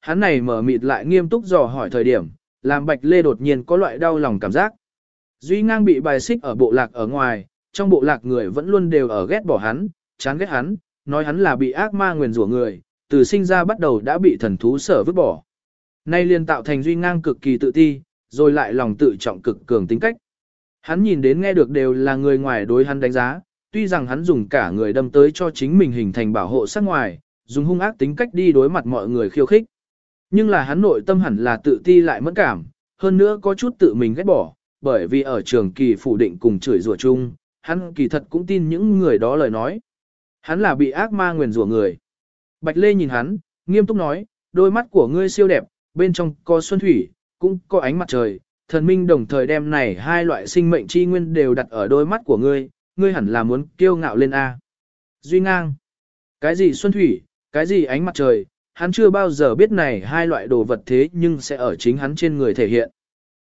Hắn này mở mịt lại nghiêm túc dò hỏi thời điểm, làm Bạch Lê đột nhiên có loại đau lòng cảm giác. Duy ngang bị bài xích ở bộ lạc ở ngoài, trong bộ lạc người vẫn luôn đều ở ghét bỏ hắn, chán ghét hắn, nói hắn là bị ác ma nguyền rủa người, từ sinh ra bắt đầu đã bị thần thú sở vứt bỏ. Nay liền tạo thành Duy ngang cực kỳ tự ti, rồi lại lòng tự trọng cực cường tính cách. Hắn nhìn đến nghe được đều là người ngoài đối hắn đánh giá, tuy rằng hắn dùng cả người đâm tới cho chính mình hình thành bảo hộ sắc ngoài, dùng hung ác tính cách đi đối mặt mọi người khiêu khích. Nhưng là hắn nội tâm hẳn là tự ti lại mẫn cảm, hơn nữa có chút tự mình ghét bỏ, bởi vì ở trường kỳ phủ định cùng chửi rủa chung, hắn kỳ thật cũng tin những người đó lời nói. Hắn là bị ác ma nguyền rủa người. Bạch Lê nhìn hắn, nghiêm túc nói, đôi mắt của ngươi siêu đẹp, bên trong có xuân thủy, cũng có ánh mặt trời, thần minh đồng thời đem này hai loại sinh mệnh chi nguyên đều đặt ở đôi mắt của ngươi, ngươi hẳn là muốn kiêu ngạo lên A. Duy ngang. Cái gì xuân thủy, cái gì ánh mặt trời, hắn chưa bao giờ biết này hai loại đồ vật thế nhưng sẽ ở chính hắn trên người thể hiện.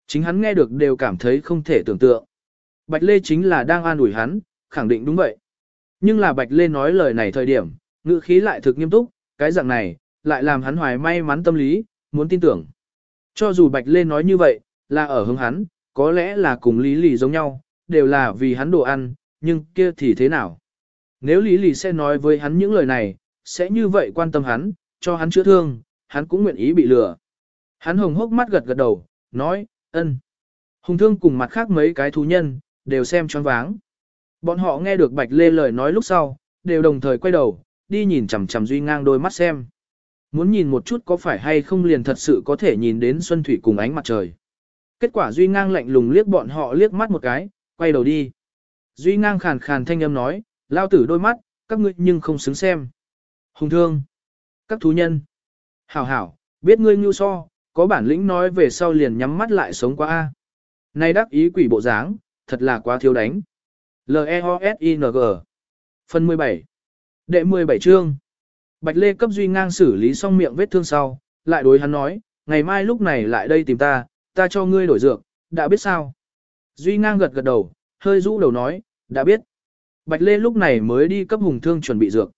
Chính hắn nghe được đều cảm thấy không thể tưởng tượng. Bạch Lê chính là đang an ủi hắn, khẳng định đúng vậy. Nhưng là Bạch Lê nói lời này thời điểm, ngữ khí lại thực nghiêm túc, cái dạng này, lại làm hắn hoài may mắn tâm lý, muốn tin tưởng. Cho dù Bạch Lê nói như vậy, là ở hướng hắn, có lẽ là cùng Lý Lì giống nhau, đều là vì hắn đồ ăn, nhưng kia thì thế nào? Nếu Lý Lì sẽ nói với hắn những lời này, sẽ như vậy quan tâm hắn, cho hắn chữa thương, hắn cũng nguyện ý bị lừa. Hắn hồng hốc mắt gật gật đầu, nói, ân. Hùng thương cùng mặt khác mấy cái thú nhân, đều xem choáng váng. Bọn họ nghe được Bạch Lê lời nói lúc sau, đều đồng thời quay đầu, đi nhìn chằm chằm Duy ngang đôi mắt xem. Muốn nhìn một chút có phải hay không liền thật sự có thể nhìn đến Xuân Thủy cùng ánh mặt trời. Kết quả Duy ngang lạnh lùng liếc bọn họ liếc mắt một cái, quay đầu đi. Duy ngang khàn khàn thanh âm nói, lao tử đôi mắt, các ngươi nhưng không xứng xem. Hùng thương. Các thú nhân. Hảo hảo, biết ngươi nhu so, có bản lĩnh nói về sau liền nhắm mắt lại sống qua A. Nay đắc ý quỷ bộ dáng, thật là quá thiếu đánh. L-E-O-S-I-N-G Phần 17 Đệ 17 chương Bạch Lê cấp Duy ngang xử lý xong miệng vết thương sau, lại đối hắn nói, ngày mai lúc này lại đây tìm ta, ta cho ngươi đổi dược, đã biết sao? Duy ngang gật gật đầu, hơi rũ đầu nói, đã biết. Bạch Lê lúc này mới đi cấp hùng thương chuẩn bị dược.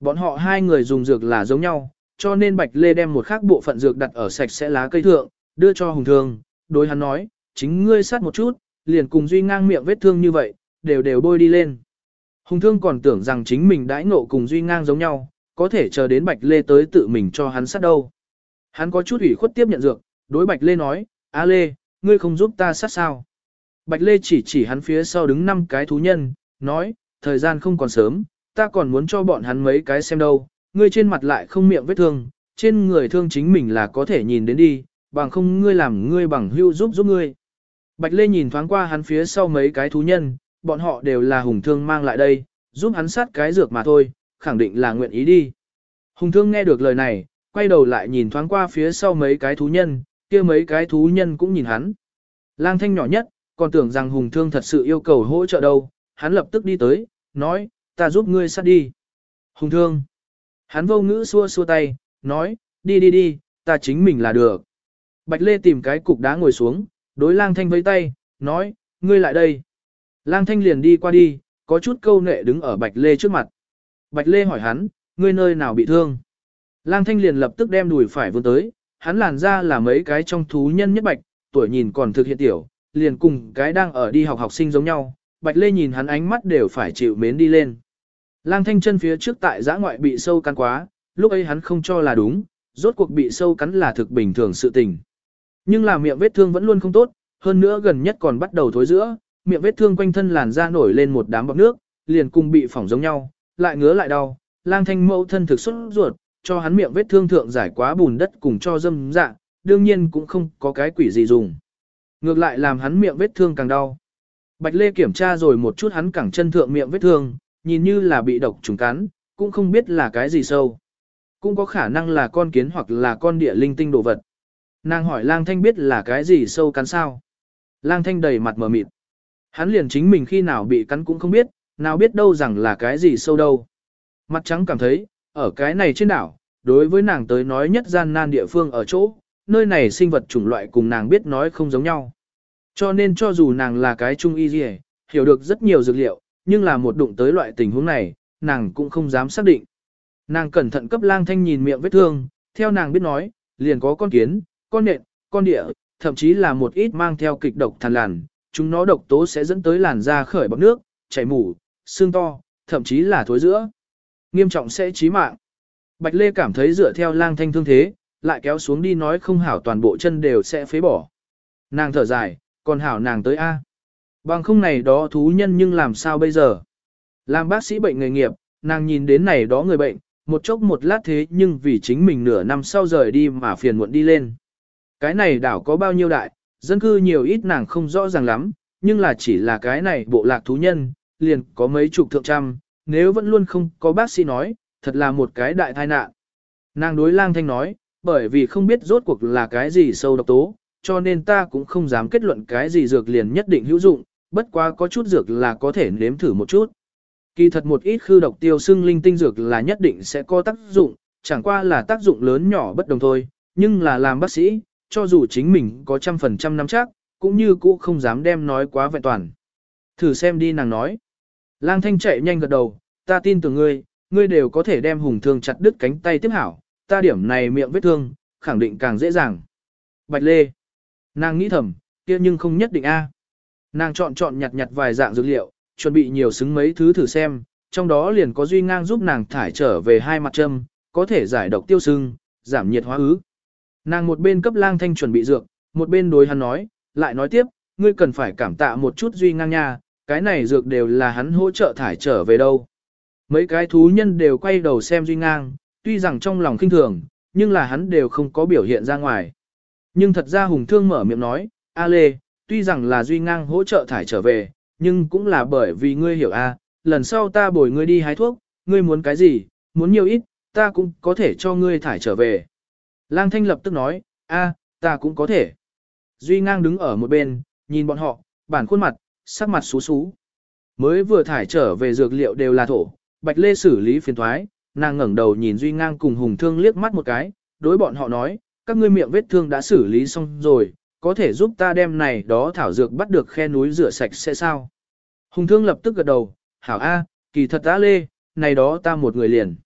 Bọn họ hai người dùng dược là giống nhau, cho nên Bạch Lê đem một khác bộ phận dược đặt ở sạch sẽ lá cây thượng, đưa cho hùng thương, đối hắn nói, chính ngươi sát một chút, liền cùng Duy ngang miệng vết thương như vậy, đều đều bôi đi lên. Hùng thương còn tưởng rằng chính mình đãi ngộ cùng Duy ngang giống nhau, có thể chờ đến Bạch Lê tới tự mình cho hắn sát đâu. Hắn có chút ủy khuất tiếp nhận dược, đối Bạch Lê nói, A Lê, ngươi không giúp ta sát sao. Bạch Lê chỉ chỉ hắn phía sau đứng năm cái thú nhân, nói, thời gian không còn sớm, ta còn muốn cho bọn hắn mấy cái xem đâu, ngươi trên mặt lại không miệng vết thương, trên người thương chính mình là có thể nhìn đến đi, bằng không ngươi làm ngươi bằng hưu giúp giúp ngươi. Bạch Lê nhìn thoáng qua hắn phía sau mấy cái thú nhân, bọn họ đều là hùng thương mang lại đây, giúp hắn sát cái dược mà thôi, khẳng định là nguyện ý đi. Hùng thương nghe được lời này, quay đầu lại nhìn thoáng qua phía sau mấy cái thú nhân, kia mấy cái thú nhân cũng nhìn hắn. Lang thanh nhỏ nhất, còn tưởng rằng hùng thương thật sự yêu cầu hỗ trợ đâu, hắn lập tức đi tới, nói, ta giúp ngươi sát đi. Hùng thương. Hắn vô ngữ xua xua tay, nói, đi đi đi, ta chính mình là được. Bạch Lê tìm cái cục đá ngồi xuống, đối lang thanh với tay, nói, ngươi lại đây. Lang thanh liền đi qua đi, có chút câu nệ đứng ở Bạch Lê trước mặt. Bạch Lê hỏi hắn, ngươi nơi nào bị thương? Lang thanh liền lập tức đem đùi phải vươn tới, hắn làn ra là mấy cái trong thú nhân nhất bạch, tuổi nhìn còn thực hiện tiểu, liền cùng cái đang ở đi học học sinh giống nhau. Bạch Lê nhìn hắn ánh mắt đều phải chịu mến đi lên. Lang thanh chân phía trước tại giã ngoại bị sâu cắn quá, lúc ấy hắn không cho là đúng, rốt cuộc bị sâu cắn là thực bình thường sự tình. Nhưng là miệng vết thương vẫn luôn không tốt, hơn nữa gần nhất còn bắt đầu thối giữa, miệng vết thương quanh thân làn da nổi lên một đám bọt nước, liền cùng bị phỏng giống nhau, lại ngứa lại đau. Lang thanh mẫu thân thực xuất ruột, cho hắn miệng vết thương thượng giải quá bùn đất cùng cho dâm dạ, đương nhiên cũng không có cái quỷ gì dùng. Ngược lại làm hắn miệng vết thương càng đau. Bạch Lê kiểm tra rồi một chút hắn cẳng chân thượng miệng vết thương, nhìn như là bị độc trùng cắn, cũng không biết là cái gì sâu. Cũng có khả năng là con kiến hoặc là con địa linh tinh đồ vật. Nàng hỏi lang thanh biết là cái gì sâu cắn sao. Lang thanh đầy mặt mờ mịt. Hắn liền chính mình khi nào bị cắn cũng không biết, nào biết đâu rằng là cái gì sâu đâu. Mặt trắng cảm thấy, ở cái này trên đảo, đối với nàng tới nói nhất gian nan địa phương ở chỗ, nơi này sinh vật chủng loại cùng nàng biết nói không giống nhau. Cho nên cho dù nàng là cái trung y gì, hiểu được rất nhiều dược liệu, nhưng là một đụng tới loại tình huống này, nàng cũng không dám xác định. Nàng cẩn thận cấp lang thanh nhìn miệng vết thương, theo nàng biết nói, liền có con kiến, con nện, con địa, thậm chí là một ít mang theo kịch độc thằn làn, chúng nó độc tố sẽ dẫn tới làn da khởi bọt nước, chảy mủ, xương to, thậm chí là thối giữa. Nghiêm trọng sẽ chí mạng. Bạch Lê cảm thấy dựa theo lang thanh thương thế, lại kéo xuống đi nói không hảo toàn bộ chân đều sẽ phế bỏ. Nàng thở dài, còn hảo nàng tới A. Bằng không này đó thú nhân nhưng làm sao bây giờ? Làm bác sĩ bệnh nghề nghiệp, nàng nhìn đến này đó người bệnh, một chốc một lát thế nhưng vì chính mình nửa năm sau rời đi mà phiền muộn đi lên. Cái này đảo có bao nhiêu đại, dân cư nhiều ít nàng không rõ ràng lắm, nhưng là chỉ là cái này bộ lạc thú nhân, liền có mấy chục thượng trăm, nếu vẫn luôn không có bác sĩ nói, thật là một cái đại tai nạn. Nàng đối lang thanh nói, bởi vì không biết rốt cuộc là cái gì sâu độc tố, cho nên ta cũng không dám kết luận cái gì dược liền nhất định hữu dụng, bất quá có chút dược là có thể nếm thử một chút. Kỳ thật một ít khư độc tiêu xưng linh tinh dược là nhất định sẽ có tác dụng, chẳng qua là tác dụng lớn nhỏ bất đồng thôi, nhưng là làm bác sĩ, cho dù chính mình có trăm phần trăm nắm chắc, cũng như cũ không dám đem nói quá vẹn toàn. Thử xem đi nàng nói. Lang thanh chạy nhanh gật đầu, ta tin tưởng ngươi, ngươi đều có thể đem hùng thương chặt đứt cánh tay tiếp hảo, ta điểm này miệng vết thương, khẳng định càng dễ dàng. Bạch Lê. Nàng nghĩ thầm, kia nhưng không nhất định a. Nàng chọn chọn nhặt nhặt vài dạng dược liệu, chuẩn bị nhiều xứng mấy thứ thử xem, trong đó liền có duy ngang giúp nàng thải trở về hai mặt châm, có thể giải độc tiêu sưng, giảm nhiệt hóa ứ. Nàng một bên cấp lang thanh chuẩn bị dược, một bên đối hắn nói, lại nói tiếp, ngươi cần phải cảm tạ một chút duy ngang nha, cái này dược đều là hắn hỗ trợ thải trở về đâu. Mấy cái thú nhân đều quay đầu xem duy ngang, tuy rằng trong lòng khinh thường, nhưng là hắn đều không có biểu hiện ra ngoài. Nhưng thật ra hùng thương mở miệng nói, A Lê, tuy rằng là duy ngang hỗ trợ thải trở về, nhưng cũng là bởi vì ngươi hiểu a, lần sau ta bồi ngươi đi hái thuốc, ngươi muốn cái gì, muốn nhiều ít, ta cũng có thể cho ngươi thải trở về. Lang Thanh lập tức nói, a, ta cũng có thể. Duy ngang đứng ở một bên, nhìn bọn họ, bản khuôn mặt, sắc mặt xú xú. Mới vừa thải trở về dược liệu đều là thổ, Bạch Lê xử lý phiền thoái, nàng ngẩng đầu nhìn Duy ngang cùng Hùng Thương liếc mắt một cái, đối bọn họ nói, các ngươi miệng vết thương đã xử lý xong rồi, có thể giúp ta đem này đó thảo dược bắt được khe núi rửa sạch sẽ sao? Hùng thương lập tức gật đầu, hảo A, kỳ thật đã lê, này đó ta một người liền.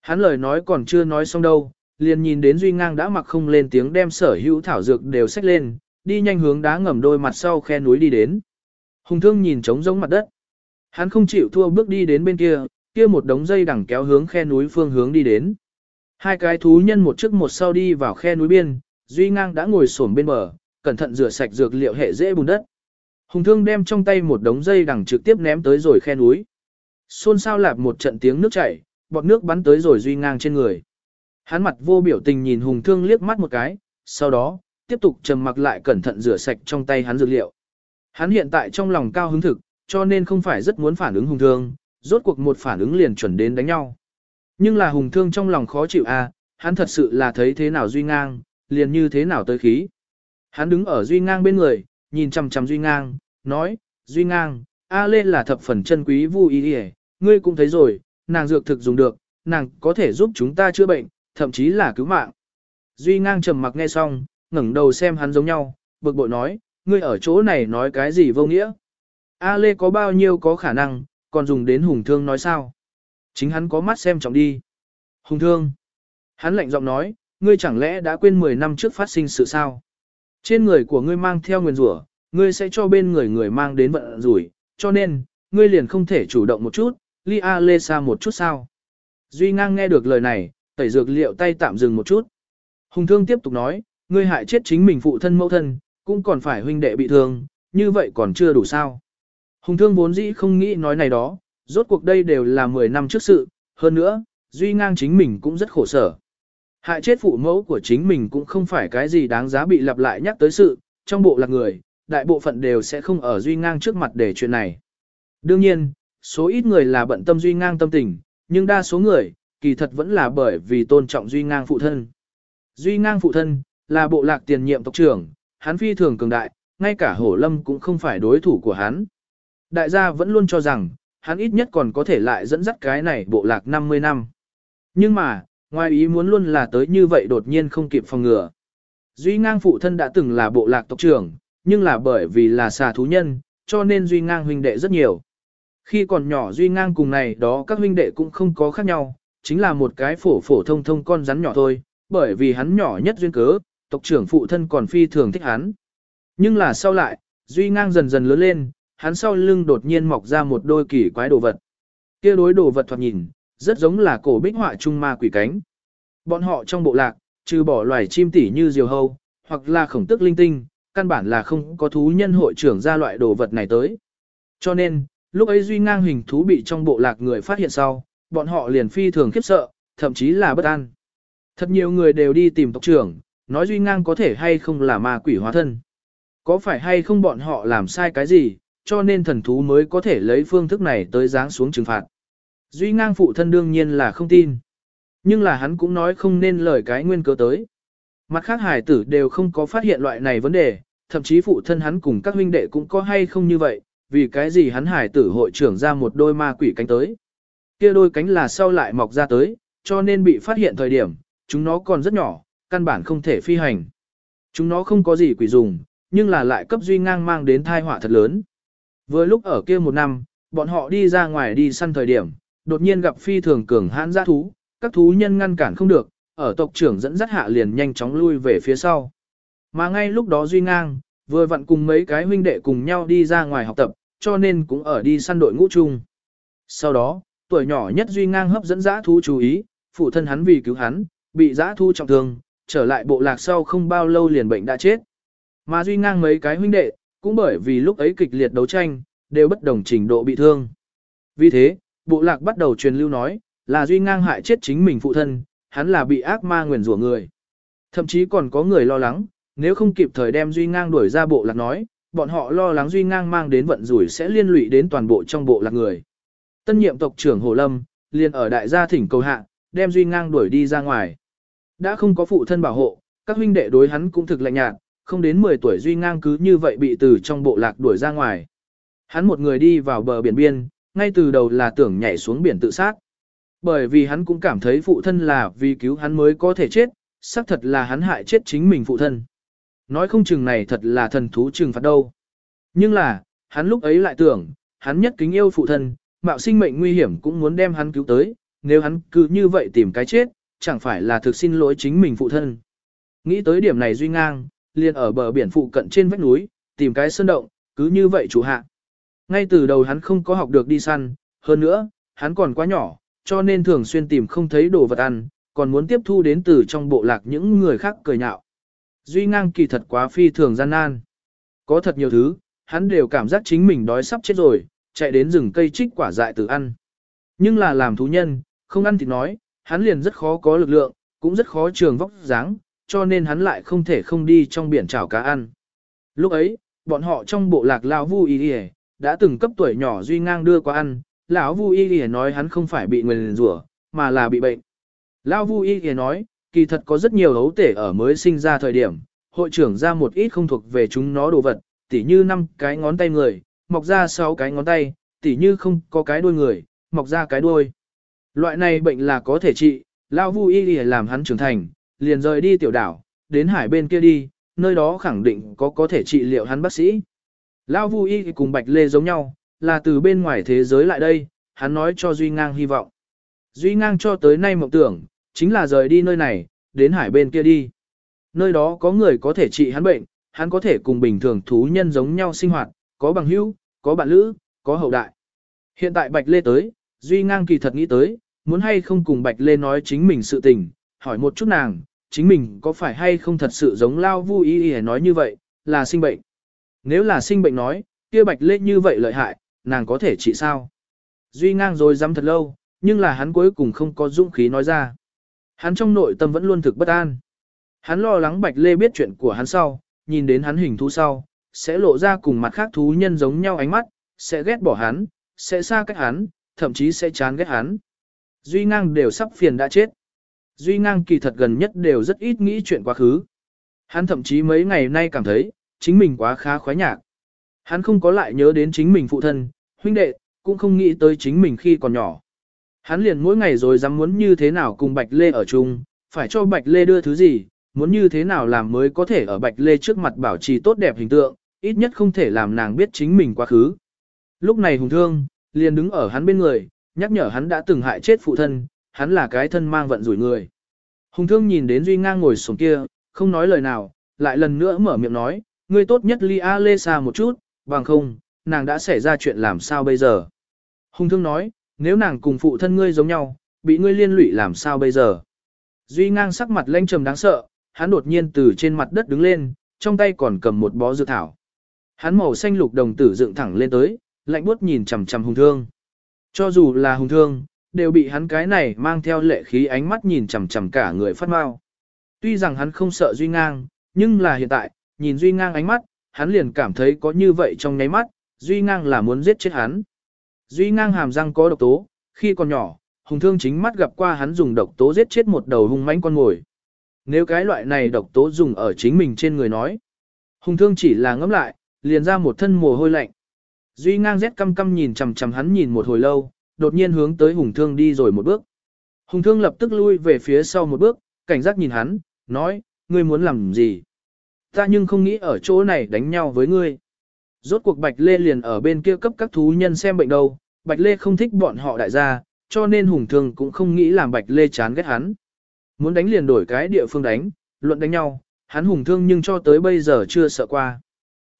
Hắn lời nói còn chưa nói xong đâu, liền nhìn đến Duy Ngang đã mặc không lên tiếng đem sở hữu thảo dược đều xách lên, đi nhanh hướng đá ngầm đôi mặt sau khe núi đi đến. Hùng thương nhìn trống giống mặt đất. Hắn không chịu thua bước đi đến bên kia, kia một đống dây đằng kéo hướng khe núi phương hướng đi đến. Hai cái thú nhân một trước một sau đi vào khe núi biên, Duy Ngang đã ngồi xổm bên bờ, cẩn thận rửa sạch dược liệu hệ dễ bùn đất. Hùng thương đem trong tay một đống dây đằng trực tiếp ném tới rồi khe núi. Xôn xao lạp một trận tiếng nước chảy, bọt nước bắn tới rồi duy ngang trên người. Hắn mặt vô biểu tình nhìn hùng thương liếc mắt một cái, sau đó, tiếp tục trầm mặc lại cẩn thận rửa sạch trong tay hắn dược liệu. Hắn hiện tại trong lòng cao hứng thực, cho nên không phải rất muốn phản ứng hùng thương, rốt cuộc một phản ứng liền chuẩn đến đánh nhau. Nhưng là hùng thương trong lòng khó chịu à, hắn thật sự là thấy thế nào duy ngang, liền như thế nào tới khí. Hắn đứng ở Duy Ngang bên người, nhìn chằm chằm Duy Ngang, nói, Duy Ngang, A Lê là thập phần chân quý vu ý hề, ngươi cũng thấy rồi, nàng dược thực dùng được, nàng có thể giúp chúng ta chữa bệnh, thậm chí là cứu mạng. Duy Ngang trầm mặc nghe xong, ngẩng đầu xem hắn giống nhau, bực bội nói, ngươi ở chỗ này nói cái gì vô nghĩa. A Lê có bao nhiêu có khả năng, còn dùng đến hùng thương nói sao. Chính hắn có mắt xem trọng đi. Hùng thương. Hắn lạnh giọng nói, ngươi chẳng lẽ đã quên 10 năm trước phát sinh sự sao? Trên người của ngươi mang theo nguyên rủa, ngươi sẽ cho bên người người mang đến vận rủi, cho nên, ngươi liền không thể chủ động một chút, li a lê xa một chút sao. Duy ngang nghe được lời này, tẩy dược liệu tay tạm dừng một chút. Hùng thương tiếp tục nói, ngươi hại chết chính mình phụ thân mẫu thân, cũng còn phải huynh đệ bị thương, như vậy còn chưa đủ sao. Hùng thương vốn dĩ không nghĩ nói này đó, rốt cuộc đây đều là 10 năm trước sự, hơn nữa, Duy ngang chính mình cũng rất khổ sở. Hại chết phụ mẫu của chính mình cũng không phải cái gì đáng giá bị lặp lại nhắc tới sự, trong bộ lạc người, đại bộ phận đều sẽ không ở Duy Ngang trước mặt để chuyện này. Đương nhiên, số ít người là bận tâm Duy Ngang tâm tình, nhưng đa số người, kỳ thật vẫn là bởi vì tôn trọng Duy Ngang phụ thân. Duy Ngang phụ thân, là bộ lạc tiền nhiệm tộc trưởng, hắn phi thường cường đại, ngay cả hổ lâm cũng không phải đối thủ của hắn. Đại gia vẫn luôn cho rằng, hắn ít nhất còn có thể lại dẫn dắt cái này bộ lạc 50 năm. Nhưng mà, ngoài ý muốn luôn là tới như vậy đột nhiên không kịp phòng ngừa. Duy ngang phụ thân đã từng là bộ lạc tộc trưởng, nhưng là bởi vì là xà thú nhân, cho nên Duy ngang huynh đệ rất nhiều. Khi còn nhỏ Duy ngang cùng này đó các huynh đệ cũng không có khác nhau, chính là một cái phổ phổ thông thông con rắn nhỏ thôi, bởi vì hắn nhỏ nhất duyên cớ, tộc trưởng phụ thân còn phi thường thích hắn. Nhưng là sau lại, Duy Ngang dần dần lớn lên, hắn sau lưng đột nhiên mọc ra một đôi kỳ quái đồ vật. Kia đối đồ vật thoạt nhìn, rất giống là cổ bích họa trung ma quỷ cánh. Bọn họ trong bộ lạc, trừ bỏ loài chim tỉ như diều hâu, hoặc là khổng tức linh tinh, căn bản là không có thú nhân hội trưởng ra loại đồ vật này tới. Cho nên, lúc ấy Duy Ngang hình thú bị trong bộ lạc người phát hiện sau, bọn họ liền phi thường khiếp sợ, thậm chí là bất an. Thật nhiều người đều đi tìm tộc trưởng, nói Duy Ngang có thể hay không là ma quỷ hóa thân. Có phải hay không bọn họ làm sai cái gì, cho nên thần thú mới có thể lấy phương thức này tới giáng xuống trừng phạt. Duy Ngang phụ thân đương nhiên là không tin. Nhưng là hắn cũng nói không nên lời cái nguyên cớ tới. Mặt khác hải tử đều không có phát hiện loại này vấn đề, thậm chí phụ thân hắn cùng các huynh đệ cũng có hay không như vậy, vì cái gì hắn hải tử hội trưởng ra một đôi ma quỷ cánh tới. Kia đôi cánh là sau lại mọc ra tới, cho nên bị phát hiện thời điểm, chúng nó còn rất nhỏ, căn bản không thể phi hành. Chúng nó không có gì quỷ dùng, nhưng là lại cấp duy ngang mang đến thai họa thật lớn. Vừa lúc ở kia một năm, bọn họ đi ra ngoài đi săn thời điểm, đột nhiên gặp phi thường cường hãn giã thú, các thú nhân ngăn cản không được, ở tộc trưởng dẫn dắt hạ liền nhanh chóng lui về phía sau. Mà ngay lúc đó Duy Ngang, vừa vặn cùng mấy cái huynh đệ cùng nhau đi ra ngoài học tập, cho nên cũng ở đi săn đội ngũ chung. Sau đó, tuổi nhỏ nhất Duy Ngang hấp dẫn giã thú chú ý, phụ thân hắn vì cứu hắn, bị giã thú trọng thương, trở lại bộ lạc sau không bao lâu liền bệnh đã chết. Mà Duy Ngang mấy cái huynh đệ, cũng bởi vì lúc ấy kịch liệt đấu tranh, đều bất đồng trình độ bị thương. Vì thế, bộ lạc bắt đầu truyền lưu nói, là Duy Ngang hại chết chính mình phụ thân, hắn là bị ác ma nguyền rủa người. Thậm chí còn có người lo lắng, nếu không kịp thời đem Duy Ngang đuổi ra bộ lạc nói, bọn họ lo lắng Duy Ngang mang đến vận rủi sẽ liên lụy đến toàn bộ trong bộ lạc người. Tân nhiệm tộc trưởng Hồ Lâm, liền ở đại gia thỉnh cầu hạ, đem Duy Ngang đuổi đi ra ngoài. Đã không có phụ thân bảo hộ, các huynh đệ đối hắn cũng thực lạnh nhạt, không đến 10 tuổi Duy Ngang cứ như vậy bị từ trong bộ lạc đuổi ra ngoài. Hắn một người đi vào bờ biển biên, ngay từ đầu là tưởng nhảy xuống biển tự sát. Bởi vì hắn cũng cảm thấy phụ thân là vì cứu hắn mới có thể chết, xác thật là hắn hại chết chính mình phụ thân. Nói không chừng này thật là thần thú trừng phạt đâu. Nhưng là, hắn lúc ấy lại tưởng, hắn nhất kính yêu phụ thân, mạo sinh mệnh nguy hiểm cũng muốn đem hắn cứu tới, nếu hắn cứ như vậy tìm cái chết, chẳng phải là thực xin lỗi chính mình phụ thân. Nghĩ tới điểm này duy ngang, liền ở bờ biển phụ cận trên vách núi, tìm cái sơn động, cứ như vậy chủ hạ. Ngay từ đầu hắn không có học được đi săn, hơn nữa, hắn còn quá nhỏ, cho nên thường xuyên tìm không thấy đồ vật ăn, còn muốn tiếp thu đến từ trong bộ lạc những người khác cười nhạo. Duy ngang kỳ thật quá phi thường gian nan. Có thật nhiều thứ, hắn đều cảm giác chính mình đói sắp chết rồi, chạy đến rừng cây trích quả dại từ ăn. Nhưng là làm thú nhân, không ăn thì nói, hắn liền rất khó có lực lượng, cũng rất khó trường vóc dáng, cho nên hắn lại không thể không đi trong biển chảo cá ăn. Lúc ấy, bọn họ trong bộ lạc Lão vu y đã từng cấp tuổi nhỏ duy ngang đưa qua ăn, lão vu y nói hắn không phải bị nguyền rủa, mà là bị bệnh. Lão vu y nói, kỳ thật có rất nhiều ấu tể ở mới sinh ra thời điểm, hội trưởng ra một ít không thuộc về chúng nó đồ vật, tỉ như năm cái ngón tay người, mọc ra sáu cái ngón tay, tỉ như không có cái đuôi người, mọc ra cái đuôi. Loại này bệnh là có thể trị, Lão Vu Y làm hắn trưởng thành, liền rời đi tiểu đảo, đến hải bên kia đi, nơi đó khẳng định có có thể trị liệu hắn bác sĩ. Lão Vu Y cùng Bạch Lê giống nhau, là từ bên ngoài thế giới lại đây, hắn nói cho Duy Ngang hy vọng. Duy Ngang cho tới nay mộng tưởng, chính là rời đi nơi này, đến hải bên kia đi. Nơi đó có người có thể trị hắn bệnh, hắn có thể cùng bình thường thú nhân giống nhau sinh hoạt, có bằng hữu, có bạn lữ, có hậu đại. Hiện tại Bạch Lê tới, Duy Ngang kỳ thật nghĩ tới, muốn hay không cùng Bạch Lê nói chính mình sự tình, hỏi một chút nàng, chính mình có phải hay không thật sự giống Lao Vu Y Y nói như vậy, là sinh bệnh. Nếu là sinh bệnh nói, kia Bạch Lê như vậy lợi hại, nàng có thể trị sao? Duy Ngang rồi dám thật lâu, nhưng là hắn cuối cùng không có dũng khí nói ra. Hắn trong nội tâm vẫn luôn thực bất an. Hắn lo lắng Bạch Lê biết chuyện của hắn sau, nhìn đến hắn hình thú sau, sẽ lộ ra cùng mặt khác thú nhân giống nhau ánh mắt, sẽ ghét bỏ hắn, sẽ xa cách hắn, thậm chí sẽ chán ghét hắn. Duy ngang đều sắp phiền đã chết. Duy ngang kỳ thật gần nhất đều rất ít nghĩ chuyện quá khứ. Hắn thậm chí mấy ngày nay cảm thấy, chính mình quá khá khoái nhạc. Hắn không có lại nhớ đến chính mình phụ thân, huynh đệ, cũng không nghĩ tới chính mình khi còn nhỏ. Hắn liền mỗi ngày rồi dám muốn như thế nào cùng Bạch Lê ở chung, phải cho Bạch Lê đưa thứ gì, muốn như thế nào làm mới có thể ở Bạch Lê trước mặt bảo trì tốt đẹp hình tượng, ít nhất không thể làm nàng biết chính mình quá khứ. Lúc này Hùng Thương, liền đứng ở hắn bên người, nhắc nhở hắn đã từng hại chết phụ thân, hắn là cái thân mang vận rủi người. Hùng thương nhìn đến Duy ngang ngồi xuống kia, không nói lời nào, lại lần nữa mở miệng nói, ngươi tốt nhất ly A Lê xa một chút, bằng không, nàng đã xảy ra chuyện làm sao bây giờ. Hùng thương nói, nếu nàng cùng phụ thân ngươi giống nhau, bị ngươi liên lụy làm sao bây giờ. Duy ngang sắc mặt lanh trầm đáng sợ, hắn đột nhiên từ trên mặt đất đứng lên, trong tay còn cầm một bó dược thảo. Hắn màu xanh lục đồng tử dựng thẳng lên tới, lạnh buốt nhìn chằm chằm hùng thương. Cho dù là hùng thương, đều bị hắn cái này mang theo lệ khí ánh mắt nhìn chằm chằm cả người phát mau. Tuy rằng hắn không sợ Duy Ngang, nhưng là hiện tại, nhìn Duy Ngang ánh mắt, hắn liền cảm thấy có như vậy trong nháy mắt, Duy Ngang là muốn giết chết hắn. Duy Ngang hàm răng có độc tố, khi còn nhỏ, Hùng Thương chính mắt gặp qua hắn dùng độc tố giết chết một đầu hung mãnh con ngồi. Nếu cái loại này độc tố dùng ở chính mình trên người nói, Hùng Thương chỉ là ngẫm lại, liền ra một thân mồ hôi lạnh. Duy Ngang rét căm căm nhìn chằm chằm hắn nhìn một hồi lâu, đột nhiên hướng tới Hùng Thương đi rồi một bước. Hùng Thương lập tức lui về phía sau một bước, cảnh giác nhìn hắn, nói, ngươi muốn làm gì? Ta nhưng không nghĩ ở chỗ này đánh nhau với ngươi. Rốt cuộc Bạch Lê liền ở bên kia cấp các thú nhân xem bệnh đâu, Bạch Lê không thích bọn họ đại gia, cho nên Hùng Thương cũng không nghĩ làm Bạch Lê chán ghét hắn. Muốn đánh liền đổi cái địa phương đánh, luận đánh nhau, hắn Hùng Thương nhưng cho tới bây giờ chưa sợ qua.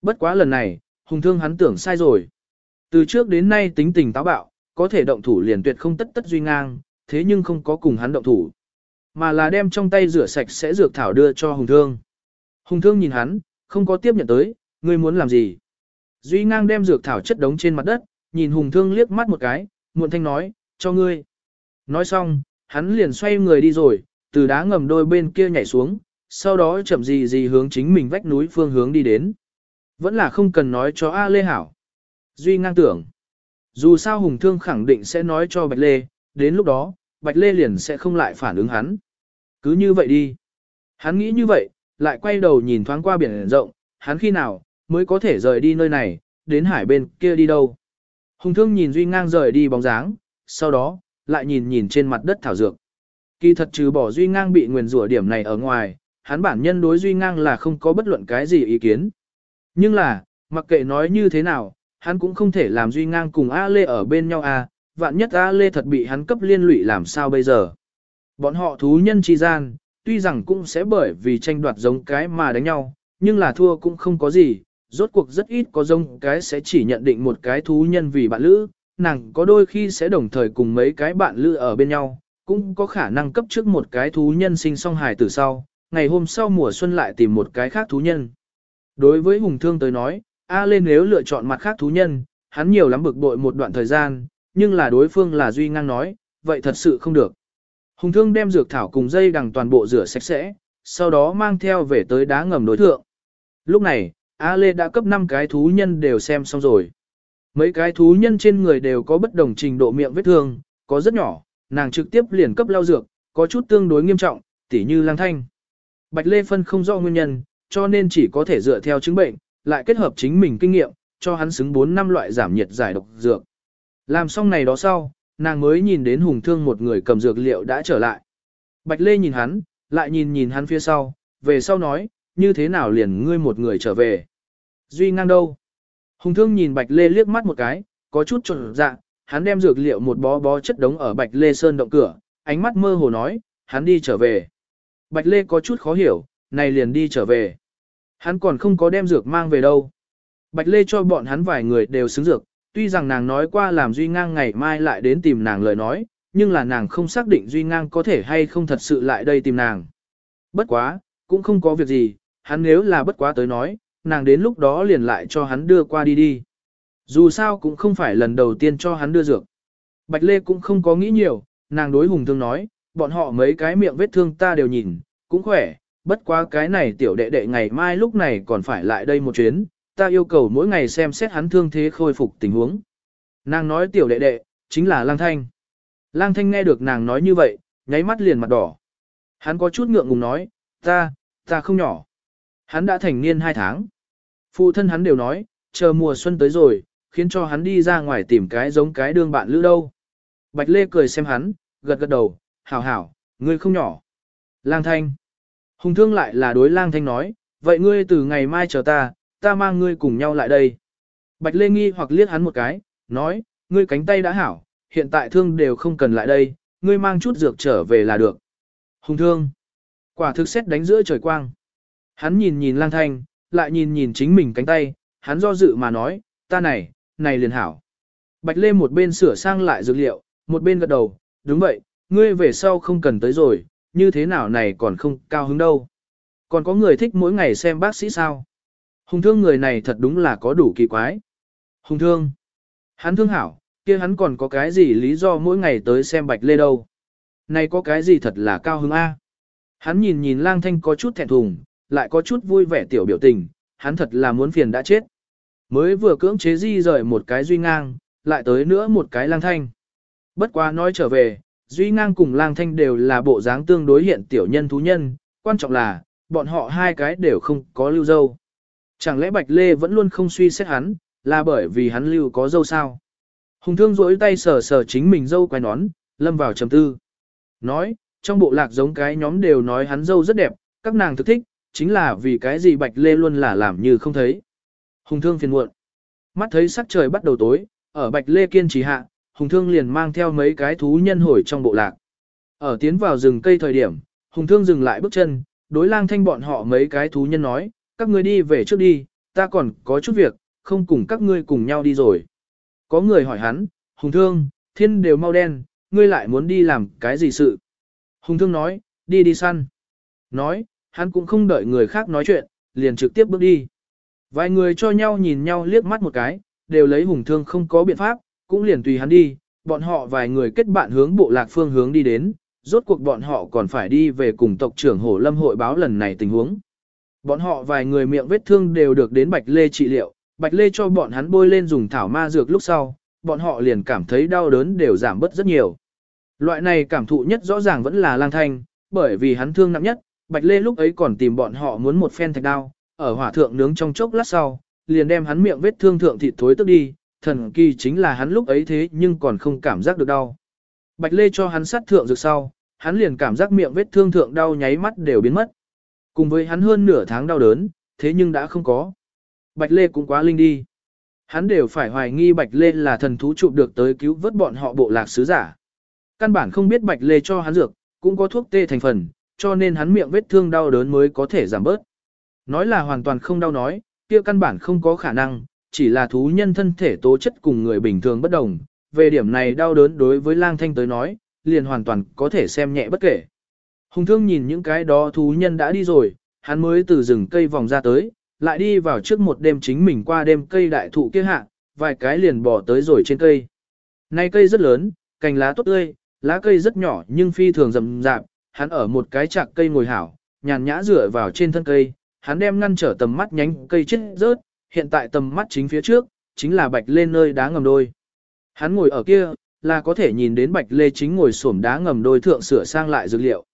Bất quá lần này, Hùng Thương hắn tưởng sai rồi. Từ trước đến nay tính tình táo bạo, có thể động thủ liền tuyệt không tất tất duy ngang, thế nhưng không có cùng hắn động thủ. Mà là đem trong tay rửa sạch sẽ dược thảo đưa cho Hùng Thương. Hùng Thương nhìn hắn, không có tiếp nhận tới, ngươi muốn làm gì? Duy ngang đem dược thảo chất đống trên mặt đất, nhìn Hùng Thương liếc mắt một cái, muộn thanh nói, cho ngươi. Nói xong, hắn liền xoay người đi rồi, từ đá ngầm đôi bên kia nhảy xuống, sau đó chậm gì gì hướng chính mình vách núi phương hướng đi đến. Vẫn là không cần nói cho A Lê Hảo. Duy ngang tưởng. Dù sao Hùng Thương khẳng định sẽ nói cho Bạch Lê, đến lúc đó, Bạch Lê liền sẽ không lại phản ứng hắn. Cứ như vậy đi. Hắn nghĩ như vậy, lại quay đầu nhìn thoáng qua biển rộng, hắn khi nào, mới có thể rời đi nơi này, đến hải bên kia đi đâu. Hùng Thương nhìn Duy ngang rời đi bóng dáng, sau đó, lại nhìn nhìn trên mặt đất thảo dược. Kỳ thật trừ bỏ Duy ngang bị nguyền rủa điểm này ở ngoài, hắn bản nhân đối Duy ngang là không có bất luận cái gì ý kiến. Nhưng là, mặc kệ nói như thế nào, hắn cũng không thể làm Duy Ngang cùng A Lê ở bên nhau à, vạn nhất A Lê thật bị hắn cấp liên lụy làm sao bây giờ. Bọn họ thú nhân chi gian, tuy rằng cũng sẽ bởi vì tranh đoạt giống cái mà đánh nhau, nhưng là thua cũng không có gì, rốt cuộc rất ít có giống cái sẽ chỉ nhận định một cái thú nhân vì bạn lữ, nàng có đôi khi sẽ đồng thời cùng mấy cái bạn lữ ở bên nhau, cũng có khả năng cấp trước một cái thú nhân sinh song hài từ sau, ngày hôm sau mùa xuân lại tìm một cái khác thú nhân. Đối với Hùng Thương tới nói, A lên nếu lựa chọn mặt khác thú nhân, hắn nhiều lắm bực bội một đoạn thời gian, nhưng là đối phương là Duy Ngang nói, vậy thật sự không được. Hùng Thương đem dược thảo cùng dây đằng toàn bộ rửa sạch sẽ, sau đó mang theo về tới đá ngầm đối thượng. Lúc này, A Lê đã cấp 5 cái thú nhân đều xem xong rồi. Mấy cái thú nhân trên người đều có bất đồng trình độ miệng vết thương, có rất nhỏ, nàng trực tiếp liền cấp lao dược, có chút tương đối nghiêm trọng, tỉ như lang thanh. Bạch Lê phân không rõ nguyên nhân, cho nên chỉ có thể dựa theo chứng bệnh, lại kết hợp chính mình kinh nghiệm, cho hắn xứng 4 năm loại giảm nhiệt giải độc dược. Làm xong này đó sau, nàng mới nhìn đến hùng thương một người cầm dược liệu đã trở lại. Bạch Lê nhìn hắn, lại nhìn nhìn hắn phía sau, về sau nói, như thế nào liền ngươi một người trở về. Duy ngang đâu? Hùng thương nhìn Bạch Lê liếc mắt một cái, có chút trộn dạ, hắn đem dược liệu một bó bó chất đống ở Bạch Lê Sơn động cửa, ánh mắt mơ hồ nói, hắn đi trở về. Bạch Lê có chút khó hiểu, này liền đi trở về. Hắn còn không có đem dược mang về đâu. Bạch Lê cho bọn hắn vài người đều xứng dược, tuy rằng nàng nói qua làm Duy Ngang ngày mai lại đến tìm nàng lời nói, nhưng là nàng không xác định Duy Ngang có thể hay không thật sự lại đây tìm nàng. Bất quá, cũng không có việc gì, hắn nếu là bất quá tới nói, nàng đến lúc đó liền lại cho hắn đưa qua đi đi. Dù sao cũng không phải lần đầu tiên cho hắn đưa dược. Bạch Lê cũng không có nghĩ nhiều, nàng đối hùng thương nói, bọn họ mấy cái miệng vết thương ta đều nhìn, cũng khỏe, bất quá cái này tiểu đệ đệ ngày mai lúc này còn phải lại đây một chuyến, ta yêu cầu mỗi ngày xem xét hắn thương thế khôi phục tình huống. Nàng nói tiểu đệ đệ, chính là lang thanh. Lang thanh nghe được nàng nói như vậy, nháy mắt liền mặt đỏ. Hắn có chút ngượng ngùng nói, ta, ta không nhỏ. Hắn đã thành niên hai tháng. Phụ thân hắn đều nói, chờ mùa xuân tới rồi, khiến cho hắn đi ra ngoài tìm cái giống cái đương bạn lữ đâu. Bạch Lê cười xem hắn, gật gật đầu, hảo hảo, ngươi không nhỏ. Lang thanh. Hùng thương lại là đối lang thanh nói, vậy ngươi từ ngày mai chờ ta, ta mang ngươi cùng nhau lại đây. Bạch Lê nghi hoặc liếc hắn một cái, nói, ngươi cánh tay đã hảo, hiện tại thương đều không cần lại đây, ngươi mang chút dược trở về là được. Hùng thương. Quả thực xét đánh giữa trời quang. Hắn nhìn nhìn lang thanh, lại nhìn nhìn chính mình cánh tay, hắn do dự mà nói, ta này, này liền hảo. Bạch Lê một bên sửa sang lại dược liệu, một bên gật đầu, đúng vậy, ngươi về sau không cần tới rồi, như thế nào này còn không cao hứng đâu. Còn có người thích mỗi ngày xem bác sĩ sao. Hùng thương người này thật đúng là có đủ kỳ quái. Hùng thương. Hắn thương hảo, kia hắn còn có cái gì lý do mỗi ngày tới xem Bạch Lê đâu. Này có cái gì thật là cao hứng a? Hắn nhìn nhìn lang thanh có chút thẹn thùng, lại có chút vui vẻ tiểu biểu tình, hắn thật là muốn phiền đã chết. Mới vừa cưỡng chế di rời một cái duy ngang, lại tới nữa một cái lang thanh. Bất quá nói trở về, duy ngang cùng lang thanh đều là bộ dáng tương đối hiện tiểu nhân thú nhân, quan trọng là, bọn họ hai cái đều không có lưu dâu. Chẳng lẽ Bạch Lê vẫn luôn không suy xét hắn, là bởi vì hắn lưu có dâu sao? Hùng thương rỗi tay sờ sờ chính mình dâu quay nón, lâm vào trầm tư. Nói, trong bộ lạc giống cái nhóm đều nói hắn dâu rất đẹp, các nàng thực thích, chính là vì cái gì Bạch Lê luôn là làm như không thấy. Hùng thương phiền muộn. Mắt thấy sắc trời bắt đầu tối, ở Bạch Lê kiên trì hạ, Hùng thương liền mang theo mấy cái thú nhân hồi trong bộ lạc. Ở tiến vào rừng cây thời điểm, Hùng thương dừng lại bước chân, đối lang thanh bọn họ mấy cái thú nhân nói, các ngươi đi về trước đi, ta còn có chút việc, không cùng các ngươi cùng nhau đi rồi. Có người hỏi hắn, Hùng thương, thiên đều mau đen, ngươi lại muốn đi làm cái gì sự? Hùng thương nói, đi đi săn. Nói, hắn cũng không đợi người khác nói chuyện, liền trực tiếp bước đi. Vài người cho nhau nhìn nhau liếc mắt một cái, đều lấy hùng thương không có biện pháp, cũng liền tùy hắn đi, bọn họ vài người kết bạn hướng bộ lạc phương hướng đi đến, rốt cuộc bọn họ còn phải đi về cùng tộc trưởng Hổ Lâm hội báo lần này tình huống. Bọn họ vài người miệng vết thương đều được đến Bạch Lê trị liệu, Bạch Lê cho bọn hắn bôi lên dùng thảo ma dược lúc sau, bọn họ liền cảm thấy đau đớn đều giảm bớt rất nhiều. Loại này cảm thụ nhất rõ ràng vẫn là lang thanh, bởi vì hắn thương nặng nhất, Bạch Lê lúc ấy còn tìm bọn họ muốn một phen thạch đao, ở hỏa thượng nướng trong chốc lát sau, liền đem hắn miệng vết thương thượng thịt thối tức đi, thần kỳ chính là hắn lúc ấy thế nhưng còn không cảm giác được đau. Bạch Lê cho hắn sát thượng dược sau, hắn liền cảm giác miệng vết thương thượng đau nháy mắt đều biến mất. Cùng với hắn hơn nửa tháng đau đớn, thế nhưng đã không có. Bạch Lê cũng quá linh đi. Hắn đều phải hoài nghi Bạch Lê là thần thú chụp được tới cứu vớt bọn họ bộ lạc sứ giả. Căn bản không biết Bạch Lê cho hắn dược, cũng có thuốc tê thành phần, cho nên hắn miệng vết thương đau đớn mới có thể giảm bớt. Nói là hoàn toàn không đau nói, kia căn bản không có khả năng, chỉ là thú nhân thân thể tố chất cùng người bình thường bất đồng. Về điểm này đau đớn đối với lang thanh tới nói, liền hoàn toàn có thể xem nhẹ bất kể. Hùng thương nhìn những cái đó thú nhân đã đi rồi, hắn mới từ rừng cây vòng ra tới, lại đi vào trước một đêm chính mình qua đêm cây đại thụ kia hạ, vài cái liền bỏ tới rồi trên cây. Nay cây rất lớn, cành lá tốt tươi, lá cây rất nhỏ nhưng phi thường rậm rạp, hắn ở một cái chạc cây ngồi hảo, nhàn nhã dựa vào trên thân cây, hắn đem ngăn trở tầm mắt nhánh cây chết rớt, hiện tại tầm mắt chính phía trước, chính là bạch lên nơi đá ngầm đôi. Hắn ngồi ở kia, là có thể nhìn đến bạch lê chính ngồi xổm đá ngầm đôi thượng sửa sang lại dược liệu.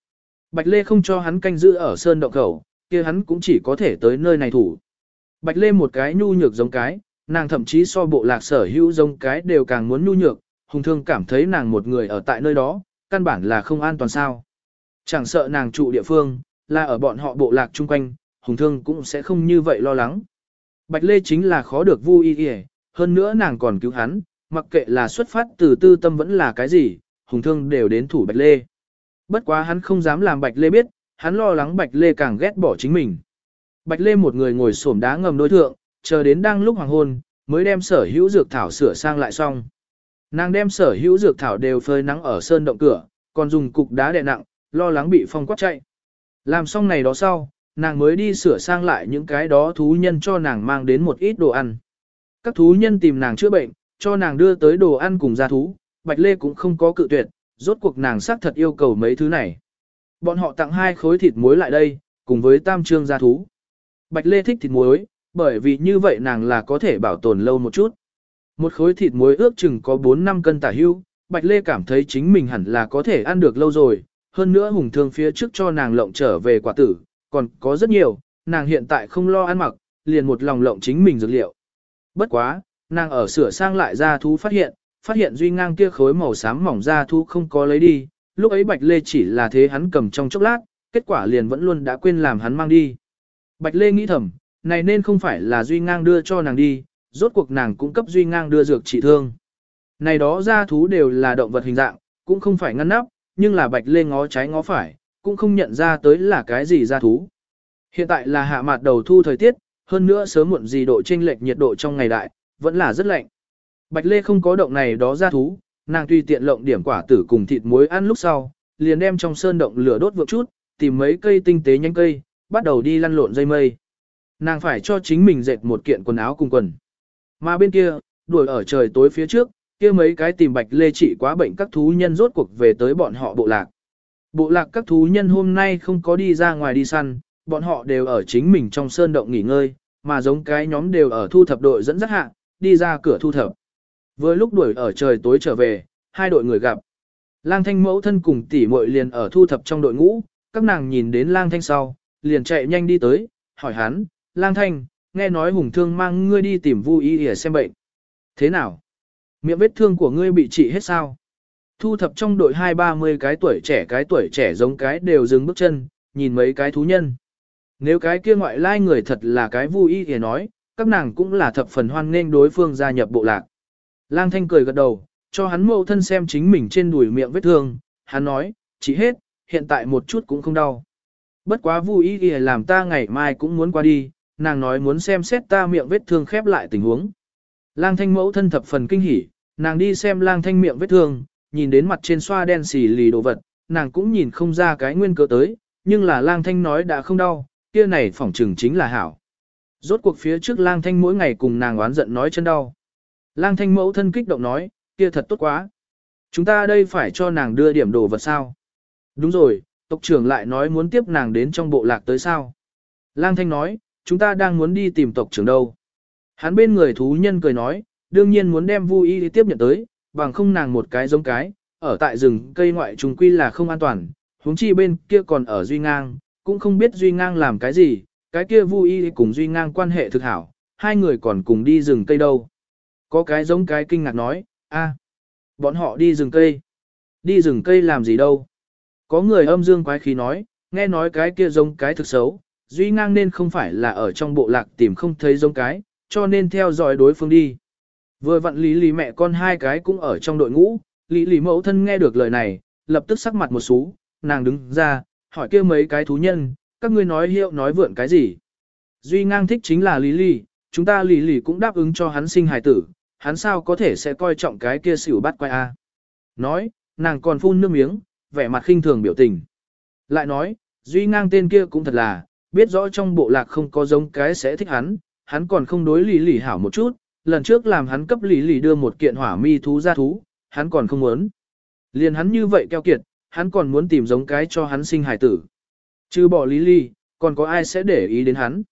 Bạch lê không cho hắn canh giữ ở sơn động khẩu, kia hắn cũng chỉ có thể tới nơi này thủ. Bạch lê một cái nhu nhược giống cái, nàng thậm chí so bộ lạc sở hữu giống cái đều càng muốn nhu nhược, hùng thương cảm thấy nàng một người ở tại nơi đó, căn bản là không an toàn sao. Chẳng sợ nàng trụ địa phương, là ở bọn họ bộ lạc chung quanh, hùng thương cũng sẽ không như vậy lo lắng. Bạch Lê chính là khó được vui y hơn nữa nàng còn cứu hắn, mặc kệ là xuất phát từ tư tâm vẫn là cái gì, hùng thương đều đến thủ Bạch Lê. Bất quá hắn không dám làm Bạch Lê biết, hắn lo lắng Bạch Lê càng ghét bỏ chính mình. Bạch Lê một người ngồi xổm đá ngầm đối thượng, chờ đến đang lúc hoàng hôn, mới đem sở hữu dược thảo sửa sang lại xong. Nàng đem sở hữu dược thảo đều phơi nắng ở sơn động cửa, còn dùng cục đá đè nặng, lo lắng bị phong quát chạy. Làm xong này đó sau, nàng mới đi sửa sang lại những cái đó thú nhân cho nàng mang đến một ít đồ ăn. Các thú nhân tìm nàng chữa bệnh, cho nàng đưa tới đồ ăn cùng gia thú, Bạch Lê cũng không có cự tuyệt, rốt cuộc nàng xác thật yêu cầu mấy thứ này. Bọn họ tặng hai khối thịt muối lại đây, cùng với tam trương gia thú. Bạch Lê thích thịt muối, bởi vì như vậy nàng là có thể bảo tồn lâu một chút. Một khối thịt muối ước chừng có 4-5 cân tả hưu, Bạch Lê cảm thấy chính mình hẳn là có thể ăn được lâu rồi, hơn nữa hùng thương phía trước cho nàng lộng trở về quả tử, còn có rất nhiều, nàng hiện tại không lo ăn mặc, liền một lòng lộng chính mình dược liệu. Bất quá, nàng ở sửa sang lại ra thú phát hiện, phát hiện duy ngang kia khối màu xám mỏng ra thú không có lấy đi, lúc ấy Bạch Lê chỉ là thế hắn cầm trong chốc lát, kết quả liền vẫn luôn đã quên làm hắn mang đi. Bạch Lê nghĩ thầm, này nên không phải là duy ngang đưa cho nàng đi, rốt cuộc nàng cũng cấp duy ngang đưa dược trị thương. Này đó ra thú đều là động vật hình dạng, cũng không phải ngăn nắp, nhưng là Bạch Lê ngó trái ngó phải, cũng không nhận ra tới là cái gì ra thú. Hiện tại là hạ mặt đầu thu thời tiết, hơn nữa sớm muộn gì độ chênh lệch nhiệt độ trong ngày đại, vẫn là rất lạnh. Bạch Lê không có động này đó ra thú, nàng tùy tiện lộng điểm quả tử cùng thịt muối ăn lúc sau, liền đem trong sơn động lửa đốt vượng chút, tìm mấy cây tinh tế nhánh cây, bắt đầu đi lăn lộn dây mây. Nàng phải cho chính mình dệt một kiện quần áo cùng quần. Mà bên kia, đuổi ở trời tối phía trước, kia mấy cái tìm Bạch Lê trị quá bệnh các thú nhân rốt cuộc về tới bọn họ bộ lạc. Bộ lạc các thú nhân hôm nay không có đi ra ngoài đi săn, bọn họ đều ở chính mình trong sơn động nghỉ ngơi, mà giống cái nhóm đều ở thu thập đội dẫn dắt hạ, đi ra cửa thu thập. Vừa lúc đuổi ở trời tối trở về, hai đội người gặp. Lang thanh mẫu thân cùng tỷ muội liền ở thu thập trong đội ngũ, các nàng nhìn đến lang thanh sau, liền chạy nhanh đi tới, hỏi hắn, lang thanh, nghe nói hùng thương mang ngươi đi tìm vui y để xem bệnh. Thế nào? Miệng vết thương của ngươi bị trị hết sao? Thu thập trong đội hai ba mươi cái tuổi trẻ cái tuổi trẻ giống cái đều dừng bước chân, nhìn mấy cái thú nhân. Nếu cái kia ngoại lai người thật là cái vui ý thì nói, các nàng cũng là thập phần hoan nghênh đối phương gia nhập bộ lạc. Lang Thanh cười gật đầu, cho hắn mẫu thân xem chính mình trên đùi miệng vết thương, hắn nói, chỉ hết, hiện tại một chút cũng không đau. Bất quá vui ý thì làm ta ngày mai cũng muốn qua đi, nàng nói muốn xem xét ta miệng vết thương khép lại tình huống. Lang Thanh mẫu thân thập phần kinh hỉ, nàng đi xem Lang Thanh miệng vết thương, nhìn đến mặt trên xoa đen xì lì đồ vật, nàng cũng nhìn không ra cái nguyên cớ tới, nhưng là Lang Thanh nói đã không đau, kia này phỏng trừng chính là hảo. Rốt cuộc phía trước lang thanh mỗi ngày cùng nàng oán giận nói chân đau. Lang thanh mẫu thân kích động nói, kia thật tốt quá. Chúng ta đây phải cho nàng đưa điểm đồ vật sao? Đúng rồi, tộc trưởng lại nói muốn tiếp nàng đến trong bộ lạc tới sao? Lang thanh nói, chúng ta đang muốn đi tìm tộc trưởng đâu. Hắn bên người thú nhân cười nói, đương nhiên muốn đem Vu Y tiếp nhận tới, bằng không nàng một cái giống cái, ở tại rừng cây ngoại trùng quy là không an toàn, huống chi bên kia còn ở duy ngang, cũng không biết Duy Ngang làm cái gì, cái kia vui y cùng Duy Ngang quan hệ thực hảo, hai người còn cùng đi rừng cây đâu. Có cái giống cái kinh ngạc nói, a, bọn họ đi rừng cây. Đi rừng cây làm gì đâu. Có người âm dương quái khí nói, nghe nói cái kia giống cái thực xấu, Duy Ngang nên không phải là ở trong bộ lạc tìm không thấy giống cái, cho nên theo dõi đối phương đi. Vừa vặn lý lý mẹ con hai cái cũng ở trong đội ngũ, lý lý mẫu thân nghe được lời này, lập tức sắc mặt một xú, nàng đứng ra, hỏi kia mấy cái thú nhân, các ngươi nói hiệu nói vượn cái gì. Duy ngang thích chính là Lý Lý, chúng ta Lý Lý cũng đáp ứng cho hắn sinh hài tử, hắn sao có thể sẽ coi trọng cái kia xỉu bắt quay a? Nói, nàng còn phun nước miếng, vẻ mặt khinh thường biểu tình. Lại nói, Duy ngang tên kia cũng thật là, biết rõ trong bộ lạc không có giống cái sẽ thích hắn, hắn còn không đối Lý Lý hảo một chút, lần trước làm hắn cấp Lý Lý đưa một kiện hỏa mi thú ra thú, hắn còn không muốn. Liền hắn như vậy keo kiệt, hắn còn muốn tìm giống cái cho hắn sinh hải tử. Chứ bỏ Lý Lý, còn có ai sẽ để ý đến hắn.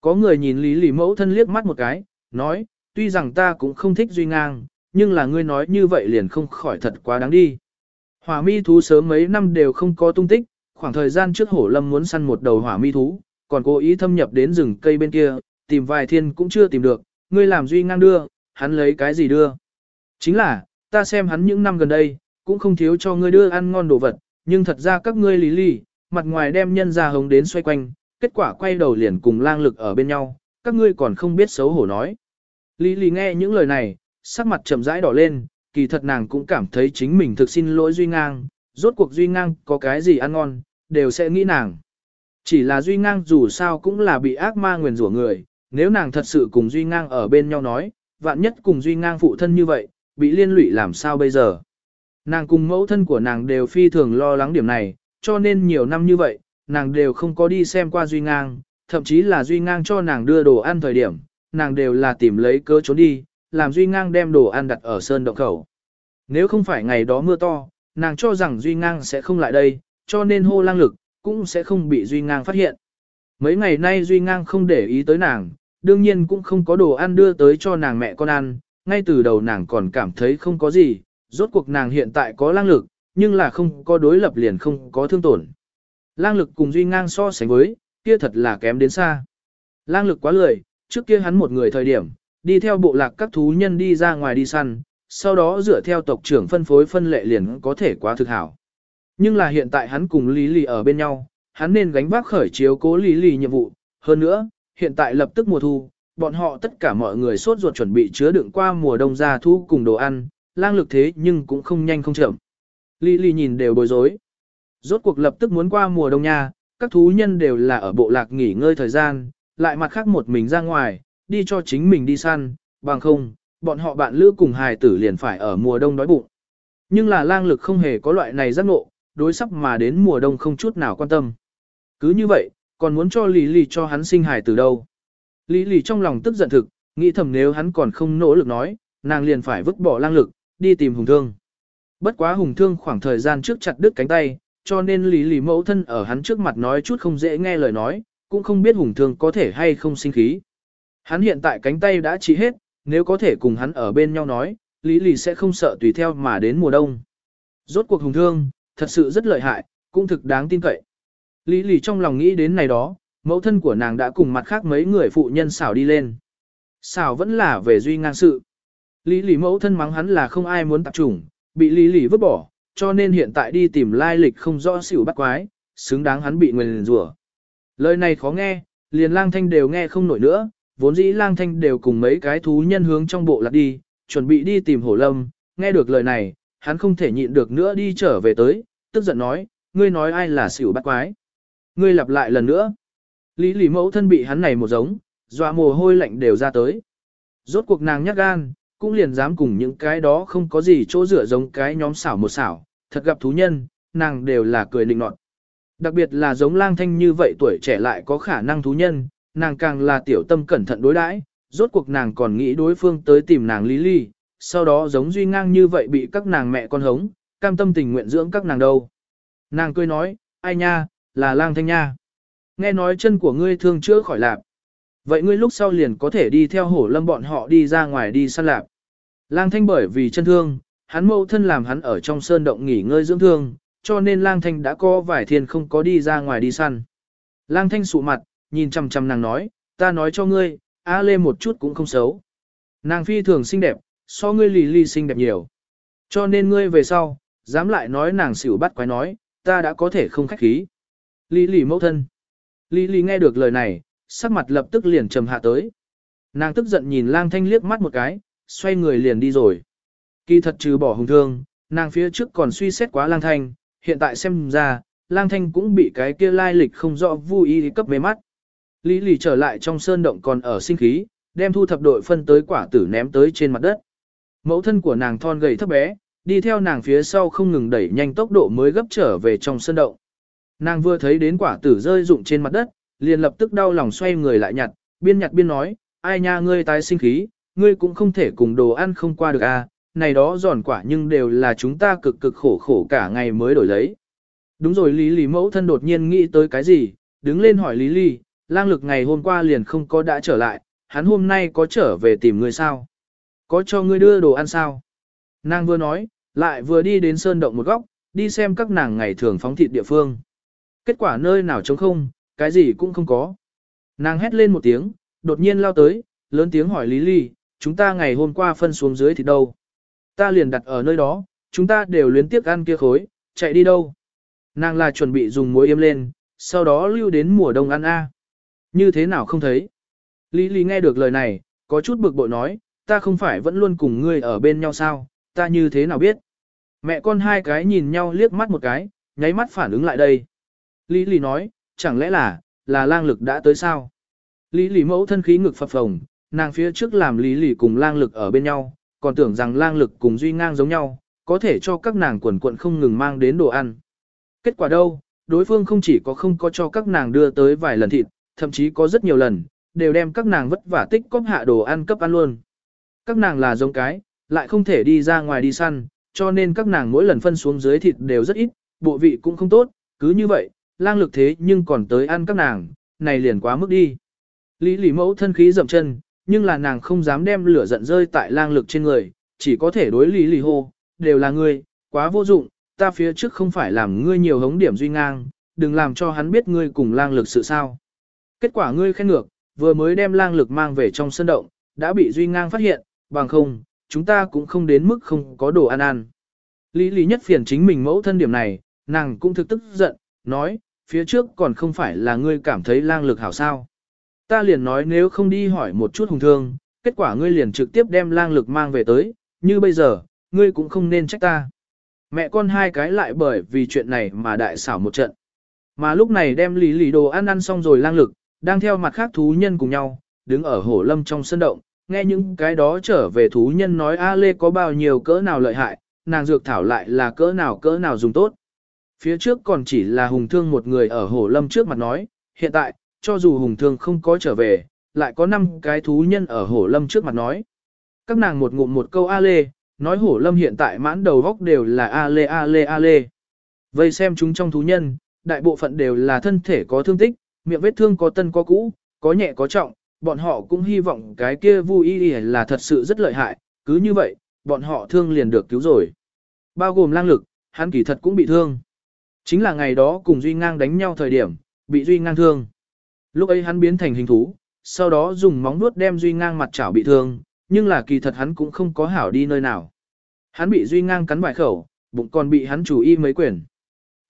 Có người nhìn Lý Lý mẫu thân liếc mắt một cái, nói, tuy rằng ta cũng không thích Duy Ngang, nhưng là ngươi nói như vậy liền không khỏi thật quá đáng đi. Hỏa mi thú sớm mấy năm đều không có tung tích, khoảng thời gian trước hổ lâm muốn săn một đầu hỏa mi thú, còn cố ý thâm nhập đến rừng cây bên kia, tìm vài thiên cũng chưa tìm được, ngươi làm Duy Ngang đưa, hắn lấy cái gì đưa. Chính là, ta xem hắn những năm gần đây, cũng không thiếu cho ngươi đưa ăn ngon đồ vật, nhưng thật ra các ngươi lý lý, mặt ngoài đem nhân ra hống đến xoay quanh, kết quả quay đầu liền cùng lang lực ở bên nhau, các ngươi còn không biết xấu hổ nói. Lý lý nghe những lời này, sắc mặt chậm rãi đỏ lên, kỳ thật nàng cũng cảm thấy chính mình thực xin lỗi Duy Ngang, rốt cuộc Duy Ngang có cái gì ăn ngon, đều sẽ nghĩ nàng. Chỉ là Duy Ngang dù sao cũng là bị ác ma nguyền rủa người, nếu nàng thật sự cùng Duy Ngang ở bên nhau nói, vạn nhất cùng Duy Ngang phụ thân như vậy, bị liên lụy làm sao bây giờ. Nàng cùng mẫu thân của nàng đều phi thường lo lắng điểm này, cho nên nhiều năm như vậy, nàng đều không có đi xem qua Duy Ngang, thậm chí là Duy Ngang cho nàng đưa đồ ăn thời điểm, nàng đều là tìm lấy cớ trốn đi, làm Duy Ngang đem đồ ăn đặt ở sơn động khẩu. Nếu không phải ngày đó mưa to, nàng cho rằng Duy Ngang sẽ không lại đây, cho nên hô lang lực, cũng sẽ không bị Duy Ngang phát hiện. Mấy ngày nay Duy Ngang không để ý tới nàng, đương nhiên cũng không có đồ ăn đưa tới cho nàng mẹ con ăn, ngay từ đầu nàng còn cảm thấy không có gì, rốt cuộc nàng hiện tại có lang lực, nhưng là không có đối lập liền không có thương tổn. Lang lực cùng Duy Ngang so sánh với, kia thật là kém đến xa. Lang lực quá lười, trước kia hắn một người thời điểm, đi theo bộ lạc các thú nhân đi ra ngoài đi săn, sau đó dựa theo tộc trưởng phân phối phân lệ liền có thể quá thực hảo. Nhưng là hiện tại hắn cùng Lý Lì ở bên nhau, hắn nên gánh vác khởi chiếu cố Lý Lì nhiệm vụ. Hơn nữa, hiện tại lập tức mùa thu, bọn họ tất cả mọi người sốt ruột chuẩn bị chứa đựng qua mùa đông ra thu cùng đồ ăn, lang lực thế nhưng cũng không nhanh không chậm. Lý Lý nhìn đều bối rối. Rốt cuộc lập tức muốn qua mùa đông nha, các thú nhân đều là ở bộ lạc nghỉ ngơi thời gian, lại mặt khác một mình ra ngoài, đi cho chính mình đi săn, bằng không, bọn họ bạn lữ cùng hài tử liền phải ở mùa đông đói bụng. Nhưng là lang lực không hề có loại này giác ngộ, đối sắp mà đến mùa đông không chút nào quan tâm. Cứ như vậy, còn muốn cho Lý Lì cho hắn sinh hài từ đâu. Lý Lì trong lòng tức giận thực, nghĩ thầm nếu hắn còn không nỗ lực nói, nàng liền phải vứt bỏ lang lực, đi tìm hùng thương. Bất quá hùng thương khoảng thời gian trước chặt đứt cánh tay, cho nên Lý Lì mẫu thân ở hắn trước mặt nói chút không dễ nghe lời nói, cũng không biết hùng thương có thể hay không sinh khí. Hắn hiện tại cánh tay đã trị hết, nếu có thể cùng hắn ở bên nhau nói, Lý Lì sẽ không sợ tùy theo mà đến mùa đông. Rốt cuộc hùng thương, thật sự rất lợi hại, cũng thực đáng tin cậy. Lý Lì trong lòng nghĩ đến này đó, mẫu thân của nàng đã cùng mặt khác mấy người phụ nhân xảo đi lên. Xảo vẫn là về duy ngang sự. Lý Lì mẫu thân mắng hắn là không ai muốn tập trung, bị Lý Lì vứt bỏ, cho nên hiện tại đi tìm lai lịch không rõ xỉu bắt quái, xứng đáng hắn bị nguyền rủa. Lời này khó nghe, liền lang thanh đều nghe không nổi nữa, vốn dĩ lang thanh đều cùng mấy cái thú nhân hướng trong bộ lạc đi, chuẩn bị đi tìm hổ lâm, nghe được lời này, hắn không thể nhịn được nữa đi trở về tới, tức giận nói, ngươi nói ai là xỉu bắt quái. Ngươi lặp lại lần nữa. Lý lì mẫu thân bị hắn này một giống, dọa mồ hôi lạnh đều ra tới. Rốt cuộc nàng nhát gan, cũng liền dám cùng những cái đó không có gì chỗ rửa giống cái nhóm xảo một xảo, thật gặp thú nhân, nàng đều là cười định nọt. Đặc biệt là giống lang thanh như vậy tuổi trẻ lại có khả năng thú nhân, nàng càng là tiểu tâm cẩn thận đối đãi, rốt cuộc nàng còn nghĩ đối phương tới tìm nàng Lý lý, sau đó giống duy ngang như vậy bị các nàng mẹ con hống, cam tâm tình nguyện dưỡng các nàng đâu. Nàng cười nói, ai nha, là lang thanh nha. Nghe nói chân của ngươi thương chữa khỏi lạp. Vậy ngươi lúc sau liền có thể đi theo hổ lâm bọn họ đi ra ngoài đi săn lạp. Lang thanh bởi vì chân thương, hắn mâu thân làm hắn ở trong sơn động nghỉ ngơi dưỡng thương, cho nên lang thanh đã có vài thiên không có đi ra ngoài đi săn. Lang thanh sụ mặt, nhìn chằm chằm nàng nói, ta nói cho ngươi, á lê một chút cũng không xấu. Nàng phi thường xinh đẹp, so ngươi lì lì xinh đẹp nhiều. Cho nên ngươi về sau, dám lại nói nàng xỉu bắt quái nói, ta đã có thể không khách khí. Lý lì mẫu thân. Lý lì nghe được lời này, sắc mặt lập tức liền trầm hạ tới. Nàng tức giận nhìn lang thanh liếc mắt một cái, xoay người liền đi rồi. Kỳ thật trừ bỏ hùng thương, nàng phía trước còn suy xét quá lang thanh, hiện tại xem ra, lang thanh cũng bị cái kia lai lịch không rõ vui ý cấp mê mắt. Lý lì trở lại trong sơn động còn ở sinh khí, đem thu thập đội phân tới quả tử ném tới trên mặt đất. Mẫu thân của nàng thon gầy thấp bé, đi theo nàng phía sau không ngừng đẩy nhanh tốc độ mới gấp trở về trong sơn động. Nàng vừa thấy đến quả tử rơi rụng trên mặt đất, liền lập tức đau lòng xoay người lại nhặt, biên nhặt biên nói, ai nha ngươi tái sinh khí, ngươi cũng không thể cùng đồ ăn không qua được à, này đó giòn quả nhưng đều là chúng ta cực cực khổ khổ cả ngày mới đổi lấy. Đúng rồi Lý Lý mẫu thân đột nhiên nghĩ tới cái gì, đứng lên hỏi Lý Lý, lang lực ngày hôm qua liền không có đã trở lại, hắn hôm nay có trở về tìm ngươi sao? Có cho ngươi đưa đồ ăn sao? Nàng vừa nói, lại vừa đi đến sơn động một góc, đi xem các nàng ngày thường phóng thịt địa phương. Kết quả nơi nào trống không, cái gì cũng không có. Nàng hét lên một tiếng, đột nhiên lao tới, lớn tiếng hỏi Lý Ly, chúng ta ngày hôm qua phân xuống dưới thì đâu? Ta liền đặt ở nơi đó, chúng ta đều luyến tiếc ăn kia khối, chạy đi đâu? Nàng là chuẩn bị dùng muối yêm lên, sau đó lưu đến mùa đông ăn a. Như thế nào không thấy? Lý Lý nghe được lời này, có chút bực bội nói, ta không phải vẫn luôn cùng ngươi ở bên nhau sao, ta như thế nào biết? Mẹ con hai cái nhìn nhau liếc mắt một cái, nháy mắt phản ứng lại đây. Lý Lý nói, chẳng lẽ là, là lang lực đã tới sao? Lý Lý mẫu thân khí ngực phập phồng, nàng phía trước làm Lý Lý cùng lang lực ở bên nhau, còn tưởng rằng lang lực cùng duy ngang giống nhau, có thể cho các nàng quần quận không ngừng mang đến đồ ăn. Kết quả đâu, đối phương không chỉ có không có cho các nàng đưa tới vài lần thịt, thậm chí có rất nhiều lần, đều đem các nàng vất vả tích cóp hạ đồ ăn cấp ăn luôn. Các nàng là giống cái, lại không thể đi ra ngoài đi săn, cho nên các nàng mỗi lần phân xuống dưới thịt đều rất ít, bộ vị cũng không tốt, cứ như vậy, lang lực thế nhưng còn tới ăn các nàng, này liền quá mức đi. Lý lì mẫu thân khí dậm chân, nhưng là nàng không dám đem lửa giận rơi tại lang lực trên người, chỉ có thể đối lý lì hô, đều là ngươi, quá vô dụng, ta phía trước không phải làm ngươi nhiều hống điểm duy ngang, đừng làm cho hắn biết ngươi cùng lang lực sự sao. Kết quả ngươi khen ngược, vừa mới đem lang lực mang về trong sân động, đã bị duy ngang phát hiện, bằng không, chúng ta cũng không đến mức không có đồ ăn ăn. Lý lý nhất phiền chính mình mẫu thân điểm này, nàng cũng thực tức giận, nói, phía trước còn không phải là ngươi cảm thấy lang lực hảo sao. Ta liền nói nếu không đi hỏi một chút hùng thương, kết quả ngươi liền trực tiếp đem lang lực mang về tới, như bây giờ, ngươi cũng không nên trách ta. Mẹ con hai cái lại bởi vì chuyện này mà đại xảo một trận. Mà lúc này đem lý lì đồ ăn ăn xong rồi lang lực, đang theo mặt khác thú nhân cùng nhau, đứng ở hổ lâm trong sân động, nghe những cái đó trở về thú nhân nói A Lê có bao nhiêu cỡ nào lợi hại, nàng dược thảo lại là cỡ nào cỡ nào dùng tốt. Phía trước còn chỉ là hùng thương một người ở hổ lâm trước mặt nói, hiện tại, cho dù hùng thương không có trở về, lại có 5 cái thú nhân ở hổ lâm trước mặt nói. Các nàng một ngụm một câu A Lê, nói hổ lâm hiện tại mãn đầu góc đều là A Lê A Lê A Lê. Vây xem chúng trong thú nhân, đại bộ phận đều là thân thể có thương tích, miệng vết thương có tân có cũ, có nhẹ có trọng, bọn họ cũng hy vọng cái kia vui y là thật sự rất lợi hại, cứ như vậy, bọn họ thương liền được cứu rồi. Bao gồm lang lực, hắn kỳ thật cũng bị thương. Chính là ngày đó cùng Duy Ngang đánh nhau thời điểm, bị Duy Ngang thương. Lúc ấy hắn biến thành hình thú, sau đó dùng móng vuốt đem Duy Ngang mặt chảo bị thương, nhưng là kỳ thật hắn cũng không có hảo đi nơi nào. Hắn bị Duy Ngang cắn vài khẩu, bụng còn bị hắn chủ y mấy quyển.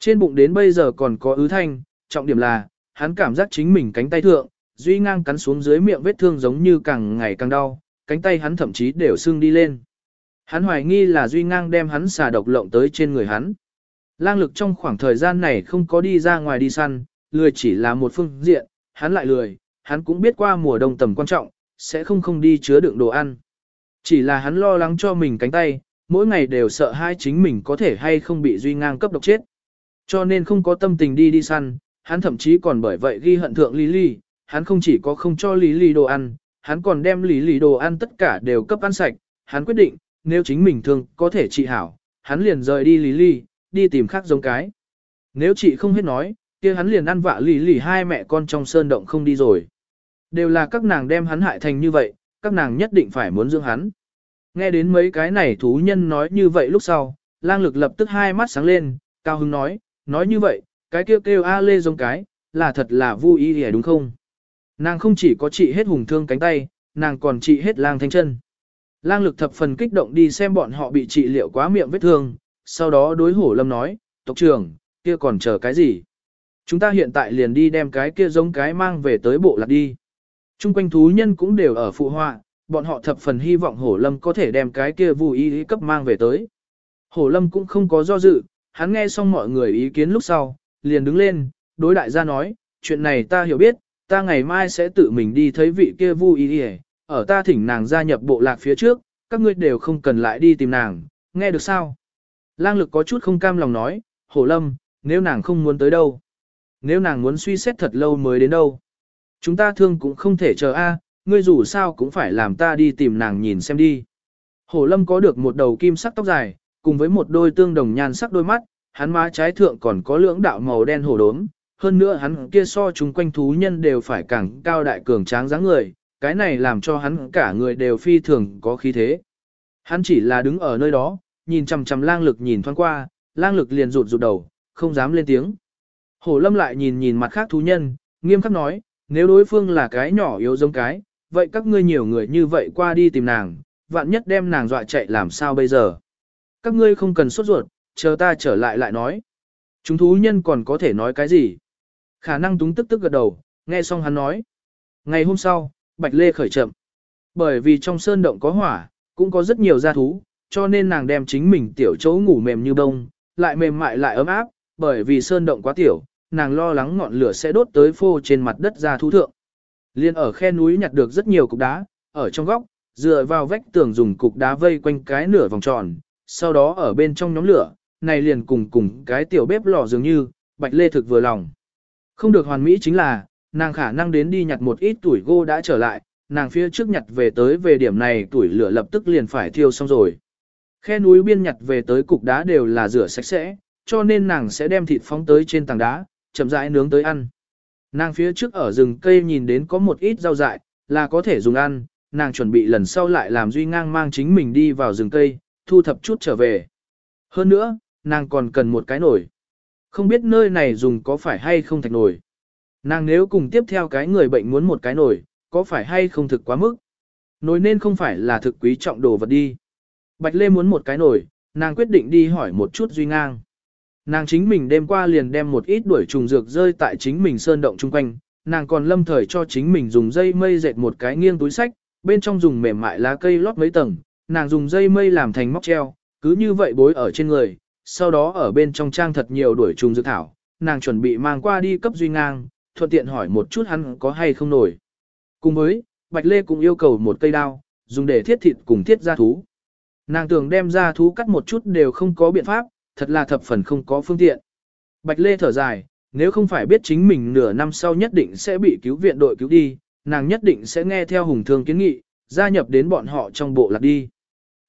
Trên bụng đến bây giờ còn có ứ thanh, trọng điểm là, hắn cảm giác chính mình cánh tay thượng, Duy Ngang cắn xuống dưới miệng vết thương giống như càng ngày càng đau, cánh tay hắn thậm chí đều sưng đi lên. Hắn hoài nghi là Duy Ngang đem hắn xà độc lộng tới trên người hắn. Lang lực trong khoảng thời gian này không có đi ra ngoài đi săn, lười chỉ là một phương diện, hắn lại lười, hắn cũng biết qua mùa đông tầm quan trọng, sẽ không không đi chứa đựng đồ ăn. Chỉ là hắn lo lắng cho mình cánh tay, mỗi ngày đều sợ hai chính mình có thể hay không bị Duy Ngang cấp độc chết. Cho nên không có tâm tình đi đi săn, hắn thậm chí còn bởi vậy ghi hận thượng Lý Lý, hắn không chỉ có không cho Lý Lý đồ ăn, hắn còn đem Lý Lý đồ ăn tất cả đều cấp ăn sạch, hắn quyết định, nếu chính mình thương có thể trị hảo, hắn liền rời đi Lý Lý, đi tìm khác giống cái. Nếu chị không hết nói, kia hắn liền ăn vạ lì lì hai mẹ con trong sơn động không đi rồi. Đều là các nàng đem hắn hại thành như vậy, các nàng nhất định phải muốn dưỡng hắn. Nghe đến mấy cái này thú nhân nói như vậy lúc sau, lang lực lập tức hai mắt sáng lên, cao hứng nói, nói như vậy, cái kêu kêu A Lê giống cái, là thật là vui ý hề đúng không? Nàng không chỉ có trị hết hùng thương cánh tay, nàng còn trị hết lang thanh chân. Lang lực thập phần kích động đi xem bọn họ bị trị liệu quá miệng vết thương, sau đó đối hổ lâm nói, tộc trưởng, kia còn chờ cái gì? Chúng ta hiện tại liền đi đem cái kia giống cái mang về tới bộ lạc đi. Trung quanh thú nhân cũng đều ở phụ họa, bọn họ thập phần hy vọng hổ lâm có thể đem cái kia vui ý cấp mang về tới. Hổ lâm cũng không có do dự, hắn nghe xong mọi người ý kiến lúc sau, liền đứng lên, đối đại gia nói, chuyện này ta hiểu biết, ta ngày mai sẽ tự mình đi thấy vị kia vu y ở ta thỉnh nàng gia nhập bộ lạc phía trước, các ngươi đều không cần lại đi tìm nàng, nghe được sao? Lang lực có chút không cam lòng nói, hổ lâm, nếu nàng không muốn tới đâu? Nếu nàng muốn suy xét thật lâu mới đến đâu? Chúng ta thương cũng không thể chờ a, ngươi dù sao cũng phải làm ta đi tìm nàng nhìn xem đi. Hổ lâm có được một đầu kim sắc tóc dài, cùng với một đôi tương đồng nhan sắc đôi mắt, hắn má trái thượng còn có lưỡng đạo màu đen hổ đốm, hơn nữa hắn kia so chúng quanh thú nhân đều phải càng cao đại cường tráng dáng người, cái này làm cho hắn cả người đều phi thường có khí thế. Hắn chỉ là đứng ở nơi đó, nhìn chằm chằm lang lực nhìn thoáng qua, lang lực liền rụt rụt đầu, không dám lên tiếng. Hổ lâm lại nhìn nhìn mặt khác thú nhân, nghiêm khắc nói, nếu đối phương là cái nhỏ yếu giống cái, vậy các ngươi nhiều người như vậy qua đi tìm nàng, vạn nhất đem nàng dọa chạy làm sao bây giờ. Các ngươi không cần sốt ruột, chờ ta trở lại lại nói. Chúng thú nhân còn có thể nói cái gì? Khả năng túng tức tức gật đầu, nghe xong hắn nói. Ngày hôm sau, Bạch Lê khởi chậm. Bởi vì trong sơn động có hỏa, cũng có rất nhiều gia thú, cho nên nàng đem chính mình tiểu chỗ ngủ mềm như bông, lại mềm mại lại ấm áp, bởi vì sơn động quá tiểu, nàng lo lắng ngọn lửa sẽ đốt tới phô trên mặt đất ra thú thượng. Liên ở khe núi nhặt được rất nhiều cục đá, ở trong góc, dựa vào vách tường dùng cục đá vây quanh cái nửa vòng tròn, sau đó ở bên trong nhóm lửa, này liền cùng cùng cái tiểu bếp lò dường như, Bạch Lê thực vừa lòng. Không được hoàn mỹ chính là, nàng khả năng đến đi nhặt một ít tuổi gô đã trở lại, nàng phía trước nhặt về tới về điểm này tuổi lửa lập tức liền phải thiêu xong rồi. Khe núi biên nhặt về tới cục đá đều là rửa sạch sẽ, cho nên nàng sẽ đem thịt phóng tới trên tảng đá, chậm rãi nướng tới ăn. Nàng phía trước ở rừng cây nhìn đến có một ít rau dại, là có thể dùng ăn, nàng chuẩn bị lần sau lại làm duy ngang mang chính mình đi vào rừng cây, thu thập chút trở về. Hơn nữa, nàng còn cần một cái nồi. Không biết nơi này dùng có phải hay không thạch nồi. Nàng nếu cùng tiếp theo cái người bệnh muốn một cái nồi, có phải hay không thực quá mức. Nồi nên không phải là thực quý trọng đồ vật đi. Bạch Lê muốn một cái nổi, nàng quyết định đi hỏi một chút Duy Ngang. Nàng chính mình đêm qua liền đem một ít đuổi trùng dược rơi tại chính mình sơn động chung quanh, nàng còn lâm thời cho chính mình dùng dây mây dệt một cái nghiêng túi sách, bên trong dùng mềm mại lá cây lót mấy tầng, nàng dùng dây mây làm thành móc treo, cứ như vậy bối ở trên người, sau đó ở bên trong trang thật nhiều đuổi trùng dược thảo, nàng chuẩn bị mang qua đi cấp Duy Ngang, thuận tiện hỏi một chút hắn có hay không nổi. Cùng với, Bạch Lê cũng yêu cầu một cây đao, dùng để thiết thịt cùng thiết gia thú. Nàng tưởng đem ra thú cắt một chút đều không có biện pháp, thật là thập phần không có phương tiện. Bạch Lê thở dài, nếu không phải biết chính mình nửa năm sau nhất định sẽ bị cứu viện đội cứu đi, nàng nhất định sẽ nghe theo hùng thương kiến nghị, gia nhập đến bọn họ trong bộ lạc đi.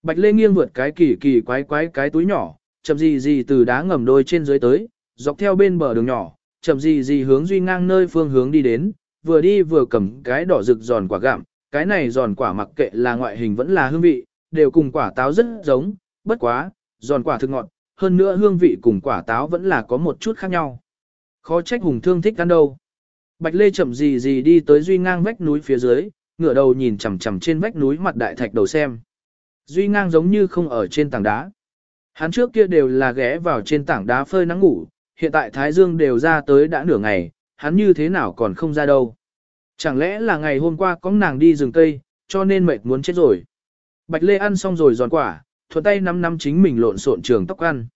Bạch Lê nghiêng vượt cái kỳ kỳ quái quái cái túi nhỏ, chậm gì gì từ đá ngầm đôi trên dưới tới, dọc theo bên bờ đường nhỏ, chậm gì gì hướng duy ngang nơi phương hướng đi đến, vừa đi vừa cầm cái đỏ rực giòn quả gặm, cái này giòn quả mặc kệ là ngoại hình vẫn là hương vị, đều cùng quả táo rất giống, bất quá, giòn quả thực ngọt, hơn nữa hương vị cùng quả táo vẫn là có một chút khác nhau. Khó trách hùng thương thích ăn đâu. Bạch Lê chậm gì gì đi tới duy ngang vách núi phía dưới, ngửa đầu nhìn chằm chằm trên vách núi mặt đại thạch đầu xem. Duy ngang giống như không ở trên tảng đá. Hắn trước kia đều là ghé vào trên tảng đá phơi nắng ngủ, hiện tại Thái Dương đều ra tới đã nửa ngày, hắn như thế nào còn không ra đâu. Chẳng lẽ là ngày hôm qua có nàng đi rừng cây, cho nên mệt muốn chết rồi. Bạch Lê ăn xong rồi giòn quả, thuận tay nắm nắm chính mình lộn xộn trường tóc ăn.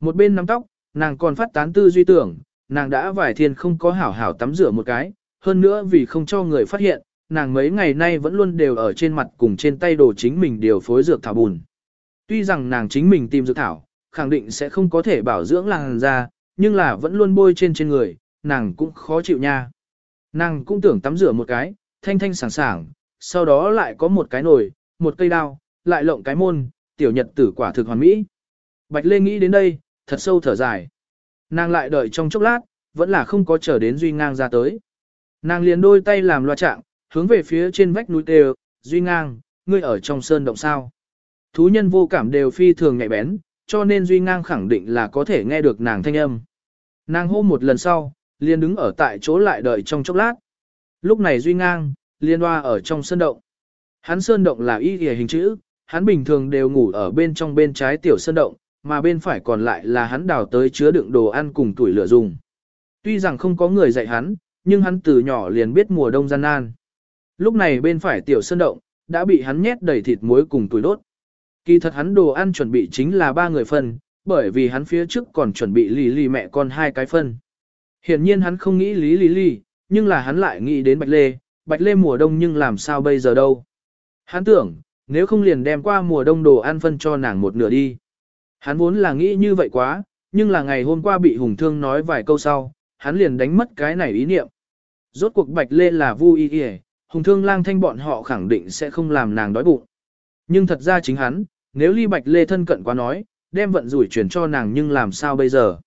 Một bên nắm tóc, nàng còn phát tán tư duy tưởng, nàng đã vài thiên không có hảo hảo tắm rửa một cái, hơn nữa vì không cho người phát hiện, nàng mấy ngày nay vẫn luôn đều ở trên mặt cùng trên tay đồ chính mình điều phối dược thảo bùn. Tuy rằng nàng chính mình tìm dược thảo, khẳng định sẽ không có thể bảo dưỡng làn da, nhưng là vẫn luôn bôi trên trên người, nàng cũng khó chịu nha. Nàng cũng tưởng tắm rửa một cái, thanh thanh sảng sảng, sau đó lại có một cái nồi, một cây đao, lại lộng cái môn, tiểu nhật tử quả thực hoàn mỹ. Bạch Lê nghĩ đến đây, thật sâu thở dài. Nàng lại đợi trong chốc lát, vẫn là không có chờ đến Duy Ngang ra tới. Nàng liền đôi tay làm loa trạng, hướng về phía trên vách núi đều. Duy Ngang, ngươi ở trong sơn động sao. Thú nhân vô cảm đều phi thường nhạy bén, cho nên Duy Ngang khẳng định là có thể nghe được nàng thanh âm. Nàng hô một lần sau, liền đứng ở tại chỗ lại đợi trong chốc lát. Lúc này Duy Ngang, liên hoa ở trong sơn động. Hắn sơn động là y hình chữ, hắn bình thường đều ngủ ở bên trong bên trái tiểu sơn động, mà bên phải còn lại là hắn đào tới chứa đựng đồ ăn cùng tuổi lửa dùng. Tuy rằng không có người dạy hắn, nhưng hắn từ nhỏ liền biết mùa đông gian nan. Lúc này bên phải tiểu sơn động, đã bị hắn nhét đầy thịt muối cùng tuổi đốt. Kỳ thật hắn đồ ăn chuẩn bị chính là ba người phân, bởi vì hắn phía trước còn chuẩn bị lì lì mẹ con hai cái phân. Hiển nhiên hắn không nghĩ lý lý lý, nhưng là hắn lại nghĩ đến Bạch Lê, Bạch Lê mùa đông nhưng làm sao bây giờ đâu. Hắn tưởng, nếu không liền đem qua mùa đông đồ ăn phân cho nàng một nửa đi. Hắn vốn là nghĩ như vậy quá, nhưng là ngày hôm qua bị Hùng Thương nói vài câu sau, hắn liền đánh mất cái này ý niệm. Rốt cuộc Bạch Lê là vui y Hùng Thương lang thanh bọn họ khẳng định sẽ không làm nàng đói bụng. Nhưng thật ra chính hắn, nếu ly Bạch Lê thân cận quá nói, đem vận rủi chuyển cho nàng nhưng làm sao bây giờ.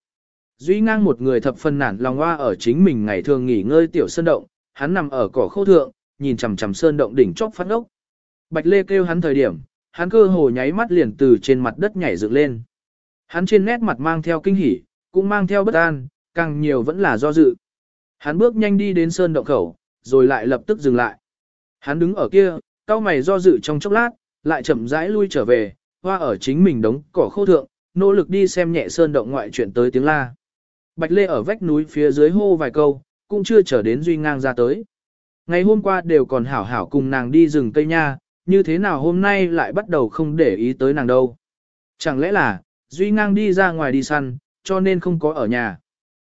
Duy ngang một người thập phần nản lòng hoa ở chính mình ngày thường nghỉ ngơi tiểu sơn động, hắn nằm ở cỏ khô thượng, nhìn chằm chằm sơn động đỉnh chóp phát ốc. Bạch Lê kêu hắn thời điểm, hắn cơ hồ nháy mắt liền từ trên mặt đất nhảy dựng lên. Hắn trên nét mặt mang theo kinh hỉ, cũng mang theo bất an, càng nhiều vẫn là do dự. Hắn bước nhanh đi đến sơn động khẩu, rồi lại lập tức dừng lại. Hắn đứng ở kia, cao mày do dự trong chốc lát, lại chậm rãi lui trở về, hoa ở chính mình đống cỏ khô thượng, nỗ lực đi xem nhẹ sơn động ngoại chuyện tới tiếng la. Bạch Lê ở vách núi phía dưới hô vài câu, cũng chưa trở đến Duy Ngang ra tới. Ngày hôm qua đều còn hảo hảo cùng nàng đi rừng Tây Nha, như thế nào hôm nay lại bắt đầu không để ý tới nàng đâu. Chẳng lẽ là, Duy Ngang đi ra ngoài đi săn, cho nên không có ở nhà.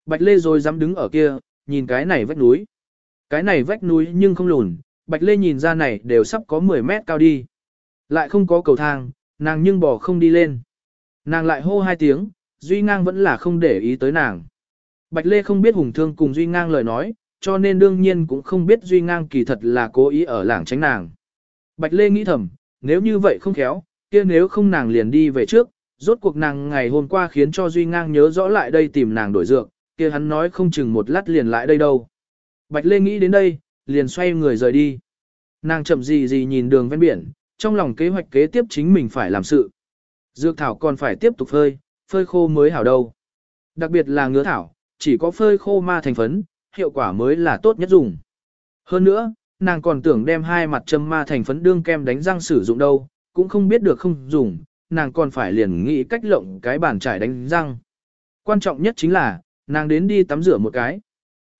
Bạch Lê rồi dám đứng ở kia, nhìn cái này vách núi. Cái này vách núi nhưng không lùn, Bạch Lê nhìn ra này đều sắp có 10 mét cao đi. Lại không có cầu thang, nàng nhưng bỏ không đi lên. Nàng lại hô hai tiếng, Duy Ngang vẫn là không để ý tới nàng. Bạch Lê không biết Hùng Thương cùng Duy Ngang lời nói, cho nên đương nhiên cũng không biết Duy Ngang kỳ thật là cố ý ở làng tránh nàng. Bạch Lê nghĩ thầm, nếu như vậy không khéo, kia nếu không nàng liền đi về trước, rốt cuộc nàng ngày hôm qua khiến cho Duy Ngang nhớ rõ lại đây tìm nàng đổi dược, kia hắn nói không chừng một lát liền lại đây đâu. Bạch Lê nghĩ đến đây, liền xoay người rời đi. Nàng chậm gì gì nhìn đường ven biển, trong lòng kế hoạch kế tiếp chính mình phải làm sự. Dược thảo còn phải tiếp tục phơi, phơi khô mới hảo đâu. Đặc biệt là ngứa thảo, chỉ có phơi khô ma thành phấn, hiệu quả mới là tốt nhất dùng. Hơn nữa, nàng còn tưởng đem hai mặt châm ma thành phấn đương kem đánh răng sử dụng đâu, cũng không biết được không dùng, nàng còn phải liền nghĩ cách lộng cái bàn trải đánh răng. Quan trọng nhất chính là, nàng đến đi tắm rửa một cái.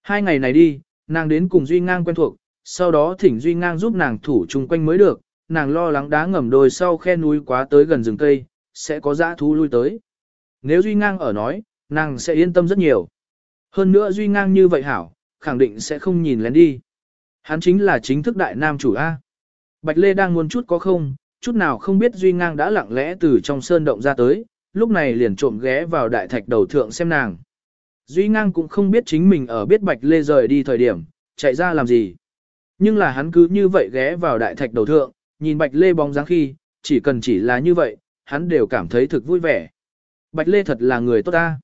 Hai ngày này đi, nàng đến cùng Duy Ngang quen thuộc, sau đó thỉnh Duy Ngang giúp nàng thủ chung quanh mới được, nàng lo lắng đá ngầm đồi sau khe núi quá tới gần rừng cây, sẽ có dã thú lui tới. nếu Duy Ngang ở nói, nàng sẽ yên tâm rất nhiều. Hơn nữa Duy Ngang như vậy hảo, khẳng định sẽ không nhìn lén đi. Hắn chính là chính thức đại nam chủ A. Bạch Lê đang muốn chút có không, chút nào không biết Duy Ngang đã lặng lẽ từ trong sơn động ra tới, lúc này liền trộm ghé vào đại thạch đầu thượng xem nàng. Duy Ngang cũng không biết chính mình ở biết Bạch Lê rời đi thời điểm, chạy ra làm gì. Nhưng là hắn cứ như vậy ghé vào đại thạch đầu thượng, nhìn Bạch Lê bóng dáng khi, chỉ cần chỉ là như vậy, hắn đều cảm thấy thực vui vẻ. Bạch Lê thật là người tốt ta.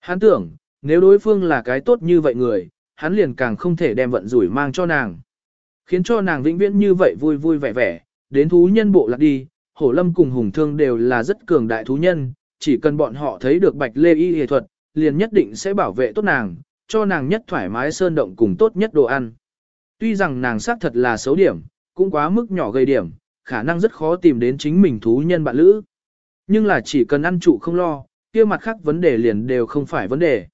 Hắn tưởng, nếu đối phương là cái tốt như vậy người, hắn liền càng không thể đem vận rủi mang cho nàng. Khiến cho nàng vĩnh viễn như vậy vui vui vẻ vẻ, đến thú nhân bộ lạc đi, hổ lâm cùng hùng thương đều là rất cường đại thú nhân, chỉ cần bọn họ thấy được bạch lê y y thuật, liền nhất định sẽ bảo vệ tốt nàng, cho nàng nhất thoải mái sơn động cùng tốt nhất đồ ăn. Tuy rằng nàng xác thật là xấu điểm, cũng quá mức nhỏ gây điểm, khả năng rất khó tìm đến chính mình thú nhân bạn lữ. Nhưng là chỉ cần ăn trụ không lo, kia mặt khác vấn đề liền đều không phải vấn đề.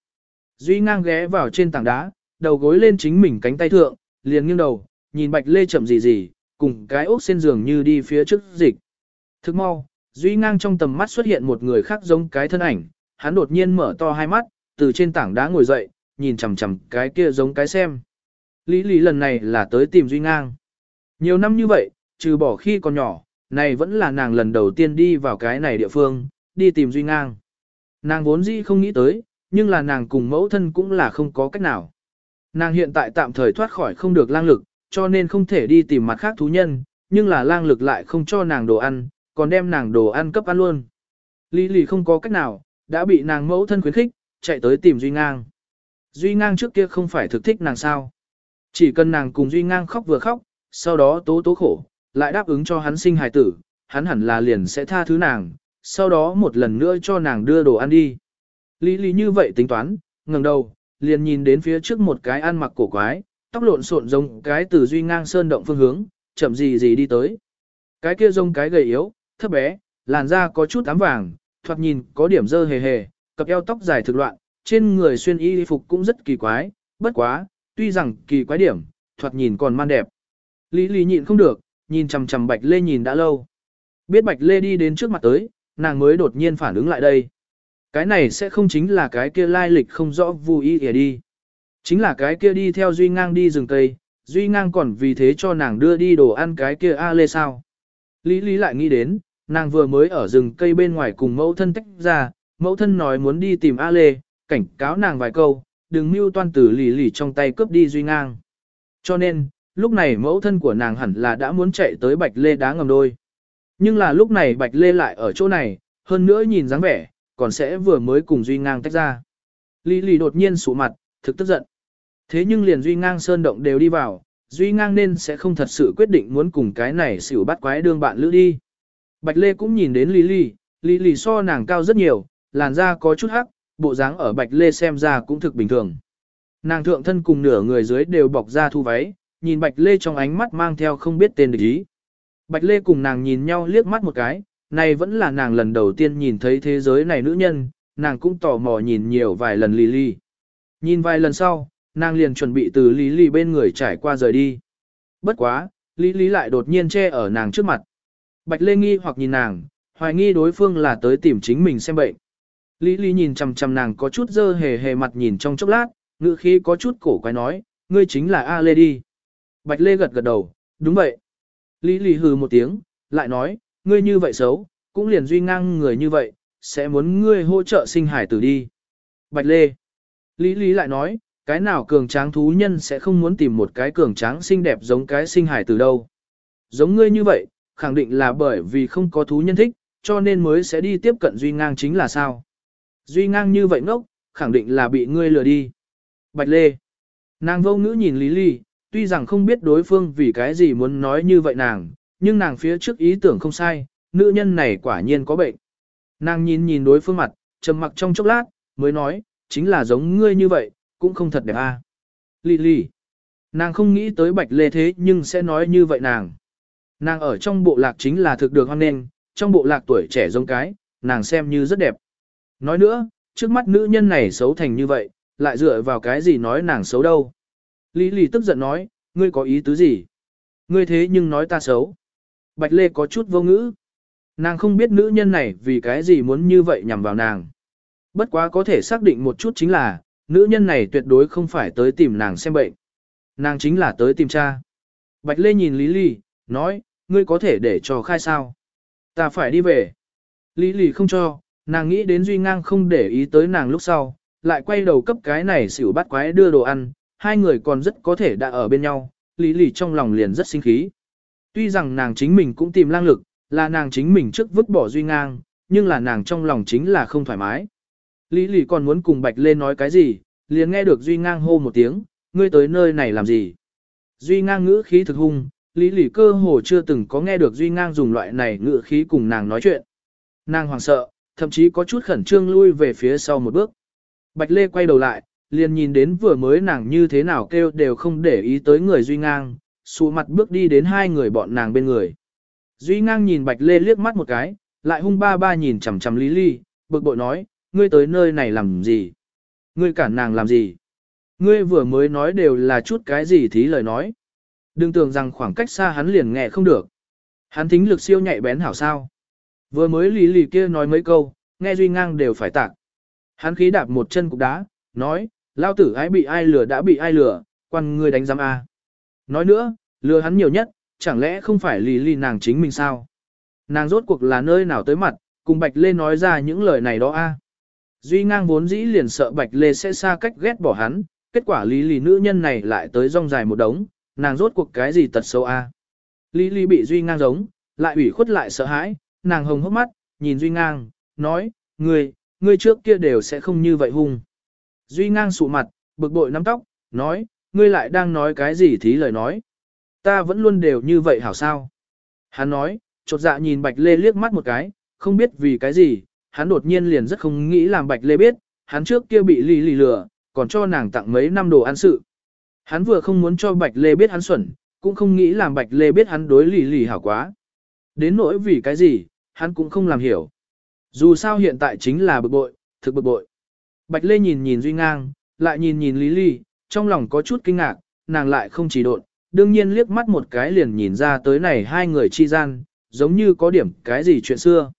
Duy ngang ghé vào trên tảng đá, đầu gối lên chính mình cánh tay thượng, liền nghiêng đầu, nhìn bạch lê chậm gì gì, cùng cái ốc sen giường như đi phía trước dịch. Thức mau, Duy ngang trong tầm mắt xuất hiện một người khác giống cái thân ảnh, hắn đột nhiên mở to hai mắt, từ trên tảng đá ngồi dậy, nhìn chằm chằm cái kia giống cái xem. Lý lý lần này là tới tìm Duy ngang. Nhiều năm như vậy, trừ bỏ khi còn nhỏ, này vẫn là nàng lần đầu tiên đi vào cái này địa phương, đi tìm Duy ngang. Nàng vốn dĩ không nghĩ tới, nhưng là nàng cùng mẫu thân cũng là không có cách nào. Nàng hiện tại tạm thời thoát khỏi không được lang lực, cho nên không thể đi tìm mặt khác thú nhân, nhưng là lang lực lại không cho nàng đồ ăn, còn đem nàng đồ ăn cấp ăn luôn. Lý lì không có cách nào, đã bị nàng mẫu thân khuyến khích, chạy tới tìm Duy Ngang. Duy Ngang trước kia không phải thực thích nàng sao. Chỉ cần nàng cùng Duy Ngang khóc vừa khóc, sau đó tố tố khổ, lại đáp ứng cho hắn sinh hài tử, hắn hẳn là liền sẽ tha thứ nàng, sau đó một lần nữa cho nàng đưa đồ ăn đi. Lý lý như vậy tính toán, ngẩng đầu, liền nhìn đến phía trước một cái ăn mặc cổ quái, tóc lộn xộn giống cái từ duy ngang sơn động phương hướng, chậm gì gì đi tới. Cái kia giống cái gầy yếu, thấp bé, làn da có chút ám vàng, thoạt nhìn có điểm dơ hề hề, cặp eo tóc dài thực loạn, trên người xuyên y phục cũng rất kỳ quái, bất quá, tuy rằng kỳ quái điểm, thoạt nhìn còn man đẹp. Lý lý nhịn không được, nhìn chằm chằm Bạch Lê nhìn đã lâu. Biết Bạch Lê đi đến trước mặt tới, nàng mới đột nhiên phản ứng lại đây. Cái này sẽ không chính là cái kia lai lịch không rõ vui ý đi. Chính là cái kia đi theo Duy Ngang đi rừng cây, Duy Ngang còn vì thế cho nàng đưa đi đồ ăn cái kia A Lê sao. Lý Lý lại nghĩ đến, nàng vừa mới ở rừng cây bên ngoài cùng mẫu thân tách ra, mẫu thân nói muốn đi tìm A Lê, cảnh cáo nàng vài câu, đừng mưu toan tử lì lì trong tay cướp đi Duy Ngang. Cho nên, lúc này mẫu thân của nàng hẳn là đã muốn chạy tới Bạch Lê đá ngầm đôi. Nhưng là lúc này Bạch Lê lại ở chỗ này, hơn nữa nhìn dáng vẻ, còn sẽ vừa mới cùng Duy Ngang tách ra. Lý Lý đột nhiên sụ mặt, thực tức giận. Thế nhưng liền Duy Ngang sơn động đều đi vào, Duy Ngang nên sẽ không thật sự quyết định muốn cùng cái này xỉu bắt quái đương bạn lữ đi. Bạch Lê cũng nhìn đến Lý Lý, Lý Lý so nàng cao rất nhiều, làn da có chút hắc, bộ dáng ở Bạch Lê xem ra cũng thực bình thường. Nàng thượng thân cùng nửa người dưới đều bọc ra thu váy, nhìn Bạch Lê trong ánh mắt mang theo không biết tên địch ý. Bạch Lê cùng nàng nhìn nhau liếc mắt một cái, này vẫn là nàng lần đầu tiên nhìn thấy thế giới này nữ nhân, nàng cũng tò mò nhìn nhiều vài lần Lily. Nhìn vài lần sau, nàng liền chuẩn bị từ Lily bên người trải qua rời đi. Bất quá, Lily lại đột nhiên che ở nàng trước mặt. Bạch Lê nghi hoặc nhìn nàng, hoài nghi đối phương là tới tìm chính mình xem bệnh. Lily nhìn chằm chằm nàng có chút dơ hề hề mặt nhìn trong chốc lát, ngữ khí có chút cổ quái nói, ngươi chính là A Lê đi. Bạch Lê gật gật đầu, đúng vậy. Lý hừ một tiếng, lại nói, ngươi như vậy xấu, cũng liền duy ngang người như vậy, sẽ muốn ngươi hỗ trợ sinh hải tử đi. Bạch Lê. Lý Lý lại nói, cái nào cường tráng thú nhân sẽ không muốn tìm một cái cường tráng xinh đẹp giống cái sinh hải tử đâu. Giống ngươi như vậy, khẳng định là bởi vì không có thú nhân thích, cho nên mới sẽ đi tiếp cận Duy Ngang chính là sao. Duy Ngang như vậy ngốc, khẳng định là bị ngươi lừa đi. Bạch Lê. Nàng vô ngữ nhìn Lý Lý, tuy rằng không biết đối phương vì cái gì muốn nói như vậy nàng, nhưng nàng phía trước ý tưởng không sai, nữ nhân này quả nhiên có bệnh. Nàng nhìn nhìn đối phương mặt, trầm mặc trong chốc lát, mới nói, chính là giống ngươi như vậy, cũng không thật đẹp a. À. Lì lì. Nàng không nghĩ tới bạch lê thế nhưng sẽ nói như vậy nàng. Nàng ở trong bộ lạc chính là thực được hoan nên, trong bộ lạc tuổi trẻ giống cái, nàng xem như rất đẹp. Nói nữa, trước mắt nữ nhân này xấu thành như vậy, lại dựa vào cái gì nói nàng xấu đâu. Lý lì tức giận nói, ngươi có ý tứ gì? Ngươi thế nhưng nói ta xấu. Bạch Lê có chút vô ngữ. Nàng không biết nữ nhân này vì cái gì muốn như vậy nhằm vào nàng. Bất quá có thể xác định một chút chính là, nữ nhân này tuyệt đối không phải tới tìm nàng xem bệnh. Nàng chính là tới tìm cha. Bạch Lê nhìn Lý Lì, nói, ngươi có thể để cho khai sao. Ta phải đi về. Lý Lì không cho, nàng nghĩ đến Duy Ngang không để ý tới nàng lúc sau, lại quay đầu cấp cái này xỉu bắt quái đưa đồ ăn, hai người còn rất có thể đã ở bên nhau, Lý Lì trong lòng liền rất sinh khí. Tuy rằng nàng chính mình cũng tìm lang lực, là nàng chính mình trước vứt bỏ Duy Ngang, nhưng là nàng trong lòng chính là không thoải mái. Lý Lì còn muốn cùng Bạch Lê nói cái gì, liền nghe được Duy Ngang hô một tiếng, ngươi tới nơi này làm gì? Duy Ngang ngữ khí thực hung, Lý Lì cơ hồ chưa từng có nghe được Duy Ngang dùng loại này ngữ khí cùng nàng nói chuyện. Nàng hoàng sợ, thậm chí có chút khẩn trương lui về phía sau một bước. Bạch Lê quay đầu lại, liền nhìn đến vừa mới nàng như thế nào kêu đều không để ý tới người Duy Ngang, xù mặt bước đi đến hai người bọn nàng bên người. Duy Ngang nhìn Bạch Lê liếc mắt một cái, lại hung ba ba nhìn chằm chằm Lý Ly, bực bội nói, ngươi tới nơi này làm gì? Ngươi cản nàng làm gì? Ngươi vừa mới nói đều là chút cái gì thí lời nói. Đừng tưởng rằng khoảng cách xa hắn liền nghe không được. Hắn thính lực siêu nhạy bén hảo sao. Vừa mới Lý Ly kia nói mấy câu, nghe Duy Ngang đều phải tạc. Hắn khí đạp một chân cục đá, nói, lao tử ai bị ai lừa đã bị ai lừa, quan ngươi đánh giam A. Nói nữa, lừa hắn nhiều nhất, chẳng lẽ không phải Lý lì nàng chính mình sao? Nàng rốt cuộc là nơi nào tới mặt, cùng Bạch Lê nói ra những lời này đó a. Duy ngang vốn dĩ liền sợ Bạch Lê sẽ xa cách ghét bỏ hắn, kết quả lý lì nữ nhân này lại tới rong dài một đống, nàng rốt cuộc cái gì tật xấu a. Lý lý bị Duy ngang giống, lại ủy khuất lại sợ hãi, nàng hồng hốc mắt, nhìn Duy ngang, nói, ngươi, ngươi trước kia đều sẽ không như vậy hung. Duy ngang sụ mặt, bực bội nắm tóc, nói, ngươi lại đang nói cái gì thí lời nói. Ta vẫn luôn đều như vậy hảo sao. Hắn nói, chột dạ nhìn Bạch Lê liếc mắt một cái, không biết vì cái gì, hắn đột nhiên liền rất không nghĩ làm Bạch Lê biết, hắn trước kia bị lì lì lừa, còn cho nàng tặng mấy năm đồ ăn sự. Hắn vừa không muốn cho Bạch Lê biết hắn xuẩn, cũng không nghĩ làm Bạch Lê biết hắn đối lì lì hảo quá. Đến nỗi vì cái gì, hắn cũng không làm hiểu. Dù sao hiện tại chính là bực bội, thực bực bội. Bạch Lê nhìn nhìn Duy Ngang, lại nhìn nhìn Lý Ly, trong lòng có chút kinh ngạc, nàng lại không chỉ độn, đương nhiên liếc mắt một cái liền nhìn ra tới này hai người chi gian, giống như có điểm cái gì chuyện xưa.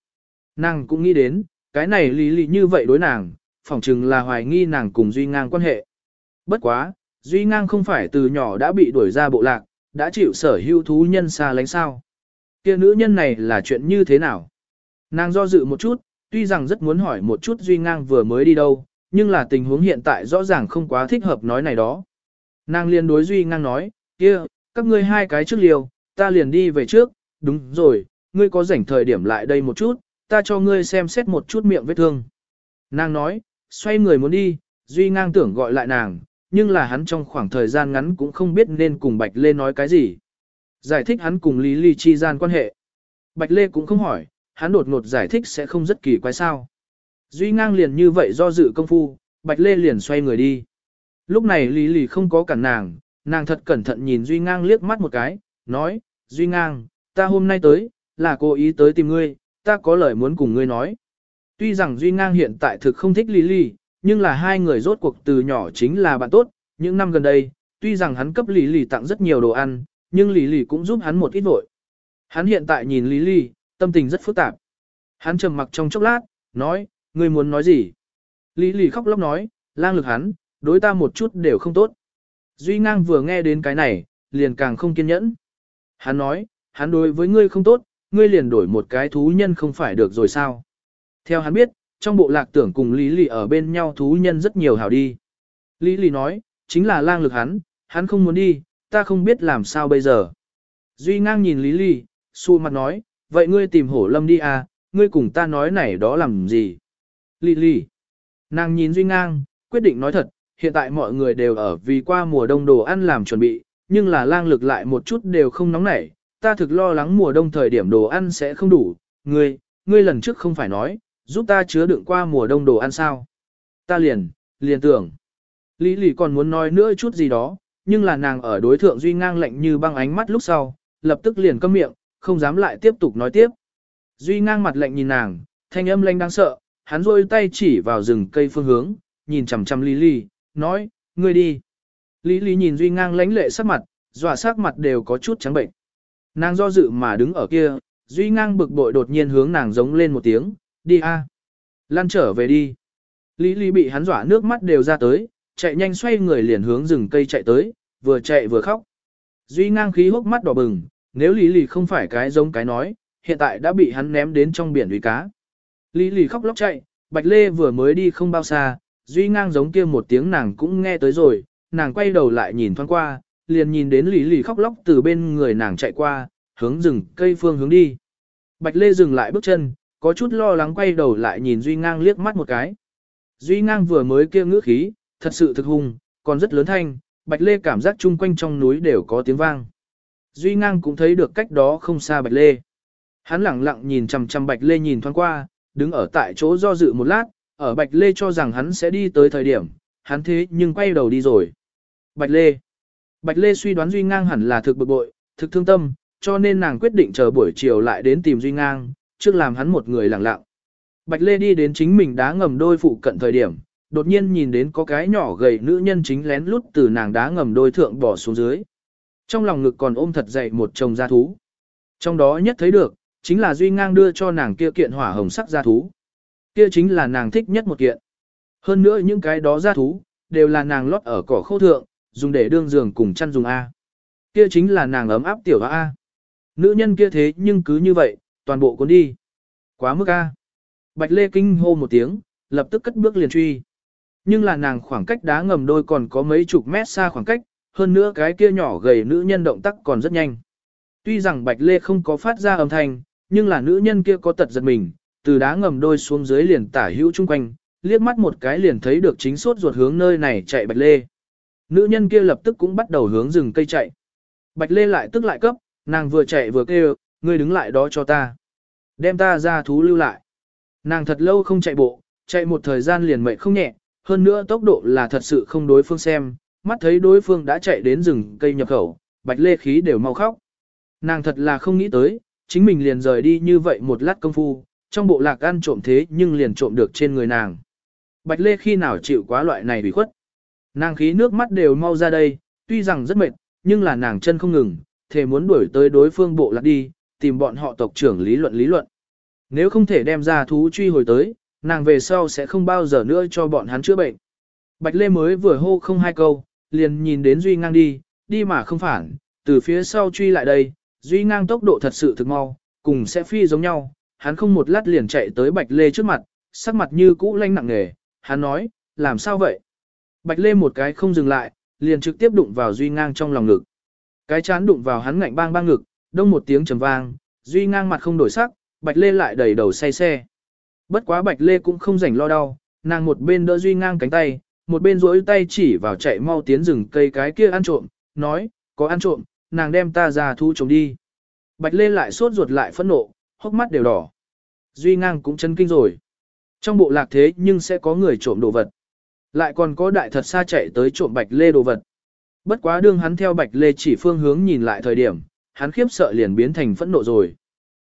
Nàng cũng nghĩ đến, cái này lý lý như vậy đối nàng, phỏng chừng là hoài nghi nàng cùng Duy Ngang quan hệ. Bất quá, Duy Ngang không phải từ nhỏ đã bị đuổi ra bộ lạc, đã chịu sở hữu thú nhân xa lánh sao. Kia nữ nhân này là chuyện như thế nào? Nàng do dự một chút, tuy rằng rất muốn hỏi một chút Duy Ngang vừa mới đi đâu, nhưng là tình huống hiện tại rõ ràng không quá thích hợp nói này đó. Nàng liền đối Duy Ngang nói, kia, các ngươi hai cái trước liều, ta liền đi về trước, đúng rồi, ngươi có rảnh thời điểm lại đây một chút, ta cho ngươi xem xét một chút miệng vết thương. Nàng nói, xoay người muốn đi, Duy ngang tưởng gọi lại nàng, nhưng là hắn trong khoảng thời gian ngắn cũng không biết nên cùng Bạch Lê nói cái gì. Giải thích hắn cùng Lý Ly chi gian quan hệ. Bạch Lê cũng không hỏi, hắn đột ngột giải thích sẽ không rất kỳ quái sao. Duy ngang liền như vậy do dự công phu, Bạch Lê liền xoay người đi. Lúc này Lý lì không có cản nàng, nàng thật cẩn thận nhìn Duy ngang liếc mắt một cái, nói, Duy ngang, ta hôm nay tới, là cố ý tới tìm ngươi, ta có lời muốn cùng ngươi nói. Tuy rằng Duy Ngang hiện tại thực không thích Lily, nhưng là hai người rốt cuộc từ nhỏ chính là bạn tốt, những năm gần đây, tuy rằng hắn cấp Lily tặng rất nhiều đồ ăn, nhưng Lily cũng giúp hắn một ít vội. Hắn hiện tại nhìn Lily, tâm tình rất phức tạp. Hắn trầm mặc trong chốc lát, nói, ngươi muốn nói gì? Lý Lì khóc lóc nói, lang lực hắn, đối ta một chút đều không tốt. Duy Ngang vừa nghe đến cái này, liền càng không kiên nhẫn. Hắn nói, hắn đối với ngươi không tốt, ngươi liền đổi một cái thú nhân không phải được rồi sao. Theo hắn biết, trong bộ lạc tưởng cùng Lý Lì ở bên nhau thú nhân rất nhiều hảo đi. Lý Lì nói, chính là lang lực hắn, hắn không muốn đi, ta không biết làm sao bây giờ. Duy ngang nhìn Lý Lì, xu mặt nói, vậy ngươi tìm hổ lâm đi à, ngươi cùng ta nói này đó làm gì. Lý nàng nhìn Duy ngang, quyết định nói thật, hiện tại mọi người đều ở vì qua mùa đông đồ ăn làm chuẩn bị, nhưng là lang lực lại một chút đều không nóng nảy, ta thực lo lắng mùa đông thời điểm đồ ăn sẽ không đủ, ngươi, ngươi lần trước không phải nói, giúp ta chứa đựng qua mùa đông đồ ăn sao. Ta liền, liền tưởng. Lý lì còn muốn nói nữa chút gì đó, nhưng là nàng ở đối thượng Duy ngang lạnh như băng ánh mắt lúc sau, lập tức liền câm miệng, không dám lại tiếp tục nói tiếp. Duy ngang mặt lạnh nhìn nàng, thanh âm lanh đáng sợ, hắn rôi tay chỉ vào rừng cây phương hướng, nhìn chằm chằm Lý Lý, nói, ngươi đi. Lý Lý nhìn Duy ngang lãnh lệ sắc mặt, dọa sắc mặt đều có chút trắng bệnh. Nàng do dự mà đứng ở kia, Duy ngang bực bội đột nhiên hướng nàng giống lên một tiếng, đi a, Lan trở về đi. Lý Lý bị hắn dọa nước mắt đều ra tới, chạy nhanh xoay người liền hướng rừng cây chạy tới, vừa chạy vừa khóc. Duy ngang khí hốc mắt đỏ bừng, nếu Lý Lý không phải cái giống cái nói, hiện tại đã bị hắn ném đến trong biển uy cá. Lý Lì khóc lóc chạy, Bạch Lê vừa mới đi không bao xa, Duy ngang giống kia một tiếng nàng cũng nghe tới rồi, nàng quay đầu lại nhìn thoáng qua, liền nhìn đến Lý Lì khóc lóc từ bên người nàng chạy qua, hướng rừng cây phương hướng đi. Bạch Lê dừng lại bước chân, có chút lo lắng quay đầu lại nhìn Duy ngang liếc mắt một cái. Duy ngang vừa mới kia ngữ khí, thật sự thực hùng, còn rất lớn thanh, Bạch Lê cảm giác chung quanh trong núi đều có tiếng vang. Duy ngang cũng thấy được cách đó không xa Bạch Lê. Hắn lặng lặng nhìn chằm chằm Bạch Lê nhìn thoáng qua, đứng ở tại chỗ do dự một lát, ở Bạch Lê cho rằng hắn sẽ đi tới thời điểm, hắn thế nhưng quay đầu đi rồi. Bạch Lê Bạch Lê suy đoán Duy ngang hẳn là thực bực bội, thực thương tâm, cho nên nàng quyết định chờ buổi chiều lại đến tìm Duy ngang, trước làm hắn một người lặng lặng. Bạch Lê đi đến chính mình đá ngầm đôi phụ cận thời điểm, đột nhiên nhìn đến có cái nhỏ gầy nữ nhân chính lén lút từ nàng đá ngầm đôi thượng bỏ xuống dưới. Trong lòng ngực còn ôm thật dậy một chồng gia thú. Trong đó nhất thấy được, chính là Duy Ngang đưa cho nàng kia kiện hỏa hồng sắc gia thú. Kia chính là nàng thích nhất một kiện. Hơn nữa những cái đó gia thú, đều là nàng lót ở cỏ khô thượng, dùng để đương giường cùng chăn dùng A. Kia chính là nàng ấm áp tiểu A. Nữ nhân kia thế nhưng cứ như vậy, toàn bộ cuốn đi. Quá mức A. Bạch Lê kinh hô một tiếng, lập tức cất bước liền truy. Nhưng là nàng khoảng cách đá ngầm đôi còn có mấy chục mét xa khoảng cách, hơn nữa cái kia nhỏ gầy nữ nhân động tác còn rất nhanh. Tuy rằng Bạch Lê không có phát ra âm thanh, nhưng là nữ nhân kia có tật giật mình, từ đá ngầm đôi xuống dưới liền tả hữu chung quanh, liếc mắt một cái liền thấy được chính suốt ruột hướng nơi này chạy Bạch Lê. Nữ nhân kia lập tức cũng bắt đầu hướng rừng cây chạy. Bạch Lê lại tức lại cấp, nàng vừa chạy vừa kêu, ngươi đứng lại đó cho ta. Đem ta ra thú lưu lại. Nàng thật lâu không chạy bộ, chạy một thời gian liền mệt không nhẹ, hơn nữa tốc độ là thật sự không đối phương xem, mắt thấy đối phương đã chạy đến rừng cây nhập khẩu, bạch lê khí đều mau khóc. Nàng thật là không nghĩ tới, chính mình liền rời đi như vậy một lát công phu, trong bộ lạc ăn trộm thế nhưng liền trộm được trên người nàng. Bạch lê khi nào chịu quá loại này bị khuất. Nàng khí nước mắt đều mau ra đây, tuy rằng rất mệt, nhưng là nàng chân không ngừng, thề muốn đuổi tới đối phương bộ lạc đi, tìm bọn họ tộc trưởng lý luận lý luận. Nếu không thể đem ra thú truy hồi tới, nàng về sau sẽ không bao giờ nữa cho bọn hắn chữa bệnh. Bạch Lê mới vừa hô không hai câu, liền nhìn đến Duy ngang đi, đi mà không phản, từ phía sau truy lại đây, Duy ngang tốc độ thật sự thực mau, cùng sẽ phi giống nhau, hắn không một lát liền chạy tới Bạch Lê trước mặt, sắc mặt như cũ lanh nặng nề, hắn nói, làm sao vậy? Bạch Lê một cái không dừng lại, liền trực tiếp đụng vào Duy ngang trong lòng ngực. Cái chán đụng vào hắn ngạnh bang bang ngực, đông một tiếng trầm vang, Duy ngang mặt không đổi sắc, Bạch Lê lại đầy đầu say xe. Bất quá Bạch Lê cũng không rảnh lo đau, nàng một bên đỡ Duy ngang cánh tay, một bên duỗi tay chỉ vào chạy mau tiến rừng cây cái kia ăn trộm, nói, có ăn trộm, nàng đem ta ra thu chồng đi. Bạch Lê lại sốt ruột lại phẫn nộ, hốc mắt đều đỏ. Duy ngang cũng chân kinh rồi. Trong bộ lạc thế nhưng sẽ có người trộm đồ vật. Lại còn có đại thật xa chạy tới trộm Bạch Lê đồ vật. Bất quá đương hắn theo Bạch Lê chỉ phương hướng nhìn lại thời điểm, hắn khiếp sợ liền biến thành phẫn nộ rồi.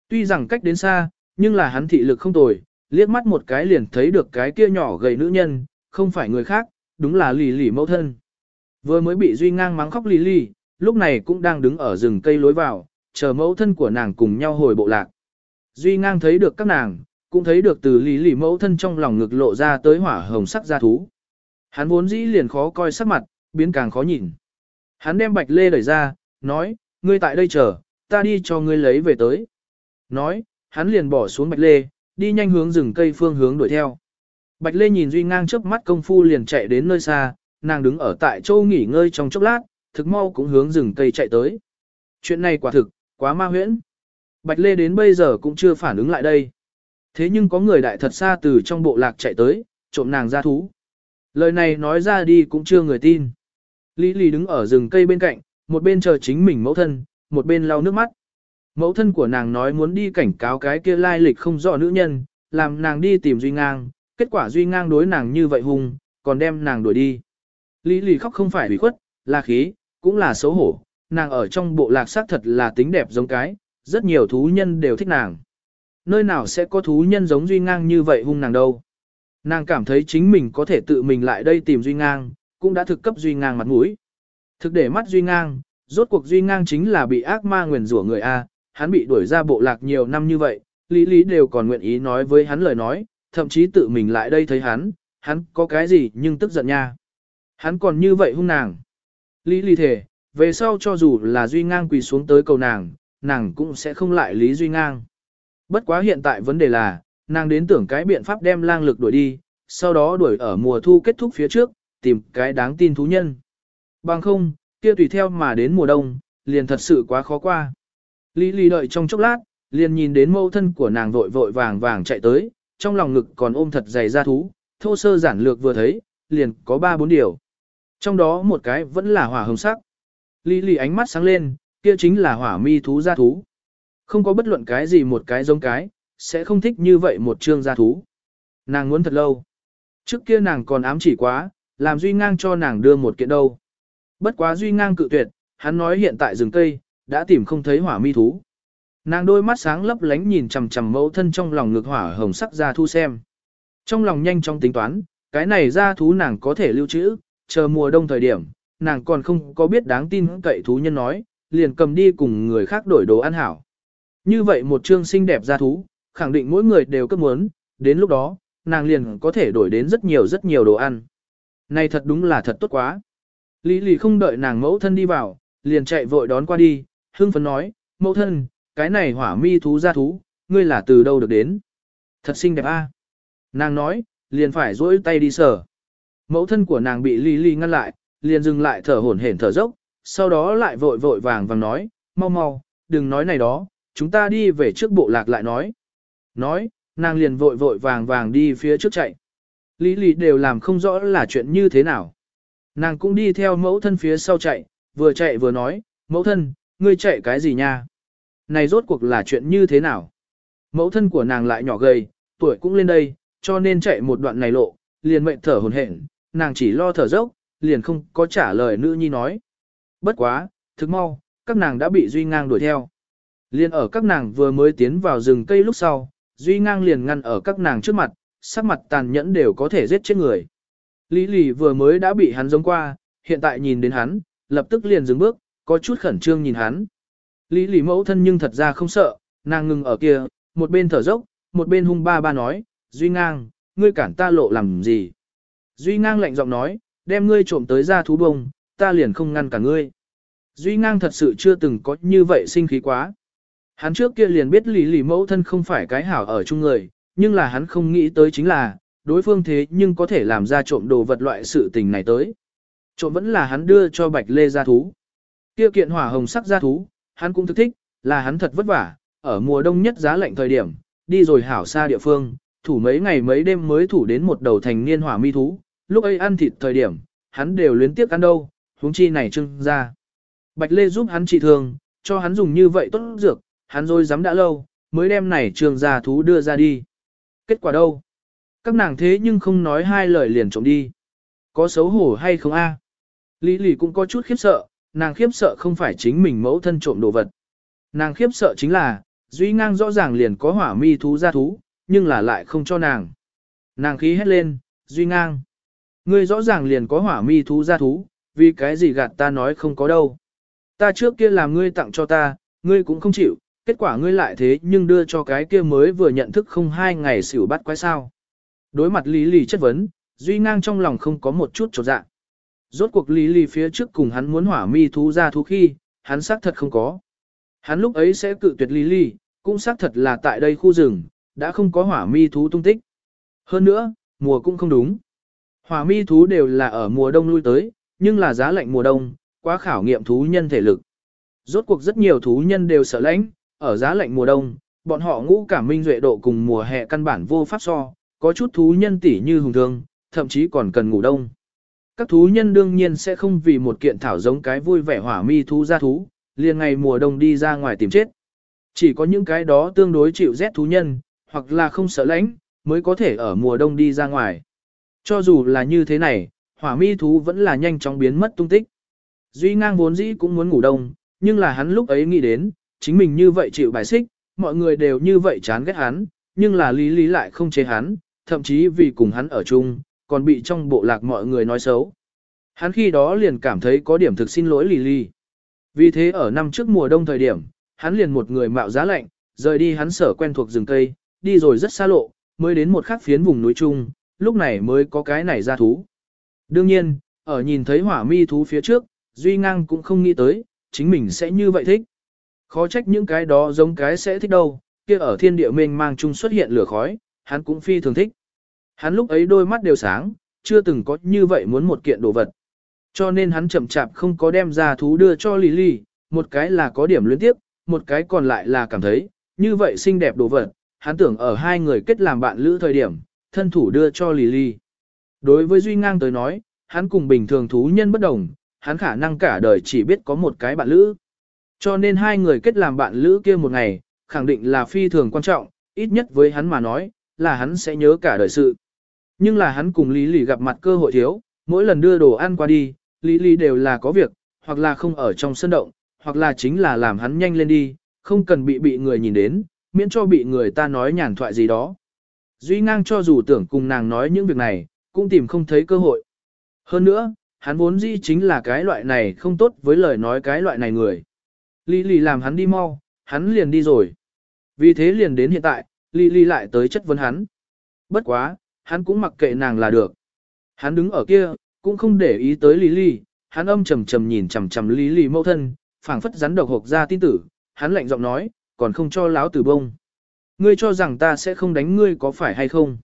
Tuy rằng cách đến xa, nhưng là hắn thị lực không tồi, liếc mắt một cái liền thấy được cái kia nhỏ gầy nữ nhân, không phải người khác, đúng là lì lì mẫu thân. Vừa mới bị Duy ngang mắng khóc lì lì, lúc này cũng đang đứng ở rừng cây lối vào, chờ mẫu thân của nàng cùng nhau hồi bộ lạc. Duy ngang thấy được các nàng, cũng thấy được từ lý lì mẫu thân trong lòng ngực lộ ra tới hỏa hồng sắc gia thú. Hắn vốn dĩ liền khó coi sắc mặt, biến càng khó nhìn. Hắn đem bạch lê đẩy ra, nói, ngươi tại đây chờ, ta đi cho ngươi lấy về tới. Nói, hắn liền bỏ xuống bạch lê, đi nhanh hướng rừng cây phương hướng đuổi theo. Bạch lê nhìn Duy ngang trước mắt công phu liền chạy đến nơi xa, nàng đứng ở tại châu nghỉ ngơi trong chốc lát, thực mau cũng hướng rừng cây chạy tới. Chuyện này quả thực, quá ma huyễn. Bạch lê đến bây giờ cũng chưa phản ứng lại đây. Thế nhưng có người đại thật xa từ trong bộ lạc chạy tới, trộm nàng ra thú. Lời này nói ra đi cũng chưa người tin. Lý Lý đứng ở rừng cây bên cạnh, một bên chờ chính mình mẫu thân, một bên lau nước mắt. Mẫu thân của nàng nói muốn đi cảnh cáo cái kia lai lịch không rõ nữ nhân, làm nàng đi tìm Duy Ngang, kết quả Duy Ngang đối nàng như vậy hung, còn đem nàng đuổi đi. Lý Lý khóc không phải bị khuất, là khí, cũng là xấu hổ, nàng ở trong bộ lạc xác thật là tính đẹp giống cái, rất nhiều thú nhân đều thích nàng. Nơi nào sẽ có thú nhân giống Duy Ngang như vậy hung nàng đâu. Nàng cảm thấy chính mình có thể tự mình lại đây tìm Duy Ngang, cũng đã thực cấp Duy Ngang mặt mũi. Thực để mắt Duy Ngang, rốt cuộc Duy Ngang chính là bị ác ma nguyền rủa người A, hắn bị đuổi ra bộ lạc nhiều năm như vậy, Lý Lý đều còn nguyện ý nói với hắn lời nói, thậm chí tự mình lại đây thấy hắn, hắn có cái gì nhưng tức giận nha. Hắn còn như vậy hung nàng. Lý Lý thể, về sau cho dù là Duy Ngang quỳ xuống tới cầu nàng, nàng cũng sẽ không lại Lý Duy Ngang. Bất quá hiện tại vấn đề là, nàng đến tưởng cái biện pháp đem lang lực đuổi đi, sau đó đuổi ở mùa thu kết thúc phía trước, tìm cái đáng tin thú nhân. Bằng không, kia tùy theo mà đến mùa đông, liền thật sự quá khó qua. Lý Lý đợi trong chốc lát, liền nhìn đến mâu thân của nàng vội vội vàng vàng chạy tới, trong lòng ngực còn ôm thật dày ra thú, thô sơ giản lược vừa thấy, liền có ba bốn điều. Trong đó một cái vẫn là hỏa hồng sắc. Lý Lý ánh mắt sáng lên, kia chính là hỏa mi thú gia thú. Không có bất luận cái gì một cái giống cái, sẽ không thích như vậy một trương gia thú. Nàng muốn thật lâu. Trước kia nàng còn ám chỉ quá, làm Duy Ngang cho nàng đưa một kiện đâu. Bất quá Duy Ngang cự tuyệt, hắn nói hiện tại rừng cây, đã tìm không thấy hỏa mi thú. Nàng đôi mắt sáng lấp lánh nhìn chằm chằm mẫu thân trong lòng ngược hỏa hồng sắc gia thú xem. Trong lòng nhanh chóng tính toán, cái này gia thú nàng có thể lưu trữ, chờ mùa đông thời điểm, nàng còn không có biết đáng tin cậy thú nhân nói, liền cầm đi cùng người khác đổi đồ ăn hảo. Như vậy một chương xinh đẹp ra thú, khẳng định mỗi người đều cấp muốn, đến lúc đó, nàng liền có thể đổi đến rất nhiều rất nhiều đồ ăn. Này thật đúng là thật tốt quá. Lý lì không đợi nàng mẫu thân đi vào, liền chạy vội đón qua đi, hưng phấn nói, mẫu thân, cái này hỏa mi thú ra thú, ngươi là từ đâu được đến? Thật xinh đẹp a. Nàng nói, liền phải duỗi tay đi sở Mẫu thân của nàng bị Lý Lý ngăn lại, liền dừng lại thở hổn hển thở dốc, sau đó lại vội vội vàng vàng nói, mau mau, đừng nói này đó, chúng ta đi về trước bộ lạc lại nói. Nói, nàng liền vội vội vàng vàng đi phía trước chạy. Lý Lý đều làm không rõ là chuyện như thế nào. Nàng cũng đi theo mẫu thân phía sau chạy, vừa chạy vừa nói, mẫu thân, ngươi chạy cái gì nha? Này rốt cuộc là chuyện như thế nào? Mẫu thân của nàng lại nhỏ gầy, tuổi cũng lên đây, cho nên chạy một đoạn này lộ, liền mệnh thở hồn hển, nàng chỉ lo thở dốc, liền không có trả lời nữ nhi nói. Bất quá, thực mau, các nàng đã bị Duy Ngang đuổi theo. Liền ở các nàng vừa mới tiến vào rừng cây lúc sau, Duy Ngang liền ngăn ở các nàng trước mặt, sắc mặt tàn nhẫn đều có thể giết chết người. Lý lì vừa mới đã bị hắn giống qua, hiện tại nhìn đến hắn, lập tức liền dừng bước, có chút khẩn trương nhìn hắn. Lý lì mẫu thân nhưng thật ra không sợ, nàng ngừng ở kia, một bên thở dốc, một bên hung ba ba nói, Duy Ngang, ngươi cản ta lộ làm gì? Duy Ngang lạnh giọng nói, đem ngươi trộm tới ra thú bông, ta liền không ngăn cả ngươi. Duy Ngang thật sự chưa từng có như vậy sinh khí quá. Hắn trước kia liền biết lý lì mẫu thân không phải cái hảo ở chung người, nhưng là hắn không nghĩ tới chính là, đối phương thế nhưng có thể làm ra trộm đồ vật loại sự tình này tới. Trộm vẫn là hắn đưa cho bạch lê gia thú. Kia kiện hỏa hồng sắc gia thú, hắn cũng thức thích, là hắn thật vất vả, ở mùa đông nhất giá lạnh thời điểm, đi rồi hảo xa địa phương, thủ mấy ngày mấy đêm mới thủ đến một đầu thành niên hỏa mi thú, lúc ấy ăn thịt thời điểm, hắn đều luyến tiếc ăn đâu, huống chi này trưng ra. Bạch Lê giúp hắn trị thương, cho hắn dùng như vậy tốt dược, hắn rồi dám đã lâu, mới đem này trường gia thú đưa ra đi. Kết quả đâu? Các nàng thế nhưng không nói hai lời liền trộm đi. Có xấu hổ hay không a? À? Lý lì cũng có chút khiếp sợ, nàng khiếp sợ không phải chính mình mẫu thân trộm đồ vật. Nàng khiếp sợ chính là, Duy Ngang rõ ràng liền có hỏa mi thú ra thú, nhưng là lại không cho nàng. Nàng khí hét lên, Duy Ngang. Ngươi rõ ràng liền có hỏa mi thú ra thú, vì cái gì gạt ta nói không có đâu. Ta trước kia làm ngươi tặng cho ta, ngươi cũng không chịu, kết quả ngươi lại thế nhưng đưa cho cái kia mới vừa nhận thức không hai ngày xỉu bắt quái sao. Đối mặt Lý Lì chất vấn, Duy Ngang trong lòng không có một chút trột dạ. Rốt cuộc Lý Lì phía trước cùng hắn muốn hỏa mi thú ra thú khi, hắn xác thật không có. Hắn lúc ấy sẽ cự tuyệt Lý Lì, cũng xác thật là tại đây khu rừng, đã không có hỏa mi thú tung tích. Hơn nữa, mùa cũng không đúng. Hỏa mi thú đều là ở mùa đông lui tới, nhưng là giá lạnh mùa đông, quá khảo nghiệm thú nhân thể lực. Rốt cuộc rất nhiều thú nhân đều sợ lạnh, ở giá lạnh mùa đông, bọn họ ngũ cảm minh duệ độ cùng mùa hè căn bản vô pháp so, có chút thú nhân tỉ như hùng thương, thậm chí còn cần ngủ đông. Các thú nhân đương nhiên sẽ không vì một kiện thảo giống cái vui vẻ hỏa mi thú ra thú, liền ngày mùa đông đi ra ngoài tìm chết. Chỉ có những cái đó tương đối chịu rét thú nhân, hoặc là không sợ lãnh, mới có thể ở mùa đông đi ra ngoài. Cho dù là như thế này, hỏa mi thú vẫn là nhanh chóng biến mất tung tích. Duy ngang vốn dĩ cũng muốn ngủ đông, nhưng là hắn lúc ấy nghĩ đến, chính mình như vậy chịu bài xích, mọi người đều như vậy chán ghét hắn, nhưng là lý lý lại không chế hắn, thậm chí vì cùng hắn ở chung, còn bị trong bộ lạc mọi người nói xấu. Hắn khi đó liền cảm thấy có điểm thực xin lỗi lý lý. Vì thế ở năm trước mùa đông thời điểm, hắn liền một người mạo giá lạnh, rời đi hắn sở quen thuộc rừng cây, đi rồi rất xa lộ, mới đến một khắc phiến vùng núi trung, lúc này mới có cái này ra thú. Đương nhiên, ở nhìn thấy hỏa mi thú phía trước, Duy Ngang cũng không nghĩ tới, chính mình sẽ như vậy thích. Khó trách những cái đó giống cái sẽ thích đâu, kia ở thiên địa mênh mang chung xuất hiện lửa khói, hắn cũng phi thường thích. Hắn lúc ấy đôi mắt đều sáng, chưa từng có như vậy muốn một kiện đồ vật. Cho nên hắn chậm chạp không có đem ra thú đưa cho Lily, một cái là có điểm luyến tiếp, một cái còn lại là cảm thấy, như vậy xinh đẹp đồ vật, hắn tưởng ở hai người kết làm bạn lữ thời điểm, thân thủ đưa cho Lily. Đối với Duy Ngang tới nói, hắn cùng bình thường thú nhân bất đồng, hắn khả năng cả đời chỉ biết có một cái bạn lữ. Cho nên hai người kết làm bạn lữ kia một ngày, khẳng định là phi thường quan trọng, ít nhất với hắn mà nói, là hắn sẽ nhớ cả đời sự. Nhưng là hắn cùng Lý gặp mặt cơ hội thiếu, mỗi lần đưa đồ ăn qua đi, Lý đều là có việc, hoặc là không ở trong sân động, hoặc là chính là làm hắn nhanh lên đi, không cần bị bị người nhìn đến, miễn cho bị người ta nói nhàn thoại gì đó. Duy ngang cho dù tưởng cùng nàng nói những việc này, cũng tìm không thấy cơ hội. Hơn nữa, hắn vốn dĩ chính là cái loại này không tốt với lời nói cái loại này người. Lý lì làm hắn đi mau, hắn liền đi rồi. Vì thế liền đến hiện tại, Lý lì lại tới chất vấn hắn. Bất quá, hắn cũng mặc kệ nàng là được. Hắn đứng ở kia, cũng không để ý tới Lý lì, hắn âm trầm trầm nhìn chằm chằm Lý lì mâu thân, phảng phất rắn độc hộp ra tin tử, hắn lạnh giọng nói, còn không cho láo tử bông. Ngươi cho rằng ta sẽ không đánh ngươi có phải hay không?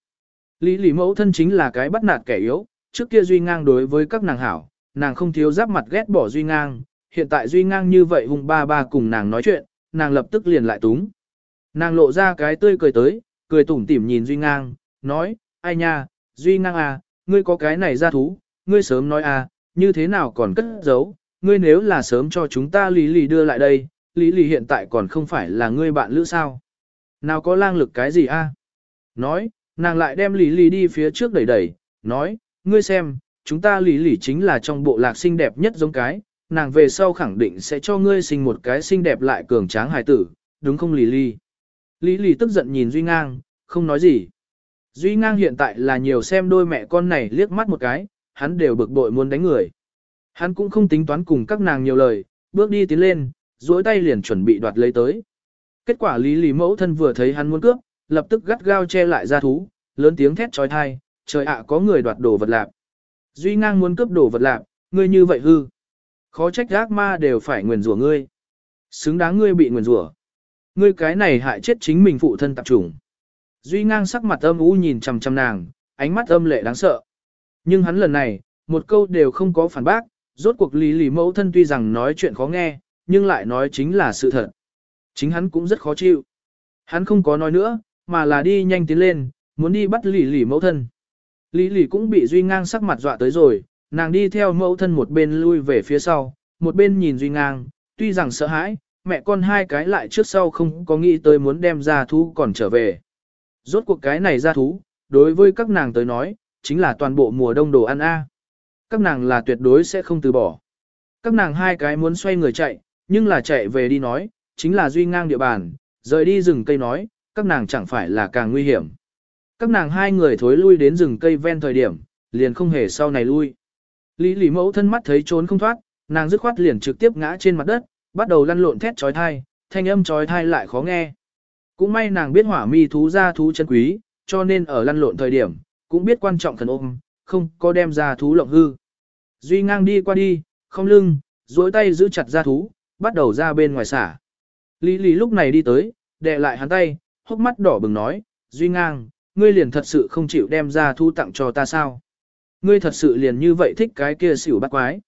Lý Lý mẫu thân chính là cái bắt nạt kẻ yếu, trước kia Duy Ngang đối với các nàng hảo, nàng không thiếu giáp mặt ghét bỏ Duy Ngang, hiện tại Duy Ngang như vậy hung ba ba cùng nàng nói chuyện, nàng lập tức liền lại túng. Nàng lộ ra cái tươi cười tới, cười tủm tỉm nhìn Duy Ngang, nói, ai nha, Duy Ngang à, ngươi có cái này ra thú, ngươi sớm nói à, như thế nào còn cất giấu, ngươi nếu là sớm cho chúng ta Lý Lý đưa lại đây, Lý Lý hiện tại còn không phải là ngươi bạn lữ sao. Nào có lang lực cái gì a? À? Nói, nàng lại đem Lý Lý đi phía trước đẩy đẩy, nói, ngươi xem, chúng ta Lý Lý chính là trong bộ lạc xinh đẹp nhất giống cái, nàng về sau khẳng định sẽ cho ngươi sinh một cái xinh đẹp lại cường tráng hài tử, đúng không Lý Lý? Lý Lý tức giận nhìn Duy Ngang, không nói gì. Duy Ngang hiện tại là nhiều xem đôi mẹ con này liếc mắt một cái, hắn đều bực bội muốn đánh người. Hắn cũng không tính toán cùng các nàng nhiều lời, bước đi tiến lên, duỗi tay liền chuẩn bị đoạt lấy tới. Kết quả Lý Lý mẫu thân vừa thấy hắn muốn cướp, lập tức gắt gao che lại ra thú, lớn tiếng thét trói thai, trời ạ có người đoạt đồ vật lạc. Duy ngang muốn cướp đồ vật lạc, ngươi như vậy hư. Khó trách ác ma đều phải nguyền rủa ngươi. Xứng đáng ngươi bị nguyền rủa. Ngươi cái này hại chết chính mình phụ thân tạp chủng. Duy ngang sắc mặt âm u nhìn chằm chằm nàng, ánh mắt âm lệ đáng sợ. Nhưng hắn lần này, một câu đều không có phản bác, rốt cuộc lý lý mẫu thân tuy rằng nói chuyện khó nghe, nhưng lại nói chính là sự thật. Chính hắn cũng rất khó chịu. Hắn không có nói nữa, mà là đi nhanh tiến lên, muốn đi bắt lì lì mẫu thân. Lý lì cũng bị Duy Ngang sắc mặt dọa tới rồi, nàng đi theo mẫu thân một bên lui về phía sau, một bên nhìn Duy Ngang, tuy rằng sợ hãi, mẹ con hai cái lại trước sau không có nghĩ tới muốn đem ra thú còn trở về. Rốt cuộc cái này ra thú, đối với các nàng tới nói, chính là toàn bộ mùa đông đồ ăn a. Các nàng là tuyệt đối sẽ không từ bỏ. Các nàng hai cái muốn xoay người chạy, nhưng là chạy về đi nói, chính là Duy Ngang địa bàn, rời đi rừng cây nói, các nàng chẳng phải là càng nguy hiểm. Các nàng hai người thối lui đến rừng cây ven thời điểm, liền không hề sau này lui. Lý lì mẫu thân mắt thấy trốn không thoát, nàng dứt khoát liền trực tiếp ngã trên mặt đất, bắt đầu lăn lộn thét trói thai, thanh âm trói thai lại khó nghe. Cũng may nàng biết hỏa mi thú ra thú chân quý, cho nên ở lăn lộn thời điểm, cũng biết quan trọng thần ôm, không có đem ra thú lộng hư. Duy ngang đi qua đi, không lưng, duỗi tay giữ chặt ra thú, bắt đầu ra bên ngoài xả. Lý Lý lúc này đi tới, đè lại hắn tay, hốc mắt đỏ bừng nói, Duy ngang, ngươi liền thật sự không chịu đem ra thu tặng cho ta sao? Ngươi thật sự liền như vậy thích cái kia xỉu bắt quái.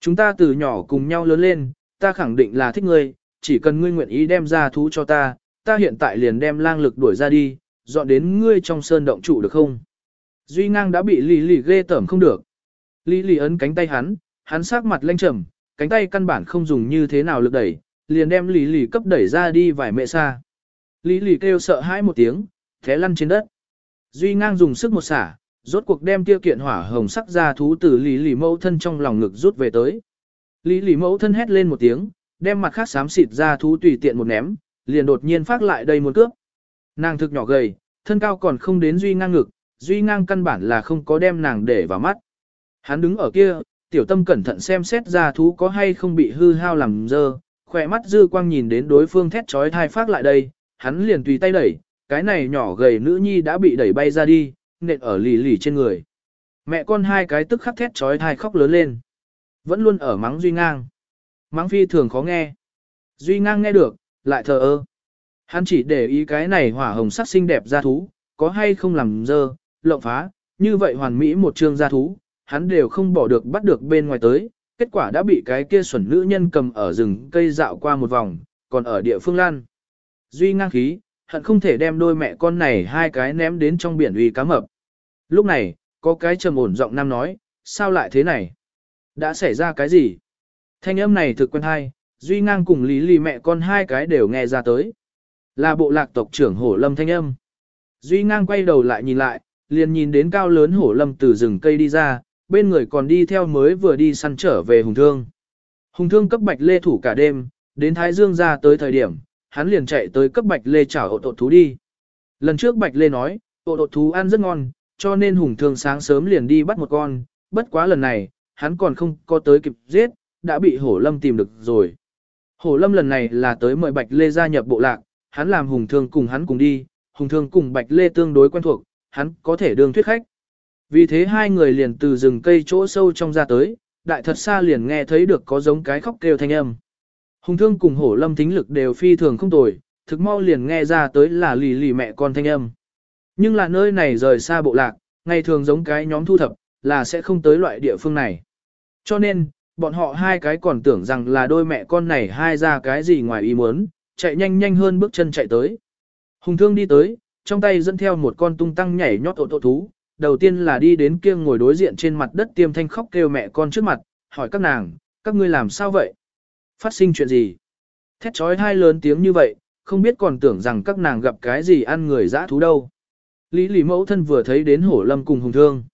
Chúng ta từ nhỏ cùng nhau lớn lên, ta khẳng định là thích ngươi, chỉ cần ngươi nguyện ý đem ra thú cho ta, ta hiện tại liền đem lang lực đuổi ra đi, dọn đến ngươi trong sơn động trụ được không? Duy ngang đã bị lì lì ghê tởm không được. Lý lì ấn cánh tay hắn, hắn sắc mặt lanh trầm, cánh tay căn bản không dùng như thế nào lực đẩy, liền đem lì lì cấp đẩy ra đi vài mẹ xa. Lý lì kêu sợ hãi một tiếng, thế lăn trên đất. Duy ngang dùng sức một xả, rốt cuộc đem tiêu kiện hỏa hồng sắc ra thú từ lý lì mẫu thân trong lòng ngực rút về tới. Lý lì mẫu thân hét lên một tiếng, đem mặt khác xám xịt ra thú tùy tiện một ném, liền đột nhiên phát lại đây một cướp. Nàng thực nhỏ gầy, thân cao còn không đến duy ngang ngực, duy ngang căn bản là không có đem nàng để vào mắt. Hắn đứng ở kia, tiểu tâm cẩn thận xem xét ra thú có hay không bị hư hao làm dơ, khỏe mắt dư quang nhìn đến đối phương thét trói thai phát lại đây, hắn liền tùy tay đẩy, cái này nhỏ gầy nữ nhi đã bị đẩy bay ra đi, nện ở lì lì trên người. Mẹ con hai cái tức khắc thét trói thai khóc lớn lên. Vẫn luôn ở mắng Duy Ngang. Mắng phi thường khó nghe. Duy Ngang nghe được, lại thờ ơ. Hắn chỉ để ý cái này hỏa hồng sắc xinh đẹp ra thú, có hay không làm dơ, lộng phá, như vậy hoàn mỹ một trường gia thú, hắn đều không bỏ được bắt được bên ngoài tới, kết quả đã bị cái kia xuẩn nữ nhân cầm ở rừng cây dạo qua một vòng, còn ở địa phương lan. Duy ngang khí, hận không thể đem đôi mẹ con này hai cái ném đến trong biển uy cá mập. Lúc này, có cái trầm ổn giọng nam nói, sao lại thế này? Đã xảy ra cái gì? Thanh âm này thực quen hay, Duy ngang cùng Lý Lì mẹ con hai cái đều nghe ra tới. Là bộ lạc tộc trưởng hổ lâm thanh âm. Duy ngang quay đầu lại nhìn lại, liền nhìn đến cao lớn hổ lâm từ rừng cây đi ra, bên người còn đi theo mới vừa đi săn trở về hùng thương. Hùng thương cấp bạch lê thủ cả đêm, đến Thái Dương ra tới thời điểm, hắn liền chạy tới cấp bạch lê chảo ổ tột thú đi. Lần trước bạch lê nói, ổ tột thú ăn rất ngon, cho nên hùng thương sáng sớm liền đi bắt một con, bất quá lần này, hắn còn không có tới kịp giết, đã bị hổ lâm tìm được rồi. Hổ lâm lần này là tới mời bạch lê gia nhập bộ lạc, hắn làm hùng thương cùng hắn cùng đi, hùng thương cùng bạch lê tương đối quen thuộc, hắn có thể đương thuyết khách. Vì thế hai người liền từ rừng cây chỗ sâu trong ra tới, đại thật xa liền nghe thấy được có giống cái khóc kêu thanh âm. Hùng thương cùng hổ lâm thính lực đều phi thường không tồi, thực mau liền nghe ra tới là lì lì mẹ con thanh âm. Nhưng là nơi này rời xa bộ lạc, ngày thường giống cái nhóm thu thập, là sẽ không tới loại địa phương này. Cho nên, bọn họ hai cái còn tưởng rằng là đôi mẹ con này hai ra cái gì ngoài ý muốn, chạy nhanh nhanh hơn bước chân chạy tới. Hùng thương đi tới, trong tay dẫn theo một con tung tăng nhảy nhót ộn ộn thú, đầu tiên là đi đến kia ngồi đối diện trên mặt đất tiêm thanh khóc kêu mẹ con trước mặt, hỏi các nàng, các ngươi làm sao vậy? Phát sinh chuyện gì? Thét trói hai lớn tiếng như vậy, không biết còn tưởng rằng các nàng gặp cái gì ăn người dã thú đâu. Lý lì mẫu thân vừa thấy đến hổ lâm cùng hùng thương.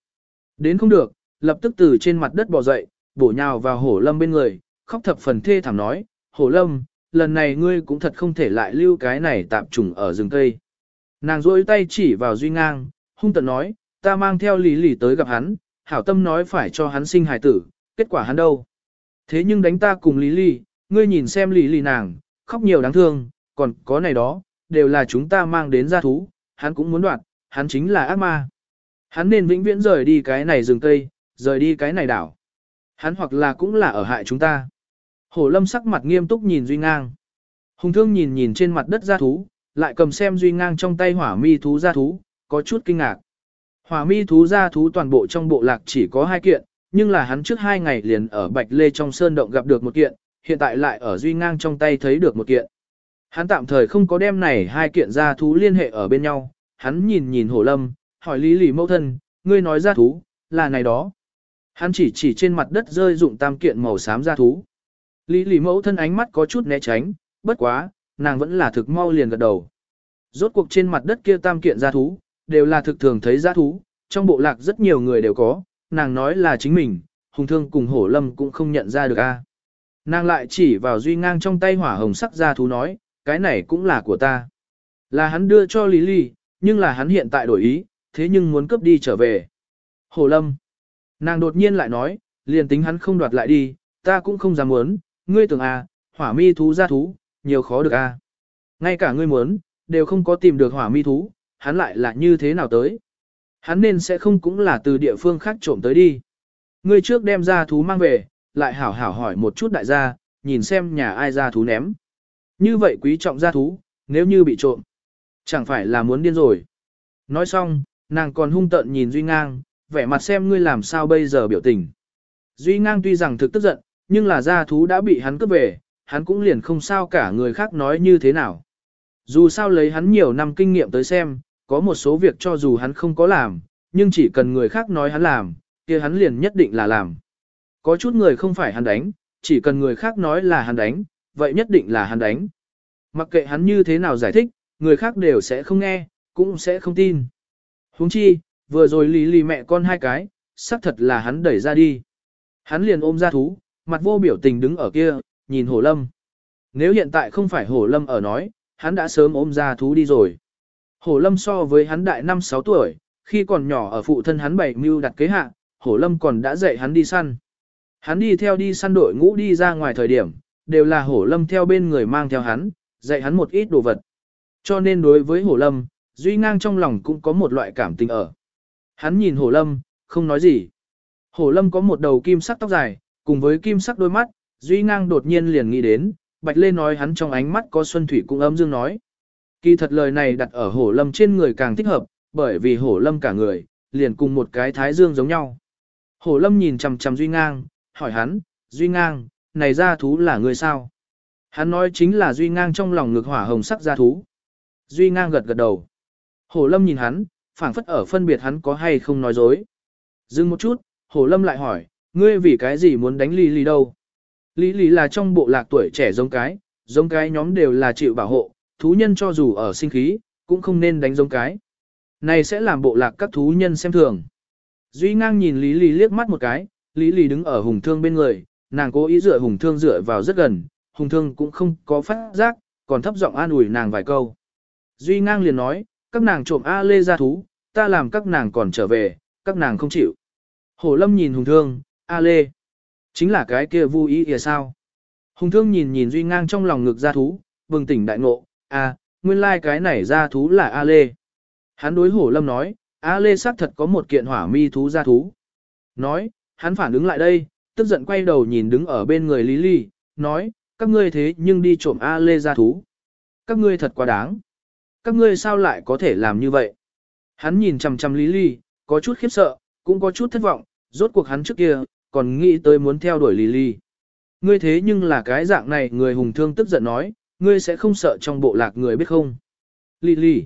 Đến không được, lập tức từ trên mặt đất bò dậy, bổ nhào vào hổ lâm bên người, khóc thập phần thê thảm nói, hổ lâm, lần này ngươi cũng thật không thể lại lưu cái này tạm trùng ở rừng cây. Nàng rôi tay chỉ vào Duy Ngang, hung tận nói, ta mang theo lý lì tới gặp hắn, hảo tâm nói phải cho hắn sinh hài tử, kết quả hắn đâu. Thế nhưng đánh ta cùng lý lì, ngươi nhìn xem lý lì nàng, khóc nhiều đáng thương, còn có này đó, đều là chúng ta mang đến gia thú, hắn cũng muốn đoạt, hắn chính là ác ma. Hắn nên vĩnh viễn rời đi cái này rừng cây, rời đi cái này đảo. Hắn hoặc là cũng là ở hại chúng ta. Hổ lâm sắc mặt nghiêm túc nhìn Duy Ngang. Hùng thương nhìn nhìn trên mặt đất gia thú, lại cầm xem Duy Ngang trong tay hỏa mi thú gia thú, có chút kinh ngạc. Hỏa mi thú ra thú toàn bộ trong bộ lạc chỉ có hai kiện, nhưng là hắn trước hai ngày liền ở Bạch Lê trong sơn động gặp được một kiện, hiện tại lại ở Duy Ngang trong tay thấy được một kiện. Hắn tạm thời không có đem này hai kiện gia thú liên hệ ở bên nhau, hắn nhìn nhìn hổ lâm, hỏi lý lì mẫu thân, ngươi nói gia thú, là này đó. Hắn chỉ chỉ trên mặt đất rơi dụng tam kiện màu xám gia thú. Lý lì mẫu thân ánh mắt có chút né tránh, bất quá, nàng vẫn là thực mau liền gật đầu. Rốt cuộc trên mặt đất kia tam kiện gia thú, đều là thực thường thấy gia thú, trong bộ lạc rất nhiều người đều có, nàng nói là chính mình, hùng thương cùng hổ lâm cũng không nhận ra được a. Nàng lại chỉ vào duy ngang trong tay hỏa hồng sắc gia thú nói, cái này cũng là của ta. Là hắn đưa cho Lý Ly, nhưng là hắn hiện tại đổi ý, thế nhưng muốn cướp đi trở về. Hổ lâm. Nàng đột nhiên lại nói, liền tính hắn không đoạt lại đi, ta cũng không dám muốn, ngươi tưởng à, hỏa mi thú ra thú, nhiều khó được à. Ngay cả ngươi muốn, đều không có tìm được hỏa mi thú, hắn lại là như thế nào tới. Hắn nên sẽ không cũng là từ địa phương khác trộm tới đi. Ngươi trước đem ra thú mang về, lại hảo hảo hỏi một chút đại gia, nhìn xem nhà ai ra thú ném. Như vậy quý trọng ra thú, nếu như bị trộm, chẳng phải là muốn điên rồi. Nói xong, nàng còn hung tợn nhìn Duy Ngang, vẻ mặt xem ngươi làm sao bây giờ biểu tình. Duy Ngang tuy rằng thực tức giận, nhưng là gia thú đã bị hắn cướp về, hắn cũng liền không sao cả người khác nói như thế nào. Dù sao lấy hắn nhiều năm kinh nghiệm tới xem, có một số việc cho dù hắn không có làm, nhưng chỉ cần người khác nói hắn làm, kia hắn liền nhất định là làm. Có chút người không phải hắn đánh, chỉ cần người khác nói là hắn đánh, vậy nhất định là hắn đánh. Mặc kệ hắn như thế nào giải thích, người khác đều sẽ không nghe, cũng sẽ không tin. Huống chi, vừa rồi lì lì mẹ con hai cái, xác thật là hắn đẩy ra đi. Hắn liền ôm ra thú, mặt vô biểu tình đứng ở kia, nhìn hổ lâm. Nếu hiện tại không phải hổ lâm ở nói, hắn đã sớm ôm ra thú đi rồi. Hổ lâm so với hắn đại 5-6 tuổi, khi còn nhỏ ở phụ thân hắn bảy mưu đặt kế hạ, hổ lâm còn đã dạy hắn đi săn. Hắn đi theo đi săn đội ngũ đi ra ngoài thời điểm, đều là hổ lâm theo bên người mang theo hắn, dạy hắn một ít đồ vật. Cho nên đối với hổ lâm, Duy Ngang trong lòng cũng có một loại cảm tình ở. Hắn nhìn hổ lâm, không nói gì. Hổ lâm có một đầu kim sắc tóc dài, cùng với kim sắc đôi mắt, Duy Ngang đột nhiên liền nghĩ đến, Bạch Lê nói hắn trong ánh mắt có Xuân Thủy cũng ấm dương nói. Kỳ thật lời này đặt ở hổ lâm trên người càng thích hợp, bởi vì hổ lâm cả người, liền cùng một cái thái dương giống nhau. Hổ lâm nhìn chằm chằm Duy Ngang, hỏi hắn, Duy Ngang, này ra thú là người sao? Hắn nói chính là Duy Ngang trong lòng ngực hỏa hồng sắc ra thú. Duy Ngang gật gật đầu. Hổ lâm nhìn hắn, phảng phất ở phân biệt hắn có hay không nói dối. Dừng một chút, Hổ lâm lại hỏi, ngươi vì cái gì muốn đánh Lý Lý đâu? Lý Lý là trong bộ lạc tuổi trẻ giống cái, giống cái nhóm đều là chịu bảo hộ, thú nhân cho dù ở sinh khí, cũng không nên đánh giống cái. Này sẽ làm bộ lạc các thú nhân xem thường. Duy ngang nhìn Lý Lý liếc mắt một cái, Lý Lý đứng ở hùng thương bên người, nàng cố ý dựa hùng thương dựa vào rất gần, hùng thương cũng không có phát giác, còn thấp giọng an ủi nàng vài câu. Duy ngang liền nói, các nàng trộm A lê ra thú, ta làm các nàng còn trở về, các nàng không chịu. Hổ lâm nhìn hùng thương, A lê, chính là cái kia vui ý kìa sao. Hùng thương nhìn nhìn Duy ngang trong lòng ngực ra thú, bừng tỉnh đại ngộ, a, nguyên lai like cái này ra thú là A lê. Hắn đối hổ lâm nói, A lê xác thật có một kiện hỏa mi thú ra thú. Nói, hắn phản ứng lại đây, tức giận quay đầu nhìn đứng ở bên người Lý Ly, nói, các ngươi thế nhưng đi trộm A lê ra thú. Các ngươi thật quá đáng. Các ngươi sao lại có thể làm như vậy? Hắn nhìn chằm chằm Lý Ly, có chút khiếp sợ, cũng có chút thất vọng, rốt cuộc hắn trước kia, còn nghĩ tới muốn theo đuổi Lý Ly. Ngươi thế nhưng là cái dạng này người hùng thương tức giận nói, ngươi sẽ không sợ trong bộ lạc người biết không? Lì lì.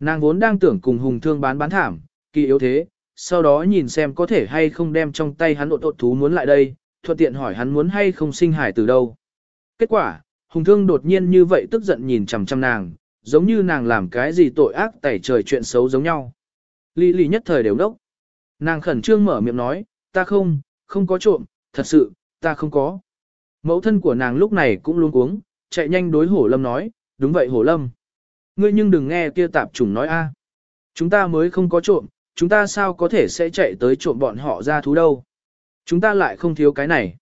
Nàng vốn đang tưởng cùng hùng thương bán bán thảm, kỳ yếu thế, sau đó nhìn xem có thể hay không đem trong tay hắn ột ột thú muốn lại đây, thuận tiện hỏi hắn muốn hay không sinh hải từ đâu. Kết quả, hùng thương đột nhiên như vậy tức giận nhìn chằm chằm nàng, giống như nàng làm cái gì tội ác tẩy trời chuyện xấu giống nhau. Lì lì nhất thời đều đốc. Nàng khẩn trương mở miệng nói, ta không, không có trộm, thật sự, ta không có. Mẫu thân của nàng lúc này cũng luôn cuống, chạy nhanh đối hổ lâm nói, đúng vậy hổ lâm. Ngươi nhưng đừng nghe kia tạp chủng nói a. Chúng ta mới không có trộm, chúng ta sao có thể sẽ chạy tới trộm bọn họ ra thú đâu. Chúng ta lại không thiếu cái này.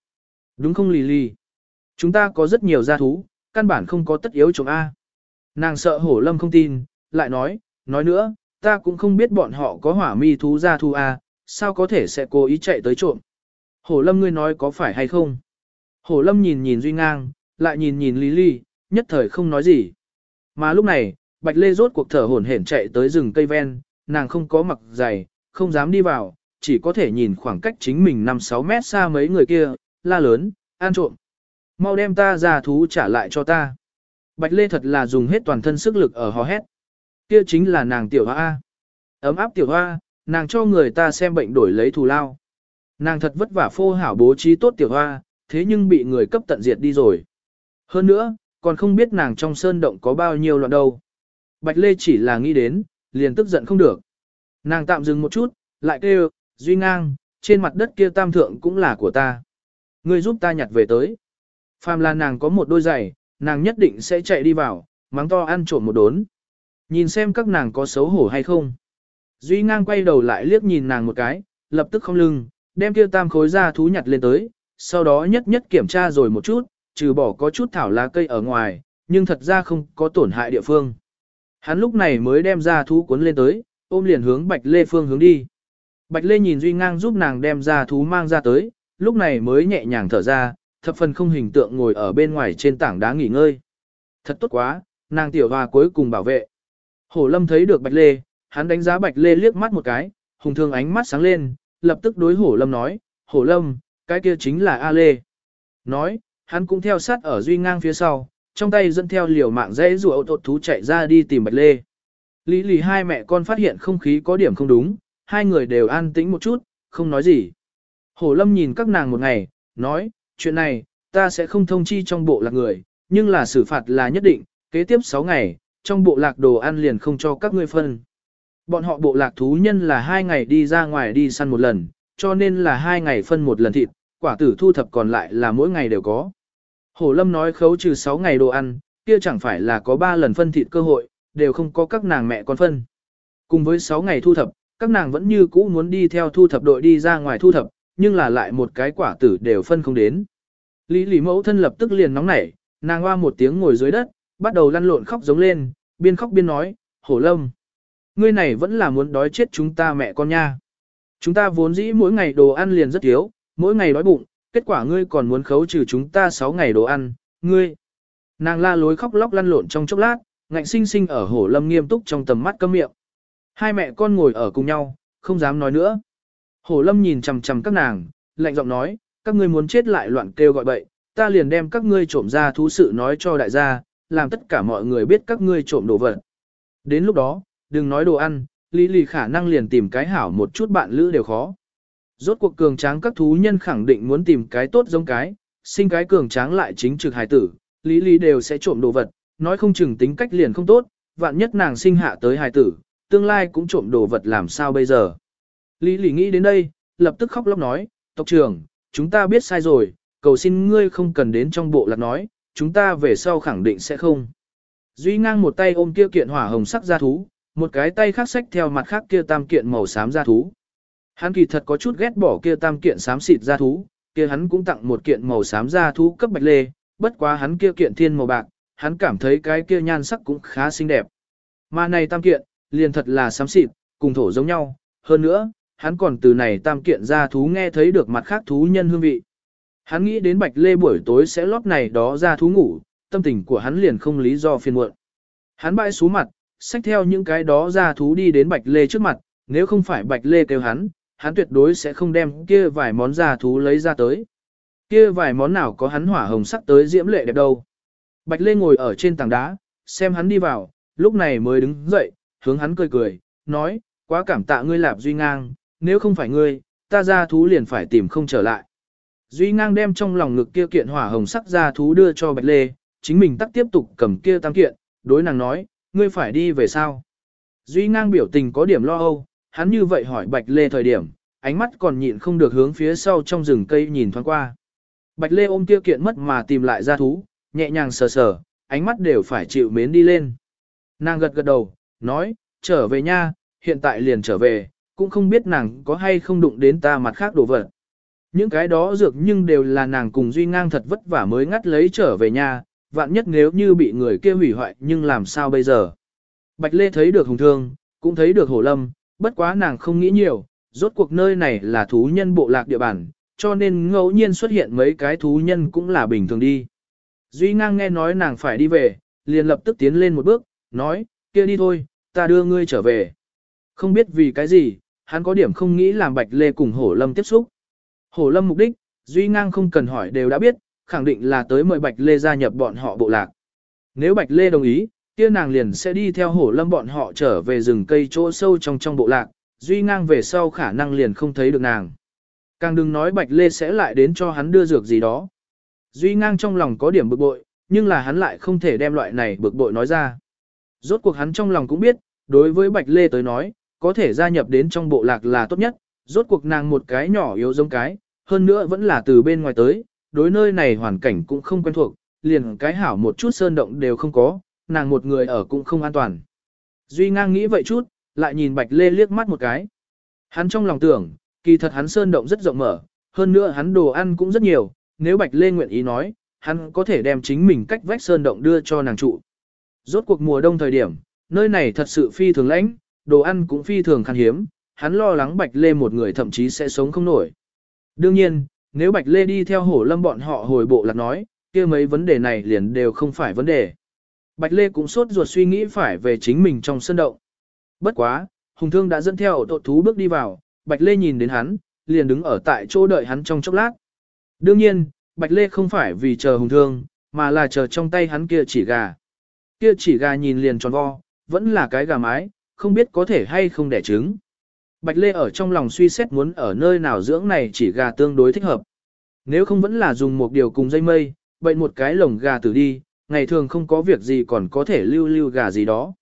Đúng không lì lì. Chúng ta có rất nhiều gia thú, căn bản không có tất yếu trộm A. Nàng sợ hổ lâm không tin, lại nói, nói nữa, ta cũng không biết bọn họ có hỏa mi thú gia thú A, sao có thể sẽ cố ý chạy tới trộm. Hổ lâm ngươi nói có phải hay không? Hổ lâm nhìn nhìn Duy Ngang, lại nhìn nhìn Lý Ly, nhất thời không nói gì. Mà lúc này, Bạch Lê rốt cuộc thở hổn hển chạy tới rừng cây ven, nàng không có mặc giày, không dám đi vào, chỉ có thể nhìn khoảng cách chính mình 5-6 mét xa mấy người kia, la lớn, an trộm. Mau đem ta ra thú trả lại cho ta. Bạch Lê thật là dùng hết toàn thân sức lực ở hò hét. Kia chính là nàng tiểu hoa. Ấm áp tiểu hoa, nàng cho người ta xem bệnh đổi lấy thù lao. Nàng thật vất vả phô hảo bố trí tốt tiểu hoa, thế nhưng bị người cấp tận diệt đi rồi. Hơn nữa, còn không biết nàng trong sơn động có bao nhiêu loạn đâu. Bạch Lê chỉ là nghĩ đến, liền tức giận không được. Nàng tạm dừng một chút, lại kêu, Duy Ngang, trên mặt đất kia tam thượng cũng là của ta. Ngươi giúp ta nhặt về tới. Phàm là nàng có một đôi giày, nàng nhất định sẽ chạy đi vào, mắng to ăn trộm một đốn. Nhìn xem các nàng có xấu hổ hay không. Duy ngang quay đầu lại liếc nhìn nàng một cái, lập tức không lưng, đem kia tam khối ra thú nhặt lên tới, sau đó nhất nhất kiểm tra rồi một chút, trừ bỏ có chút thảo lá cây ở ngoài, nhưng thật ra không có tổn hại địa phương. Hắn lúc này mới đem ra thú cuốn lên tới, ôm liền hướng Bạch Lê phương hướng đi. Bạch Lê nhìn Duy ngang giúp nàng đem ra thú mang ra tới, lúc này mới nhẹ nhàng thở ra, thập phần không hình tượng ngồi ở bên ngoài trên tảng đá nghỉ ngơi. Thật tốt quá, nàng tiểu hòa cuối cùng bảo vệ. Hổ lâm thấy được Bạch Lê, hắn đánh giá Bạch Lê liếc mắt một cái, hùng thương ánh mắt sáng lên, lập tức đối hổ lâm nói, hổ lâm, cái kia chính là A Lê. Nói, hắn cũng theo sát ở duy ngang phía sau, trong tay dẫn theo liều mạng dễ rùa tột thú chạy ra đi tìm Bạch Lê. Lý lì hai mẹ con phát hiện không khí có điểm không đúng, hai người đều an tĩnh một chút, không nói gì. Hổ lâm nhìn các nàng một ngày, nói, chuyện này, ta sẽ không thông chi trong bộ lạc người, nhưng là xử phạt là nhất định, kế tiếp 6 ngày, trong bộ lạc đồ ăn liền không cho các ngươi phân. Bọn họ bộ lạc thú nhân là hai ngày đi ra ngoài đi săn một lần, cho nên là hai ngày phân một lần thịt, quả tử thu thập còn lại là mỗi ngày đều có. Hổ Lâm nói khấu trừ 6 ngày đồ ăn, kia chẳng phải là có 3 lần phân thịt cơ hội, đều không có các nàng mẹ con phân. Cùng với 6 ngày thu thập, các nàng vẫn như cũ muốn đi theo thu thập đội đi ra ngoài thu thập, nhưng là lại một cái quả tử đều phân không đến. Lý lì mẫu thân lập tức liền nóng nảy, nàng hoa một tiếng ngồi dưới đất, bắt đầu lăn lộn khóc giống lên, biên khóc biên nói, hổ lâm. ngươi này vẫn là muốn đói chết chúng ta mẹ con nha. Chúng ta vốn dĩ mỗi ngày đồ ăn liền rất thiếu, mỗi ngày đói bụng, kết quả ngươi còn muốn khấu trừ chúng ta 6 ngày đồ ăn, ngươi. Nàng la lối khóc lóc lăn lộn trong chốc lát, ngạnh sinh sinh ở hổ lâm nghiêm túc trong tầm mắt cấm miệng. Hai mẹ con ngồi ở cùng nhau, không dám nói nữa. Hổ lâm nhìn chằm chằm các nàng, lạnh giọng nói, các ngươi muốn chết lại loạn kêu gọi bậy, ta liền đem các ngươi trộm ra thú sự nói cho đại gia, làm tất cả mọi người biết các ngươi trộm đồ vật. Đến lúc đó, đừng nói đồ ăn, lý lì khả năng liền tìm cái hảo một chút bạn lữ đều khó. Rốt cuộc cường tráng các thú nhân khẳng định muốn tìm cái tốt giống cái, sinh cái cường tráng lại chính trực hài tử, lý lý đều sẽ trộm đồ vật, nói không chừng tính cách liền không tốt, vạn nhất nàng sinh hạ tới hài tử, tương lai cũng trộm đồ vật làm sao bây giờ. Lý lý nghĩ đến đây, lập tức khóc lóc nói, tộc trưởng, chúng ta biết sai rồi, cầu xin ngươi không cần đến trong bộ lạc nói, chúng ta về sau khẳng định sẽ không. Duy ngang một tay ôm kia kiện hỏa hồng sắc gia thú, một cái tay khác xách theo mặt khác kia tam kiện màu xám gia thú. Hắn kỳ thật có chút ghét bỏ kia tam kiện xám xịt gia thú, kia hắn cũng tặng một kiện màu xám gia thú cấp bạch lê, bất quá hắn kia kiện thiên màu bạc, hắn cảm thấy cái kia nhan sắc cũng khá xinh đẹp. Mà này tam kiện, liền thật là xám xịt, cùng thổ giống nhau, hơn nữa, hắn còn từ này tam kiện gia thú nghe thấy được mặt khác thú nhân hương vị. Hắn nghĩ đến bạch lê buổi tối sẽ lót này đó ra thú ngủ, tâm tình của hắn liền không lý do phiền muộn. Hắn bãi xuống mặt, xách theo những cái đó ra thú đi đến bạch lê trước mặt, nếu không phải bạch lê kêu hắn, hắn tuyệt đối sẽ không đem kia vài món ra thú lấy ra tới. Kia vài món nào có hắn hỏa hồng sắc tới diễm lệ đẹp đâu. Bạch lê ngồi ở trên tảng đá, xem hắn đi vào, lúc này mới đứng dậy, hướng hắn cười cười, nói, quá cảm tạ ngươi lạp duy ngang, nếu không phải ngươi, ta ra thú liền phải tìm không trở lại. Duy ngang đem trong lòng ngực kia kiện hỏa hồng sắc ra thú đưa cho Bạch Lê, chính mình tắt tiếp tục cầm kia tam kiện, đối nàng nói, ngươi phải đi về sao? Duy ngang biểu tình có điểm lo âu, hắn như vậy hỏi Bạch Lê thời điểm, ánh mắt còn nhịn không được hướng phía sau trong rừng cây nhìn thoáng qua. Bạch Lê ôm kia kiện mất mà tìm lại ra thú, nhẹ nhàng sờ sờ, ánh mắt đều phải chịu mến đi lên. Nàng gật gật đầu, nói, trở về nha, hiện tại liền trở về, cũng không biết nàng có hay không đụng đến ta mặt khác đồ vật. Những cái đó dược nhưng đều là nàng cùng Duy Ngang thật vất vả mới ngắt lấy trở về nhà, vạn nhất nếu như bị người kia hủy hoại nhưng làm sao bây giờ. Bạch Lê thấy được hùng thương, cũng thấy được hổ lâm, bất quá nàng không nghĩ nhiều, rốt cuộc nơi này là thú nhân bộ lạc địa bàn, cho nên ngẫu nhiên xuất hiện mấy cái thú nhân cũng là bình thường đi. Duy Ngang nghe nói nàng phải đi về, liền lập tức tiến lên một bước, nói, kia đi thôi, ta đưa ngươi trở về. Không biết vì cái gì, hắn có điểm không nghĩ làm Bạch Lê cùng hổ lâm tiếp xúc. Hổ lâm mục đích, Duy Ngang không cần hỏi đều đã biết, khẳng định là tới mời Bạch Lê gia nhập bọn họ bộ lạc. Nếu Bạch Lê đồng ý, kia nàng liền sẽ đi theo hổ lâm bọn họ trở về rừng cây chỗ sâu trong trong bộ lạc, Duy Ngang về sau khả năng liền không thấy được nàng. Càng đừng nói Bạch Lê sẽ lại đến cho hắn đưa dược gì đó. Duy Ngang trong lòng có điểm bực bội, nhưng là hắn lại không thể đem loại này bực bội nói ra. Rốt cuộc hắn trong lòng cũng biết, đối với Bạch Lê tới nói, có thể gia nhập đến trong bộ lạc là tốt nhất, rốt cuộc nàng một cái nhỏ yếu giống cái, hơn nữa vẫn là từ bên ngoài tới, đối nơi này hoàn cảnh cũng không quen thuộc, liền cái hảo một chút sơn động đều không có, nàng một người ở cũng không an toàn. Duy ngang nghĩ vậy chút, lại nhìn Bạch Lê liếc mắt một cái. Hắn trong lòng tưởng, kỳ thật hắn sơn động rất rộng mở, hơn nữa hắn đồ ăn cũng rất nhiều, nếu Bạch Lê nguyện ý nói, hắn có thể đem chính mình cách vách sơn động đưa cho nàng trụ. Rốt cuộc mùa đông thời điểm, nơi này thật sự phi thường lãnh, đồ ăn cũng phi thường khan hiếm, hắn lo lắng Bạch Lê một người thậm chí sẽ sống không nổi. Đương nhiên, nếu Bạch Lê đi theo hổ lâm bọn họ hồi bộ lạc nói, kia mấy vấn đề này liền đều không phải vấn đề. Bạch Lê cũng sốt ruột suy nghĩ phải về chính mình trong sân động. Bất quá, Hùng Thương đã dẫn theo ổ tội thú bước đi vào, Bạch Lê nhìn đến hắn, liền đứng ở tại chỗ đợi hắn trong chốc lát. Đương nhiên, Bạch Lê không phải vì chờ Hùng Thương, mà là chờ trong tay hắn kia chỉ gà. Kia chỉ gà nhìn liền tròn vo, vẫn là cái gà mái, không biết có thể hay không đẻ trứng. Bạch Lê ở trong lòng suy xét muốn ở nơi nào dưỡng này chỉ gà tương đối thích hợp. Nếu không vẫn là dùng một điều cùng dây mây, bệnh một cái lồng gà tử đi, ngày thường không có việc gì còn có thể lưu lưu gà gì đó.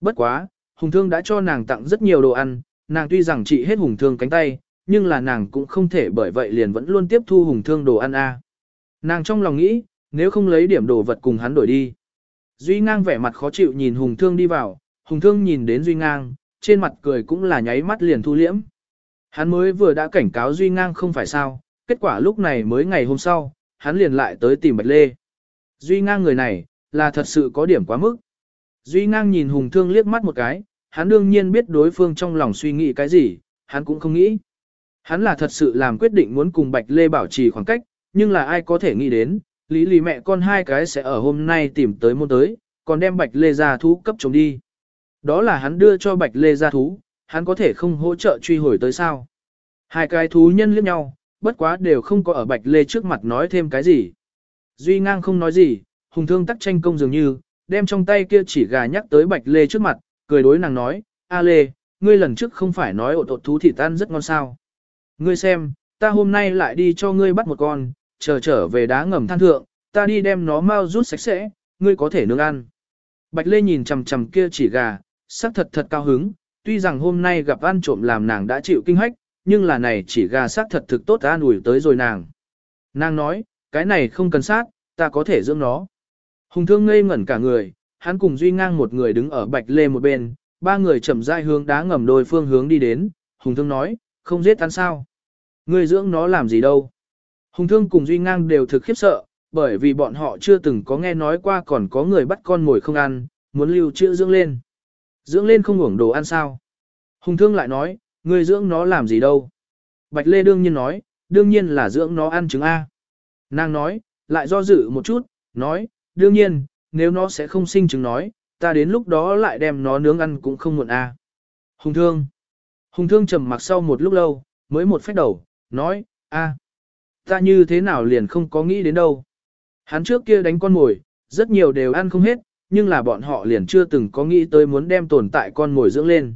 Bất quá, Hùng Thương đã cho nàng tặng rất nhiều đồ ăn, nàng tuy rằng trị hết Hùng Thương cánh tay, nhưng là nàng cũng không thể bởi vậy liền vẫn luôn tiếp thu Hùng Thương đồ ăn a. Nàng trong lòng nghĩ, nếu không lấy điểm đồ vật cùng hắn đổi đi. Duy ngang vẻ mặt khó chịu nhìn Hùng Thương đi vào, Hùng Thương nhìn đến Duy ngang, trên mặt cười cũng là nháy mắt liền thu liễm. Hắn mới vừa đã cảnh cáo Duy Ngang không phải sao, kết quả lúc này mới ngày hôm sau, hắn liền lại tới tìm Bạch Lê. Duy Ngang người này, là thật sự có điểm quá mức. Duy Ngang nhìn Hùng Thương liếc mắt một cái, hắn đương nhiên biết đối phương trong lòng suy nghĩ cái gì, hắn cũng không nghĩ. Hắn là thật sự làm quyết định muốn cùng Bạch Lê bảo trì khoảng cách, nhưng là ai có thể nghĩ đến, lý lý mẹ con hai cái sẽ ở hôm nay tìm tới môn tới, còn đem Bạch Lê ra thú cấp chống đi. Đó là hắn đưa cho Bạch Lê ra thú, hắn có thể không hỗ trợ truy hồi tới sao. Hai cái thú nhân liếc nhau, bất quá đều không có ở Bạch Lê trước mặt nói thêm cái gì. Duy ngang không nói gì, hùng thương tắc tranh công dường như, đem trong tay kia chỉ gà nhắc tới Bạch Lê trước mặt, cười đối nàng nói, A Lê, ngươi lần trước không phải nói ột ột thú thịt tan rất ngon sao. Ngươi xem, ta hôm nay lại đi cho ngươi bắt một con, chờ trở về đá ngầm than thượng, ta đi đem nó mau rút sạch sẽ, ngươi có thể nướng ăn. Bạch Lê nhìn chằm chằm kia chỉ gà, sắc thật thật cao hứng, tuy rằng hôm nay gặp ăn trộm làm nàng đã chịu kinh hách, nhưng là này chỉ gà sắc thật thực tốt an ủi tới rồi nàng. Nàng nói, cái này không cần sát, ta có thể dưỡng nó. Hùng thương ngây ngẩn cả người, hắn cùng Duy ngang một người đứng ở Bạch Lê một bên, ba người chậm rãi hướng đá ngầm đôi phương hướng đi đến, Hùng thương nói, không giết ăn sao. người dưỡng nó làm gì đâu. Hùng thương cùng Duy ngang đều thực khiếp sợ, bởi vì bọn họ chưa từng có nghe nói qua còn có người bắt con mồi không ăn, muốn lưu trữ dưỡng lên. Dưỡng lên không hưởng đồ ăn sao? Hùng thương lại nói, người dưỡng nó làm gì đâu? Bạch Lê đương nhiên nói, đương nhiên là dưỡng nó ăn trứng A. Nàng nói, lại do dự một chút, nói, đương nhiên, nếu nó sẽ không sinh trứng nói, ta đến lúc đó lại đem nó nướng ăn cũng không muộn à? Hùng thương. Hùng thương trầm mặc sau một lúc lâu, mới một phép đầu, nói, a, ta như thế nào liền không có nghĩ đến đâu. Hắn trước kia đánh con mồi, rất nhiều đều ăn không hết, nhưng là bọn họ liền chưa từng có nghĩ tới muốn đem tồn tại con mồi dưỡng lên.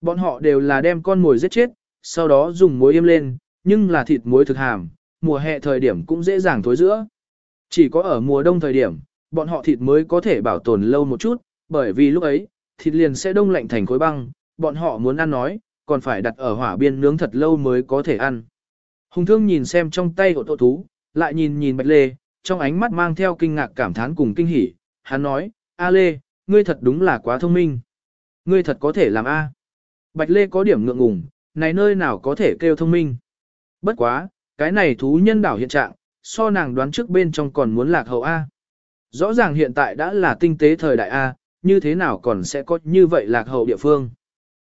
Bọn họ đều là đem con mồi giết chết, sau đó dùng muối im lên, nhưng là thịt muối thực hàm, mùa hè thời điểm cũng dễ dàng thối giữa. Chỉ có ở mùa đông thời điểm, bọn họ thịt mới có thể bảo tồn lâu một chút, bởi vì lúc ấy, thịt liền sẽ đông lạnh thành khối băng, bọn họ muốn ăn nói, còn phải đặt ở hỏa biên nướng thật lâu mới có thể ăn. Hùng thương nhìn xem trong tay của tổ thú, lại nhìn nhìn bạch lê, trong ánh mắt mang theo kinh ngạc cảm thán cùng kinh hỉ, hắn nói, A Lê, ngươi thật đúng là quá thông minh. Ngươi thật có thể làm A. Bạch Lê có điểm ngượng ngùng, này nơi nào có thể kêu thông minh. Bất quá, cái này thú nhân đảo hiện trạng, so nàng đoán trước bên trong còn muốn lạc hậu A. Rõ ràng hiện tại đã là tinh tế thời đại A, như thế nào còn sẽ có như vậy lạc hậu địa phương.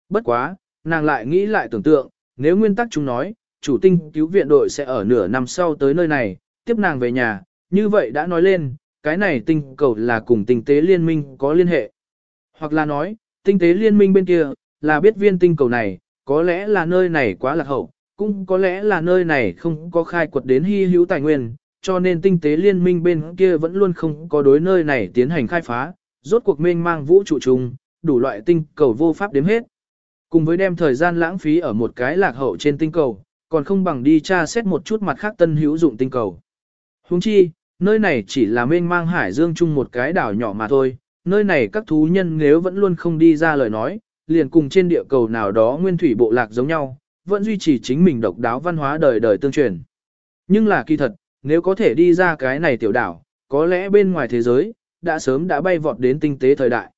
Bất quá, nàng lại nghĩ lại tưởng tượng, nếu nguyên tắc chúng nói, chủ tinh cứu viện đội sẽ ở nửa năm sau tới nơi này, tiếp nàng về nhà, như vậy đã nói lên, cái này tinh cầu là cùng tinh tế liên minh có liên hệ. Hoặc là nói, tinh tế liên minh bên kia, là biết viên tinh cầu này, có lẽ là nơi này quá lạc hậu, cũng có lẽ là nơi này không có khai quật đến hy hữu tài nguyên, cho nên tinh tế liên minh bên kia vẫn luôn không có đối nơi này tiến hành khai phá, rốt cuộc mênh mang vũ trụ trùng, đủ loại tinh cầu vô pháp đếm hết. Cùng với đem thời gian lãng phí ở một cái lạc hậu trên tinh cầu, còn không bằng đi tra xét một chút mặt khác tân hữu dụng tinh cầu. Huống chi, nơi này chỉ là mênh mang hải dương chung một cái đảo nhỏ mà thôi, nơi này các thú nhân nếu vẫn luôn không đi ra lời nói, liền cùng trên địa cầu nào đó nguyên thủy bộ lạc giống nhau, vẫn duy trì chính mình độc đáo văn hóa đời đời tương truyền. Nhưng là kỳ thật, nếu có thể đi ra cái này tiểu đảo, có lẽ bên ngoài thế giới, đã sớm đã bay vọt đến tinh tế thời đại.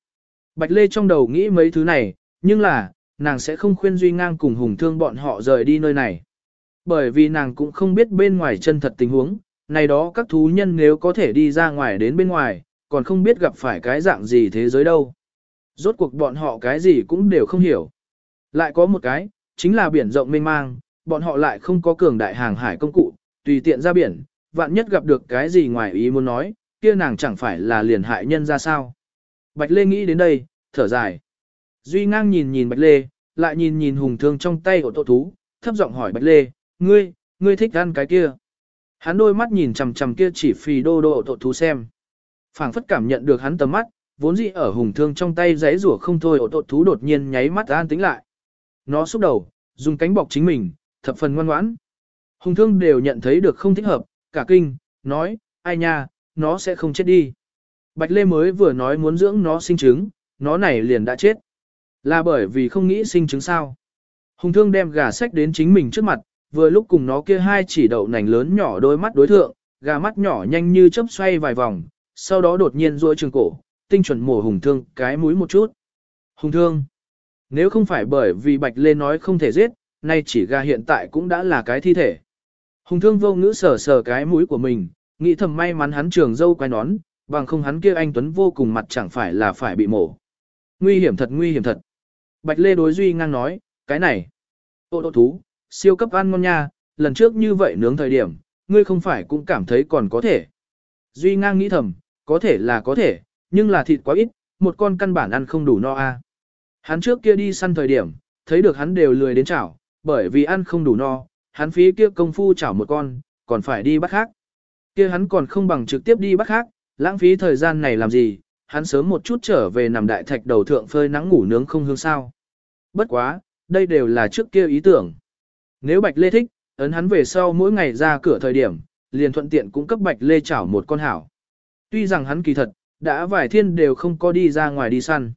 Bạch Lê trong đầu nghĩ mấy thứ này, nhưng là, nàng sẽ không khuyên Duy Ngang cùng Hùng Thương bọn họ rời đi nơi này. Bởi vì nàng cũng không biết bên ngoài chân thật tình huống, này đó các thú nhân nếu có thể đi ra ngoài đến bên ngoài, còn không biết gặp phải cái dạng gì thế giới đâu. Rốt cuộc bọn họ cái gì cũng đều không hiểu. Lại có một cái, chính là biển rộng mênh mang, bọn họ lại không có cường đại hàng hải công cụ, tùy tiện ra biển, vạn nhất gặp được cái gì ngoài ý muốn nói, kia nàng chẳng phải là liền hại nhân ra sao. Bạch Lê nghĩ đến đây, thở dài. Duy ngang nhìn nhìn Bạch Lê, lại nhìn nhìn hùng thương trong tay của tổ thú, thấp giọng hỏi Bạch Lê, ngươi, ngươi thích ăn cái kia. Hắn đôi mắt nhìn chằm chằm kia chỉ phì đô đô tổ thú xem. phảng phất cảm nhận được hắn tầm mắt, vốn dĩ ở hùng thương trong tay giấy rủa không thôi ổ tổ thú đột nhiên nháy mắt an tính lại. Nó xúc đầu, dùng cánh bọc chính mình, thập phần ngoan ngoãn. Hùng thương đều nhận thấy được không thích hợp, cả kinh, nói, ai nha, nó sẽ không chết đi. Bạch Lê mới vừa nói muốn dưỡng nó sinh trứng, nó này liền đã chết. Là bởi vì không nghĩ sinh trứng sao. Hùng thương đem gà sách đến chính mình trước mặt, vừa lúc cùng nó kia hai chỉ đậu nành lớn nhỏ đôi mắt đối thượng, gà mắt nhỏ nhanh như chớp xoay vài vòng, sau đó đột nhiên duỗi trường cổ, tinh chuẩn mổ hùng thương cái mũi một chút. Hùng thương, nếu không phải bởi vì Bạch Lê nói không thể giết, nay chỉ gà hiện tại cũng đã là cái thi thể. Hùng thương vô ngữ sờ sờ cái mũi của mình, nghĩ thầm may mắn hắn trường dâu quay nón, bằng không hắn kia anh Tuấn vô cùng mặt chẳng phải là phải bị mổ. Nguy hiểm thật nguy hiểm thật. Bạch Lê đối Duy ngang nói, cái này, ô ô thú, siêu cấp ăn ngon nha, lần trước như vậy nướng thời điểm, ngươi không phải cũng cảm thấy còn có thể. Duy ngang nghĩ thầm, có thể là có thể, nhưng là thịt quá ít, một con căn bản ăn không đủ no a. Hắn trước kia đi săn thời điểm, thấy được hắn đều lười đến chảo, bởi vì ăn không đủ no, hắn phí kia công phu chảo một con, còn phải đi bắt khác. Kia hắn còn không bằng trực tiếp đi bắt khác, lãng phí thời gian này làm gì, hắn sớm một chút trở về nằm đại thạch đầu thượng phơi nắng ngủ nướng không hương sao. Bất quá, đây đều là trước kia ý tưởng. Nếu Bạch Lê thích, ấn hắn về sau mỗi ngày ra cửa thời điểm, liền thuận tiện cũng cấp Bạch Lê chảo một con hảo. Tuy rằng hắn kỳ thật, đã vài thiên đều không có đi ra ngoài đi săn.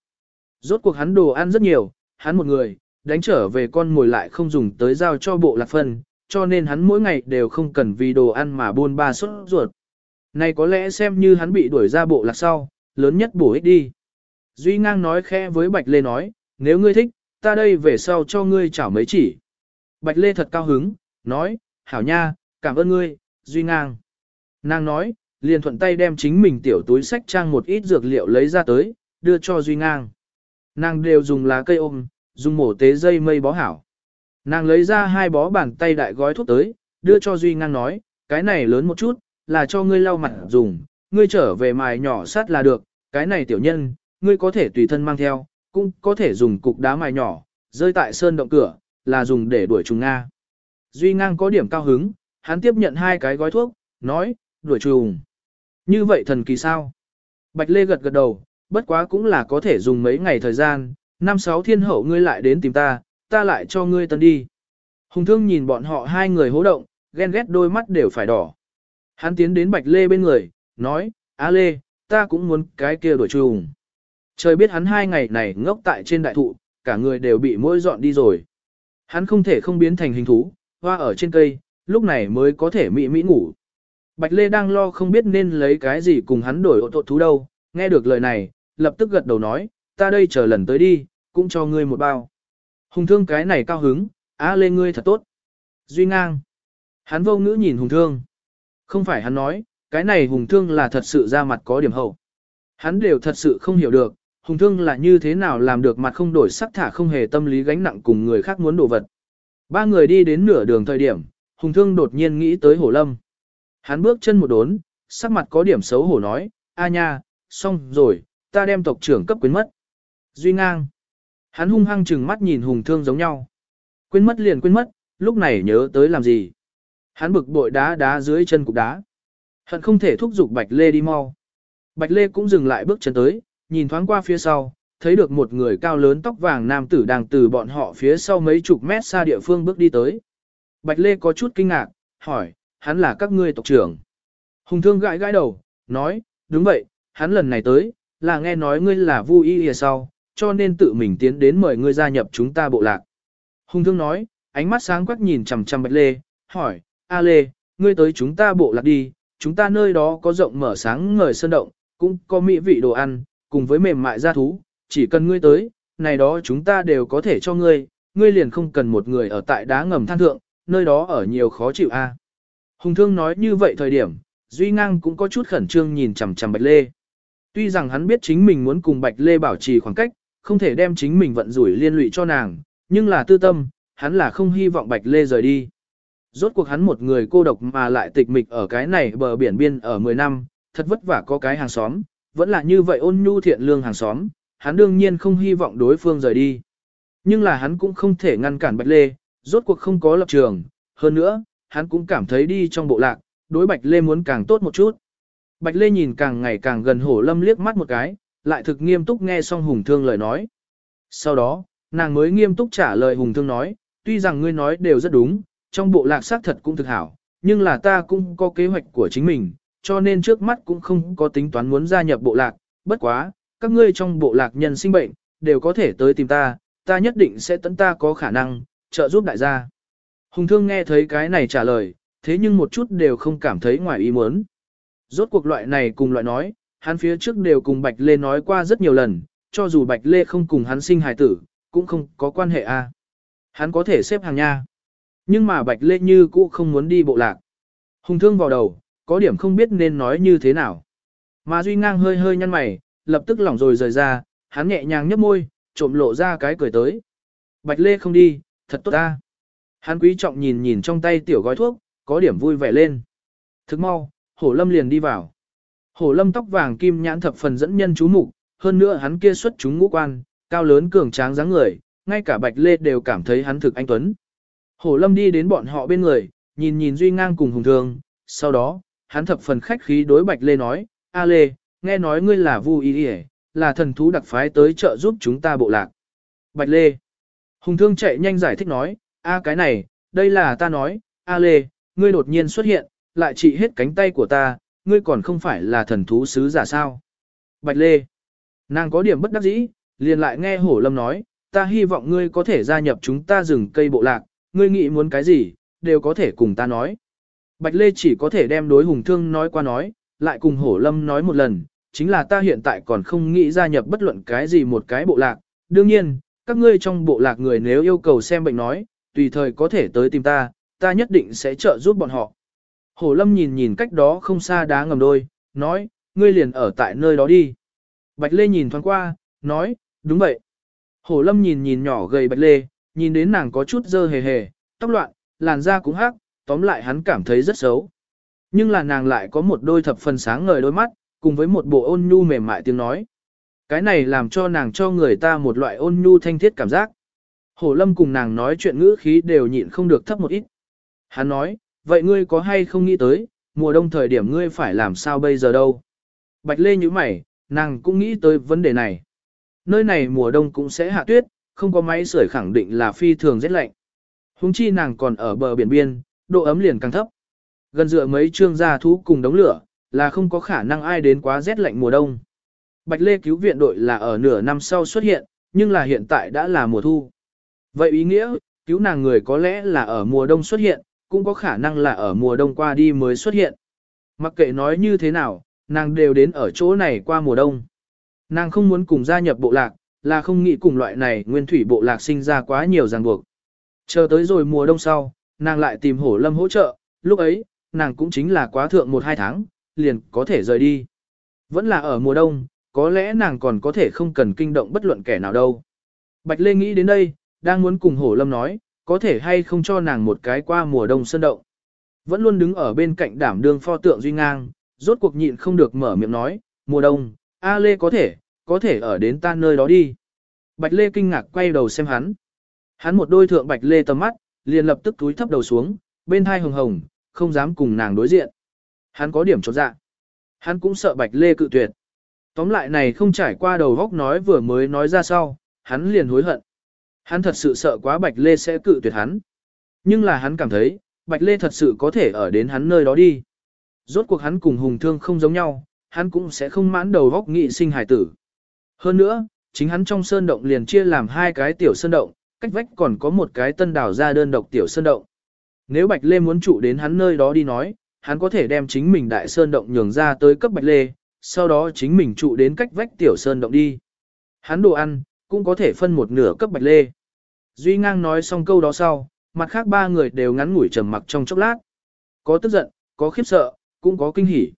Rốt cuộc hắn đồ ăn rất nhiều, hắn một người, đánh trở về con mồi lại không dùng tới giao cho bộ lạc phân, cho nên hắn mỗi ngày đều không cần vì đồ ăn mà buôn ba suốt ruột. Này có lẽ xem như hắn bị đuổi ra bộ lạc sau, lớn nhất bổ ích đi. Duy ngang nói khẽ với Bạch Lê nói, nếu ngươi thích, ta đây về sau cho ngươi chảo mấy chỉ. Bạch Lê thật cao hứng, nói, hảo nha, cảm ơn ngươi, Duy ngang. Nàng nói, liền thuận tay đem chính mình tiểu túi sách trang một ít dược liệu lấy ra tới, đưa cho Duy ngang. Nàng đều dùng lá cây ôm, dùng mổ tế dây mây bó hảo. Nàng lấy ra hai bó bàn tay đại gói thuốc tới, đưa cho Duy ngang nói, cái này lớn một chút, là cho ngươi lau mặt dùng, ngươi trở về mài nhỏ sát là được, cái này tiểu nhân, ngươi có thể tùy thân mang theo, cũng có thể dùng cục đá mài nhỏ, rơi tại sơn động cửa, là dùng để đuổi trùng Nga. Duy ngang có điểm cao hứng, hắn tiếp nhận hai cái gói thuốc, nói, đuổi trùng. Như vậy thần kỳ sao? Bạch Lê gật gật đầu, bất quá cũng là có thể dùng mấy ngày thời gian, năm sáu thiên hậu ngươi lại đến tìm ta, ta lại cho ngươi tân đi. Hùng thương nhìn bọn họ hai người hố động, ghen ghét đôi mắt đều phải đỏ. Hắn tiến đến Bạch Lê bên người, nói, Á Lê, ta cũng muốn cái kia đổi trùng. Trời biết hắn hai ngày này ngốc tại trên đại thụ, cả người đều bị mỗi dọn đi rồi. Hắn không thể không biến thành hình thú, hoa ở trên cây, lúc này mới có thể mị mỹ ngủ. Bạch Lê đang lo không biết nên lấy cái gì cùng hắn đổi ô tô thú đâu, nghe được lời này, lập tức gật đầu nói, ta đây chờ lần tới đi, cũng cho ngươi một bao. Hùng thương cái này cao hứng, á lê ngươi thật tốt. Duy ngang. Hắn vô ngữ nhìn hùng thương. Không phải hắn nói, cái này hùng thương là thật sự ra mặt có điểm hậu. Hắn đều thật sự không hiểu được, hùng thương là như thế nào làm được mặt không đổi sắc thả không hề tâm lý gánh nặng cùng người khác muốn đổ vật. Ba người đi đến nửa đường thời điểm, hùng thương đột nhiên nghĩ tới hổ lâm. Hắn bước chân một đốn, sắc mặt có điểm xấu hổ nói, a nha, xong rồi, ta đem tộc trưởng cấp quyến mất. Duy ngang. Hắn hung hăng chừng mắt nhìn hùng thương giống nhau. Quyến mất liền Quyến mất, lúc này nhớ tới làm gì. Hắn bực bội đá đá dưới chân cục đá. Hận không thể thúc giục Bạch Lê đi mau. Bạch Lê cũng dừng lại bước chân tới, nhìn thoáng qua phía sau, thấy được một người cao lớn tóc vàng nam tử đang từ bọn họ phía sau mấy chục mét xa địa phương bước đi tới. Bạch Lê có chút kinh ngạc, hỏi, hắn là các ngươi tộc trưởng. Hùng thương gãi gãi đầu, nói, đúng vậy, hắn lần này tới, là nghe nói ngươi là Vu Y Lìa sau, cho nên tự mình tiến đến mời ngươi gia nhập chúng ta bộ lạc. Hùng thương nói, ánh mắt sáng quắc nhìn chằm chằm Bạch Lê, hỏi, A Lê, ngươi tới chúng ta bộ lạc đi, chúng ta nơi đó có rộng mở sáng ngời sơn động, cũng có mỹ vị đồ ăn, cùng với mềm mại gia thú, chỉ cần ngươi tới, này đó chúng ta đều có thể cho ngươi, ngươi liền không cần một người ở tại đá ngầm than thượng, nơi đó ở nhiều khó chịu a. Hùng thương nói như vậy thời điểm, Duy Ngang cũng có chút khẩn trương nhìn chằm chằm Bạch Lê. Tuy rằng hắn biết chính mình muốn cùng Bạch Lê bảo trì khoảng cách, không thể đem chính mình vận rủi liên lụy cho nàng, nhưng là tư tâm, hắn là không hy vọng Bạch Lê rời đi. Rốt cuộc hắn một người cô độc mà lại tịch mịch ở cái này bờ biển biên ở 10 năm, thật vất vả có cái hàng xóm, vẫn là như vậy ôn nhu thiện lương hàng xóm, hắn đương nhiên không hy vọng đối phương rời đi. Nhưng là hắn cũng không thể ngăn cản Bạch Lê, rốt cuộc không có lập trường, hơn nữa, hắn cũng cảm thấy đi trong bộ lạc, đối Bạch Lê muốn càng tốt một chút. Bạch Lê nhìn càng ngày càng gần hổ lâm liếc mắt một cái, lại thực nghiêm túc nghe xong Hùng Thương lời nói. Sau đó, nàng mới nghiêm túc trả lời Hùng Thương nói, tuy rằng ngươi nói đều rất đúng, trong bộ lạc xác thật cũng thực hảo, nhưng là ta cũng có kế hoạch của chính mình, cho nên trước mắt cũng không có tính toán muốn gia nhập bộ lạc, bất quá, các ngươi trong bộ lạc nhân sinh bệnh, đều có thể tới tìm ta, ta nhất định sẽ tận ta có khả năng, trợ giúp đại gia. Hùng thương nghe thấy cái này trả lời, thế nhưng một chút đều không cảm thấy ngoài ý muốn. Rốt cuộc loại này cùng loại nói, hắn phía trước đều cùng Bạch Lê nói qua rất nhiều lần, cho dù Bạch Lê không cùng hắn sinh hài tử, cũng không có quan hệ a. Hắn có thể xếp hàng nha. Nhưng mà Bạch Lê như cũ không muốn đi bộ lạc. Hùng thương vào đầu, có điểm không biết nên nói như thế nào. Mà Duy Ngang hơi hơi nhăn mày, lập tức lỏng rồi rời ra, hắn nhẹ nhàng nhấp môi, trộm lộ ra cái cười tới. Bạch Lê không đi, thật tốt ta. Hắn quý trọng nhìn nhìn trong tay tiểu gói thuốc, có điểm vui vẻ lên. Thức mau, hổ lâm liền đi vào. Hổ lâm tóc vàng kim nhãn thập phần dẫn nhân chú mục hơn nữa hắn kia xuất chúng ngũ quan, cao lớn cường tráng dáng người, ngay cả Bạch Lê đều cảm thấy hắn thực anh tuấn. Hổ lâm đi đến bọn họ bên người, nhìn nhìn Duy Ngang cùng Hùng Thương, sau đó, hắn thập phần khách khí đối Bạch Lê nói, A Lê, nghe nói ngươi là Vu Y Y, là thần thú đặc phái tới trợ giúp chúng ta bộ lạc. Bạch Lê. Hùng Thương chạy nhanh giải thích nói, A cái này, đây là ta nói, A Lê, ngươi đột nhiên xuất hiện, lại trị hết cánh tay của ta, ngươi còn không phải là thần thú sứ giả sao. Bạch Lê. Nàng có điểm bất đắc dĩ, liền lại nghe Hổ Lâm nói, ta hy vọng ngươi có thể gia nhập chúng ta rừng cây bộ lạc, ngươi nghĩ muốn cái gì, đều có thể cùng ta nói. Bạch Lê chỉ có thể đem đối hùng thương nói qua nói, lại cùng hổ lâm nói một lần, chính là ta hiện tại còn không nghĩ gia nhập bất luận cái gì một cái bộ lạc. Đương nhiên, các ngươi trong bộ lạc người nếu yêu cầu xem bệnh nói, tùy thời có thể tới tìm ta, ta nhất định sẽ trợ giúp bọn họ. Hổ lâm nhìn nhìn cách đó không xa đá ngầm đôi, nói, ngươi liền ở tại nơi đó đi. Bạch Lê nhìn thoáng qua, nói, đúng vậy. Hổ lâm nhìn nhìn nhỏ gầy Bạch Lê, nhìn đến nàng có chút dơ hề hề, tóc loạn, làn da cũng hắc, tóm lại hắn cảm thấy rất xấu. Nhưng là nàng lại có một đôi thập phần sáng ngời đôi mắt, cùng với một bộ ôn nhu mềm mại tiếng nói. Cái này làm cho nàng cho người ta một loại ôn nhu thanh thiết cảm giác. Hổ lâm cùng nàng nói chuyện ngữ khí đều nhịn không được thấp một ít. Hắn nói, vậy ngươi có hay không nghĩ tới, mùa đông thời điểm ngươi phải làm sao bây giờ đâu. Bạch Lê như mày, nàng cũng nghĩ tới vấn đề này. Nơi này mùa đông cũng sẽ hạ tuyết, không có máy sưởi khẳng định là phi thường rất lạnh. Húng chi nàng còn ở bờ biển biên, độ ấm liền càng thấp. Gần dựa mấy trương gia thú cùng đống lửa, là không có khả năng ai đến quá rét lạnh mùa đông. Bạch Lê cứu viện đội là ở nửa năm sau xuất hiện, nhưng là hiện tại đã là mùa thu. Vậy ý nghĩa, cứu nàng người có lẽ là ở mùa đông xuất hiện, cũng có khả năng là ở mùa đông qua đi mới xuất hiện. Mặc kệ nói như thế nào, nàng đều đến ở chỗ này qua mùa đông. Nàng không muốn cùng gia nhập bộ lạc, là không nghĩ cùng loại này nguyên thủy bộ lạc sinh ra quá nhiều ràng buộc. Chờ tới rồi mùa đông sau, nàng lại tìm hổ lâm hỗ trợ, lúc ấy, nàng cũng chính là quá thượng một hai tháng, liền có thể rời đi. Vẫn là ở mùa đông, có lẽ nàng còn có thể không cần kinh động bất luận kẻ nào đâu. Bạch Lê nghĩ đến đây, đang muốn cùng hổ lâm nói, có thể hay không cho nàng một cái qua mùa đông sơn động. Vẫn luôn đứng ở bên cạnh đảm đương pho tượng duy ngang, rốt cuộc nhịn không được mở miệng nói, mùa đông, A Lê có thể, có thể ở đến ta nơi đó đi. Bạch Lê kinh ngạc quay đầu xem hắn. Hắn một đôi thượng Bạch Lê tầm mắt, liền lập tức túi thấp đầu xuống, bên thai hồng hồng, không dám cùng nàng đối diện. Hắn có điểm chột dạ. Hắn cũng sợ Bạch Lê cự tuyệt. Tóm lại này không trải qua đầu góc nói vừa mới nói ra sau, hắn liền hối hận. Hắn thật sự sợ quá Bạch Lê sẽ cự tuyệt hắn. Nhưng là hắn cảm thấy, Bạch Lê thật sự có thể ở đến hắn nơi đó đi. Rốt cuộc hắn cùng Hùng Thương không giống nhau, hắn cũng sẽ không mãn đầu góc nghị sinh hải tử. Hơn nữa, chính hắn trong sơn động liền chia làm hai cái tiểu sơn động, cách vách còn có một cái tân đảo ra đơn độc tiểu sơn động. Nếu Bạch Lê muốn trụ đến hắn nơi đó đi nói, hắn có thể đem chính mình đại sơn động nhường ra tới cấp Bạch Lê, sau đó chính mình trụ đến cách vách tiểu sơn động đi. Hắn đồ ăn, cũng có thể phân một nửa cấp Bạch Lê. Duy ngang nói xong câu đó sau, mặt khác ba người đều ngắn ngủi trầm mặc trong chốc lát. Có tức giận, có khiếp sợ, cũng có kinh hỉ.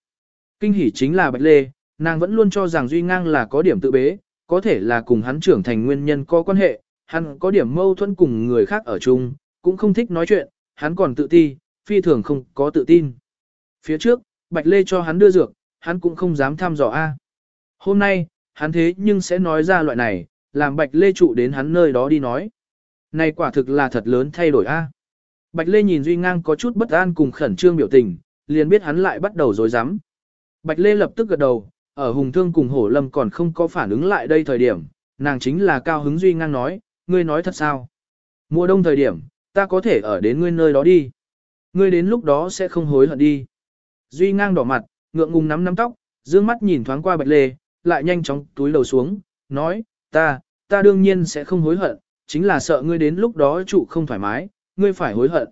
Kinh hỉ chính là Bạch Lê, nàng vẫn luôn cho rằng Duy ngang là có điểm tự bế, có thể là cùng hắn trưởng thành nguyên nhân có quan hệ, hắn có điểm mâu thuẫn cùng người khác ở chung, cũng không thích nói chuyện, hắn còn tự ti, phi thường không có tự tin. Phía trước, Bạch Lê cho hắn đưa dược, hắn cũng không dám thăm dò A. Hôm nay, hắn thế nhưng sẽ nói ra loại này, làm Bạch Lê trụ đến hắn nơi đó đi nói. Này quả thực là thật lớn thay đổi A. Bạch Lê nhìn Duy Ngang có chút bất an cùng khẩn trương biểu tình, liền biết hắn lại bắt đầu dối rắm Bạch Lê lập tức gật đầu, ở Hùng Thương cùng Hổ Lâm còn không có phản ứng lại đây thời điểm, nàng chính là cao hứng Duy Ngang nói, ngươi nói thật sao? Mùa đông thời điểm, ta có thể ở đến ngươi nơi đó đi. Ngươi đến lúc đó sẽ không hối hận đi. Duy ngang đỏ mặt, ngượng ngùng nắm nắm tóc, dương mắt nhìn thoáng qua Bạch Lê, lại nhanh chóng túi đầu xuống, nói, ta, ta đương nhiên sẽ không hối hận, chính là sợ ngươi đến lúc đó trụ không thoải mái, ngươi phải hối hận.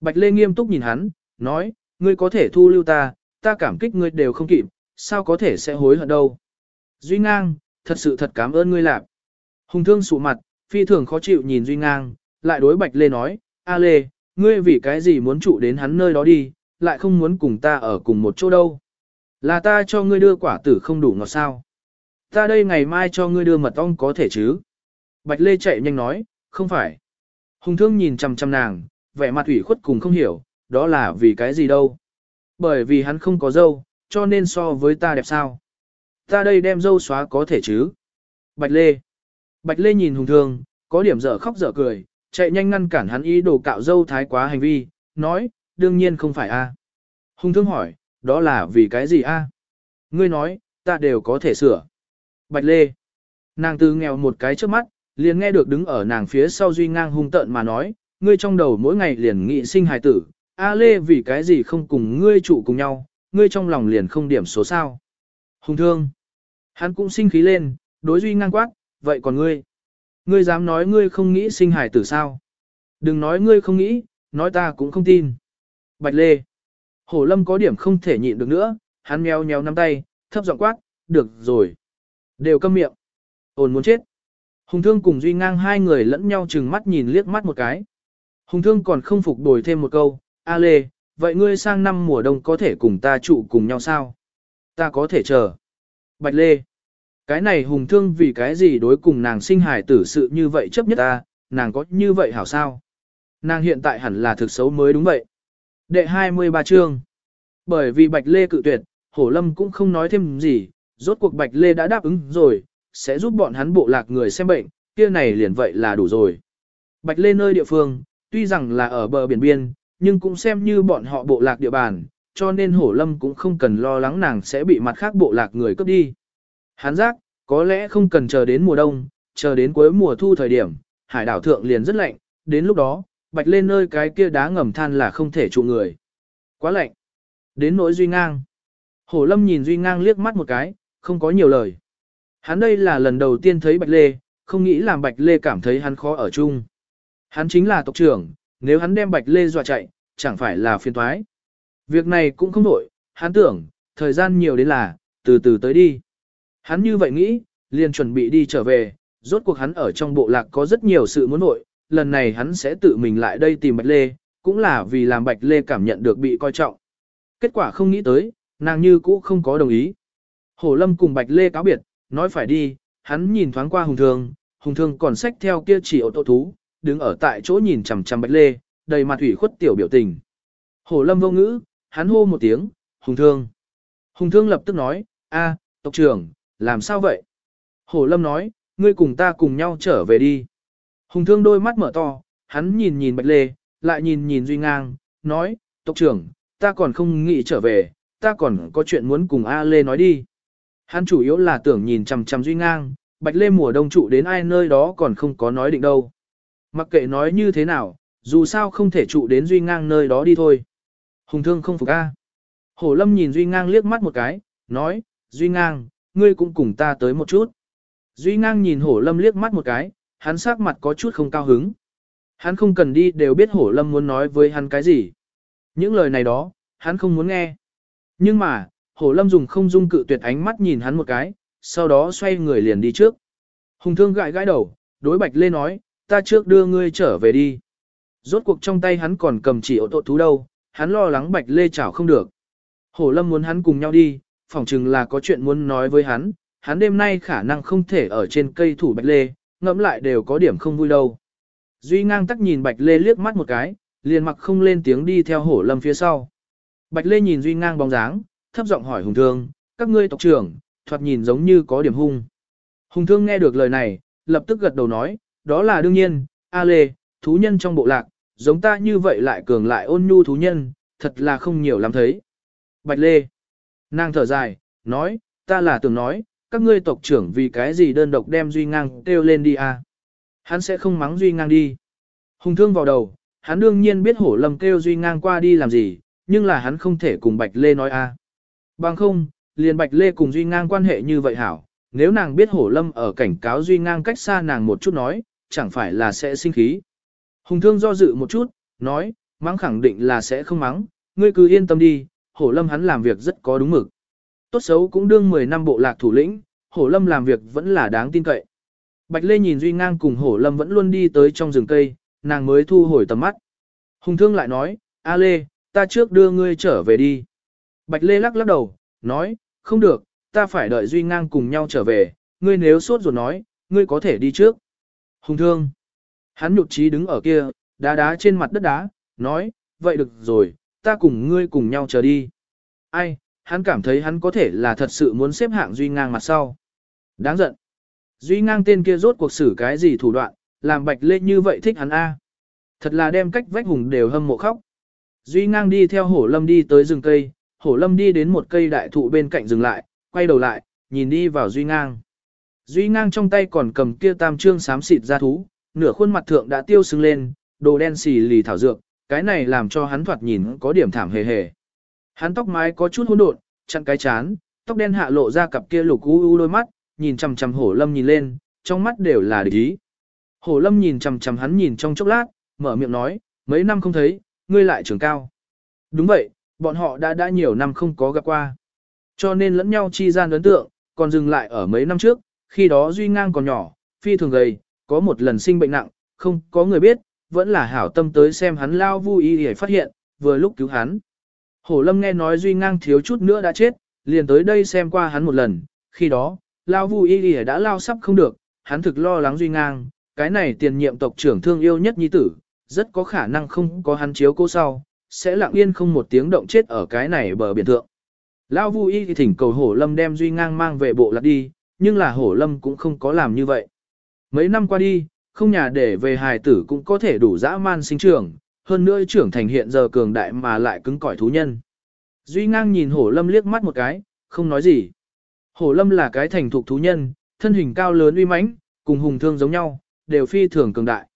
Bạch Lê nghiêm túc nhìn hắn, nói, ngươi có thể thu lưu ta, ta cảm kích ngươi đều không kịp, sao có thể sẽ hối hận đâu. Duy ngang, thật sự thật cảm ơn ngươi lạc. Hùng thương sụ mặt, phi thường khó chịu nhìn Duy ngang, lại đối Bạch Lê nói, A Lê, ngươi vì cái gì muốn trụ đến hắn nơi đó đi, lại không muốn cùng ta ở cùng một chỗ đâu. Là ta cho ngươi đưa quả tử không đủ ngọt sao. Ta đây ngày mai cho ngươi đưa mật ong có thể chứ. Bạch Lê chạy nhanh nói, không phải. Hùng thương nhìn chằm chằm nàng, vẻ mặt ủy khuất cùng không hiểu, đó là vì cái gì đâu. Bởi vì hắn không có dâu, cho nên so với ta đẹp sao. Ta đây đem dâu xóa có thể chứ. Bạch Lê. Bạch Lê nhìn hùng thương, có điểm dở khóc dở cười, chạy nhanh ngăn cản hắn ý đồ cạo dâu thái quá hành vi, nói, đương nhiên không phải a. Hùng thương hỏi, đó là vì cái gì a? Ngươi nói, ta đều có thể sửa. Bạch Lê. Nàng từ nghèo một cái trước mắt, liền nghe được đứng ở nàng phía sau Duy ngang hung tợn mà nói, ngươi trong đầu mỗi ngày liền nghị sinh hài tử, A Lê vì cái gì không cùng ngươi trụ cùng nhau, ngươi trong lòng liền không điểm số sao. Hùng thương. Hắn cũng sinh khí lên, đối Duy ngang quát, vậy còn ngươi? Ngươi dám nói ngươi không nghĩ sinh hài tử sao? Đừng nói ngươi không nghĩ, nói ta cũng không tin. Bạch Lê. Hổ Lâm có điểm không thể nhịn được nữa, hắn meo nheo nắm tay, thấp giọng quát, được rồi. Đều câm miệng. Ôn muốn chết. Hùng Thương cùng Duy Ngang hai người lẫn nhau chừng mắt nhìn liếc mắt một cái. Hùng Thương còn không phục đổi thêm một câu, A Lê, vậy ngươi sang năm mùa đông có thể cùng ta trụ cùng nhau sao? Ta có thể chờ. Bạch Lê. Cái này Hùng Thương vì cái gì đối cùng nàng sinh hài tử sự như vậy chấp nhất ta, nàng có như vậy hảo sao? Nàng hiện tại hẳn là thực xấu mới đúng vậy. Đệ 23 chương. Bởi vì Bạch Lê cự tuyệt, Hổ Lâm cũng không nói thêm gì, rốt cuộc Bạch Lê đã đáp ứng rồi, sẽ giúp bọn hắn bộ lạc người xem bệnh, kia này liền vậy là đủ rồi. Bạch Lê nơi địa phương, tuy rằng là ở bờ biển biên, nhưng cũng xem như bọn họ bộ lạc địa bàn, cho nên Hổ Lâm cũng không cần lo lắng nàng sẽ bị mặt khác bộ lạc người cướp đi. Hắn giác, có lẽ không cần chờ đến mùa đông, chờ đến cuối mùa thu thời điểm, hải đảo thượng liền rất lạnh, đến lúc đó, Bạch Lê nơi cái kia đá ngầm than là không thể trụ người. Quá lạnh. Đến nỗi Duy Ngang. Hổ Lâm nhìn Duy Ngang liếc mắt một cái, không có nhiều lời. Hắn đây là lần đầu tiên thấy Bạch Lê, không nghĩ làm Bạch Lê cảm thấy hắn khó ở chung. Hắn chính là tộc trưởng, nếu hắn đem Bạch Lê dọa chạy, chẳng phải là phiền toái. Việc này cũng không đổi, hắn tưởng, thời gian nhiều đến là, từ từ tới đi. Hắn như vậy nghĩ, liền chuẩn bị đi trở về, rốt cuộc hắn ở trong bộ lạc có rất nhiều sự muốn nội, lần này hắn sẽ tự mình lại đây tìm Bạch Lê, cũng là vì làm Bạch Lê cảm nhận được bị coi trọng. Kết quả không nghĩ tới, nàng như cũ không có đồng ý. Hổ Lâm cùng Bạch Lê cáo biệt, nói phải đi, hắn nhìn thoáng qua Hùng Thương, Hùng Thương còn xách theo kia chỉ ô tô thú, đứng ở tại chỗ nhìn chằm chằm Bạch Lê, đầy mặt ủy khuất tiểu biểu tình. Hổ Lâm vô ngữ, hắn hô một tiếng, Hùng Thương. Hùng Thương lập tức nói, a, tộc trưởng, làm sao vậy? Hổ Lâm nói, ngươi cùng ta cùng nhau trở về đi. Hùng Thương đôi mắt mở to, hắn nhìn nhìn Bạch Lê, lại nhìn nhìn Duy Ngang, nói, tộc trưởng, ta còn không nghĩ trở về, ta còn có chuyện muốn cùng A Lê nói đi. Hắn chủ yếu là tưởng nhìn chằm chằm Duy Ngang, Bạch Lê mùa đông trụ đến ai nơi đó còn không có nói định đâu. Mặc kệ nói như thế nào, dù sao không thể trụ đến Duy Ngang nơi đó đi thôi. Hùng Thương không phục A. Hổ Lâm nhìn Duy Ngang liếc mắt một cái, nói, Duy Ngang, ngươi cũng cùng ta tới một chút. Duy Ngang nhìn Hổ Lâm liếc mắt một cái, hắn sắc mặt có chút không cao hứng. Hắn không cần đi đều biết Hổ Lâm muốn nói với hắn cái gì. Những lời này đó, hắn không muốn nghe. Nhưng mà, Hổ Lâm dùng không dung cự tuyệt ánh mắt nhìn hắn một cái, sau đó xoay người liền đi trước. Hùng thương gãi gãi đầu, đối Bạch Lê nói, ta trước đưa ngươi trở về đi. Rốt cuộc trong tay hắn còn cầm chỉ ổ tội thú đâu, hắn lo lắng Bạch Lê chảo không được. Hổ Lâm muốn hắn cùng nhau đi, phỏng chừng là có chuyện muốn nói với hắn, hắn đêm nay khả năng không thể ở trên cây thủ Bạch Lê, ngẫm lại đều có điểm không vui đâu. Duy ngang tắc nhìn Bạch Lê liếc mắt một cái, liền mặc không lên tiếng đi theo hổ lâm phía sau. Bạch Lê nhìn Duy ngang bóng dáng, thấp giọng hỏi Hùng Thương, các ngươi tộc trưởng, thoạt nhìn giống như có điểm hung. Hùng Thương nghe được lời này, lập tức gật đầu nói, đó là đương nhiên, A Lê, thú nhân trong bộ lạc, giống ta như vậy lại cường lại ôn nhu thú nhân, thật là không nhiều lắm thấy. Bạch Lê, nàng thở dài, nói, ta là tưởng nói, các ngươi tộc trưởng vì cái gì đơn độc đem Duy Ngang kêu lên đi à? Hắn sẽ không mắng Duy Ngang đi. Hùng thương vào đầu, hắn đương nhiên biết hổ lâm kêu Duy Ngang qua đi làm gì, nhưng là hắn không thể cùng Bạch Lê nói a. À. Bằng không, liền Bạch Lê cùng Duy Ngang quan hệ như vậy hảo, nếu nàng biết hổ lâm ở cảnh cáo Duy Ngang cách xa nàng một chút nói, chẳng phải là sẽ sinh khí. Hùng thương do dự một chút, nói, mắng khẳng định là sẽ không mắng, ngươi cứ yên tâm đi, hổ lâm hắn làm việc rất có đúng mực tốt xấu cũng đương 10 năm bộ lạc thủ lĩnh, hổ lâm làm việc vẫn là đáng tin cậy. Bạch Lê nhìn Duy Ngang cùng hổ lâm vẫn luôn đi tới trong rừng cây, nàng mới thu hồi tầm mắt. Hùng thương lại nói, A Lê, ta trước đưa ngươi trở về đi. Bạch Lê lắc lắc đầu, nói, không được, ta phải đợi Duy Ngang cùng nhau trở về, ngươi nếu sốt ruột nói, ngươi có thể đi trước. Hùng thương. Hắn nhụt chí đứng ở kia, đá đá trên mặt đất đá, nói, vậy được rồi, ta cùng ngươi cùng nhau chờ đi. Ai, hắn cảm thấy hắn có thể là thật sự muốn xếp hạng Duy Ngang mặt sau. Đáng giận. Duy Ngang tên kia rốt cuộc xử cái gì thủ đoạn, làm bạch lê như vậy thích hắn a. Thật là đem cách vách hùng đều hâm mộ khóc. Duy Ngang đi theo hổ lâm đi tới rừng cây, hổ lâm đi đến một cây đại thụ bên cạnh dừng lại, quay đầu lại, nhìn đi vào Duy Ngang. Duy Ngang trong tay còn cầm kia tam trương xám xịt ra thú, nửa khuôn mặt thượng đã tiêu sưng lên, đồ đen xì lì thảo dược, cái này làm cho hắn thoạt nhìn có điểm thảm hề hề. Hắn tóc mái có chút hỗn độn, chặn cái chán, tóc đen hạ lộ ra cặp kia lục u u đôi mắt, nhìn chằm chằm Hổ Lâm nhìn lên, trong mắt đều là địch ý. Hổ Lâm nhìn chằm chằm hắn nhìn trong chốc lát, mở miệng nói, mấy năm không thấy, ngươi lại trưởng cao. Đúng vậy, bọn họ đã đã nhiều năm không có gặp qua. Cho nên lẫn nhau chi gian ấn tượng, còn dừng lại ở mấy năm trước, khi đó Duy Ngang còn nhỏ, phi thường gầy, có một lần sinh bệnh nặng, không có người biết, vẫn là hảo tâm tới xem hắn lao vui y để phát hiện, vừa lúc cứu hắn. Hổ lâm nghe nói Duy Ngang thiếu chút nữa đã chết, liền tới đây xem qua hắn một lần, khi đó, lao vui y để đã lao sắp không được, hắn thực lo lắng Duy Ngang, cái này tiền nhiệm tộc trưởng thương yêu nhất nhi tử, rất có khả năng không có hắn chiếu cố sau, sẽ lặng yên không một tiếng động chết ở cái này bờ biển thượng. Lao vui y thì thỉnh cầu hổ lâm đem Duy Ngang mang về bộ lạc đi, nhưng là hổ lâm cũng không có làm như vậy. Mấy năm qua đi, không nhà để về hài tử cũng có thể đủ dã man sinh trưởng, hơn nữa trưởng thành hiện giờ cường đại mà lại cứng cỏi thú nhân. Duy ngang nhìn hổ lâm liếc mắt một cái, không nói gì. Hổ lâm là cái thành thục thú nhân, thân hình cao lớn uy mãnh, cùng hùng thương giống nhau, đều phi thường cường đại.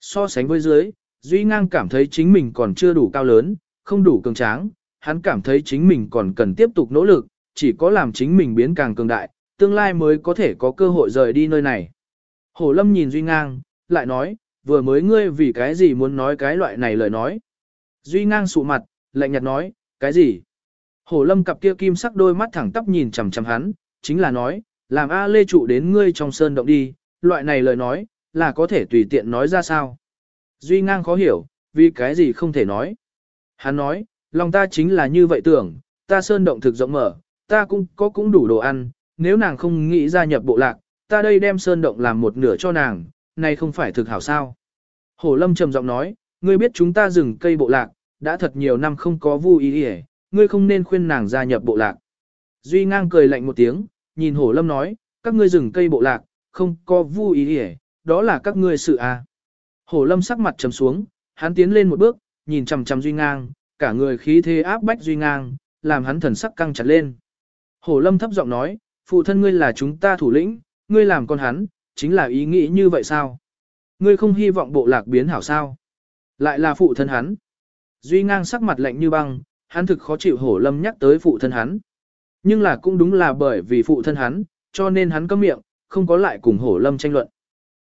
So sánh với dưới, Duy ngang cảm thấy chính mình còn chưa đủ cao lớn, không đủ cường tráng, hắn cảm thấy chính mình còn cần tiếp tục nỗ lực, chỉ có làm chính mình biến càng cường đại, tương lai mới có thể có cơ hội rời đi nơi này. Hổ lâm nhìn Duy ngang, lại nói, vừa mới ngươi vì cái gì muốn nói cái loại này lời nói. Duy ngang sụ mặt, lạnh nhạt nói, cái gì? Hổ lâm cặp kia kim sắc đôi mắt thẳng tắp nhìn chằm chằm hắn, chính là nói, làm A Lê trụ đến ngươi trong sơn động đi, loại này lời nói, là có thể tùy tiện nói ra sao. Duy ngang khó hiểu, vì cái gì không thể nói. Hắn nói, lòng ta chính là như vậy tưởng, ta sơn động thực rộng mở, ta cũng có cũng đủ đồ ăn, nếu nàng không nghĩ gia nhập bộ lạc, ta đây đem sơn động làm một nửa cho nàng, này không phải thực hảo sao. Hổ lâm trầm giọng nói, ngươi biết chúng ta dừng cây bộ lạc, đã thật nhiều năm không có vui ý ý, ngươi không nên khuyên nàng gia nhập bộ lạc. Duy ngang cười lạnh một tiếng, nhìn hổ lâm nói, các ngươi dừng cây bộ lạc, không có vui ý ý, đó là các ngươi sự à. Hổ lâm sắc mặt trầm xuống, hắn tiến lên một bước, nhìn chằm chằm Duy ngang, cả người khí thế áp bách Duy ngang, làm hắn thần sắc căng chặt lên. Hổ lâm thấp giọng nói, phụ thân ngươi là chúng ta thủ lĩnh, ngươi làm con hắn, chính là ý nghĩ như vậy sao? Ngươi không hy vọng bộ lạc biến hảo sao? Lại là phụ thân hắn. Duy ngang sắc mặt lạnh như băng, hắn thực khó chịu hổ lâm nhắc tới phụ thân hắn. Nhưng là cũng đúng là bởi vì phụ thân hắn, cho nên hắn câm miệng, không có lại cùng hổ lâm tranh luận.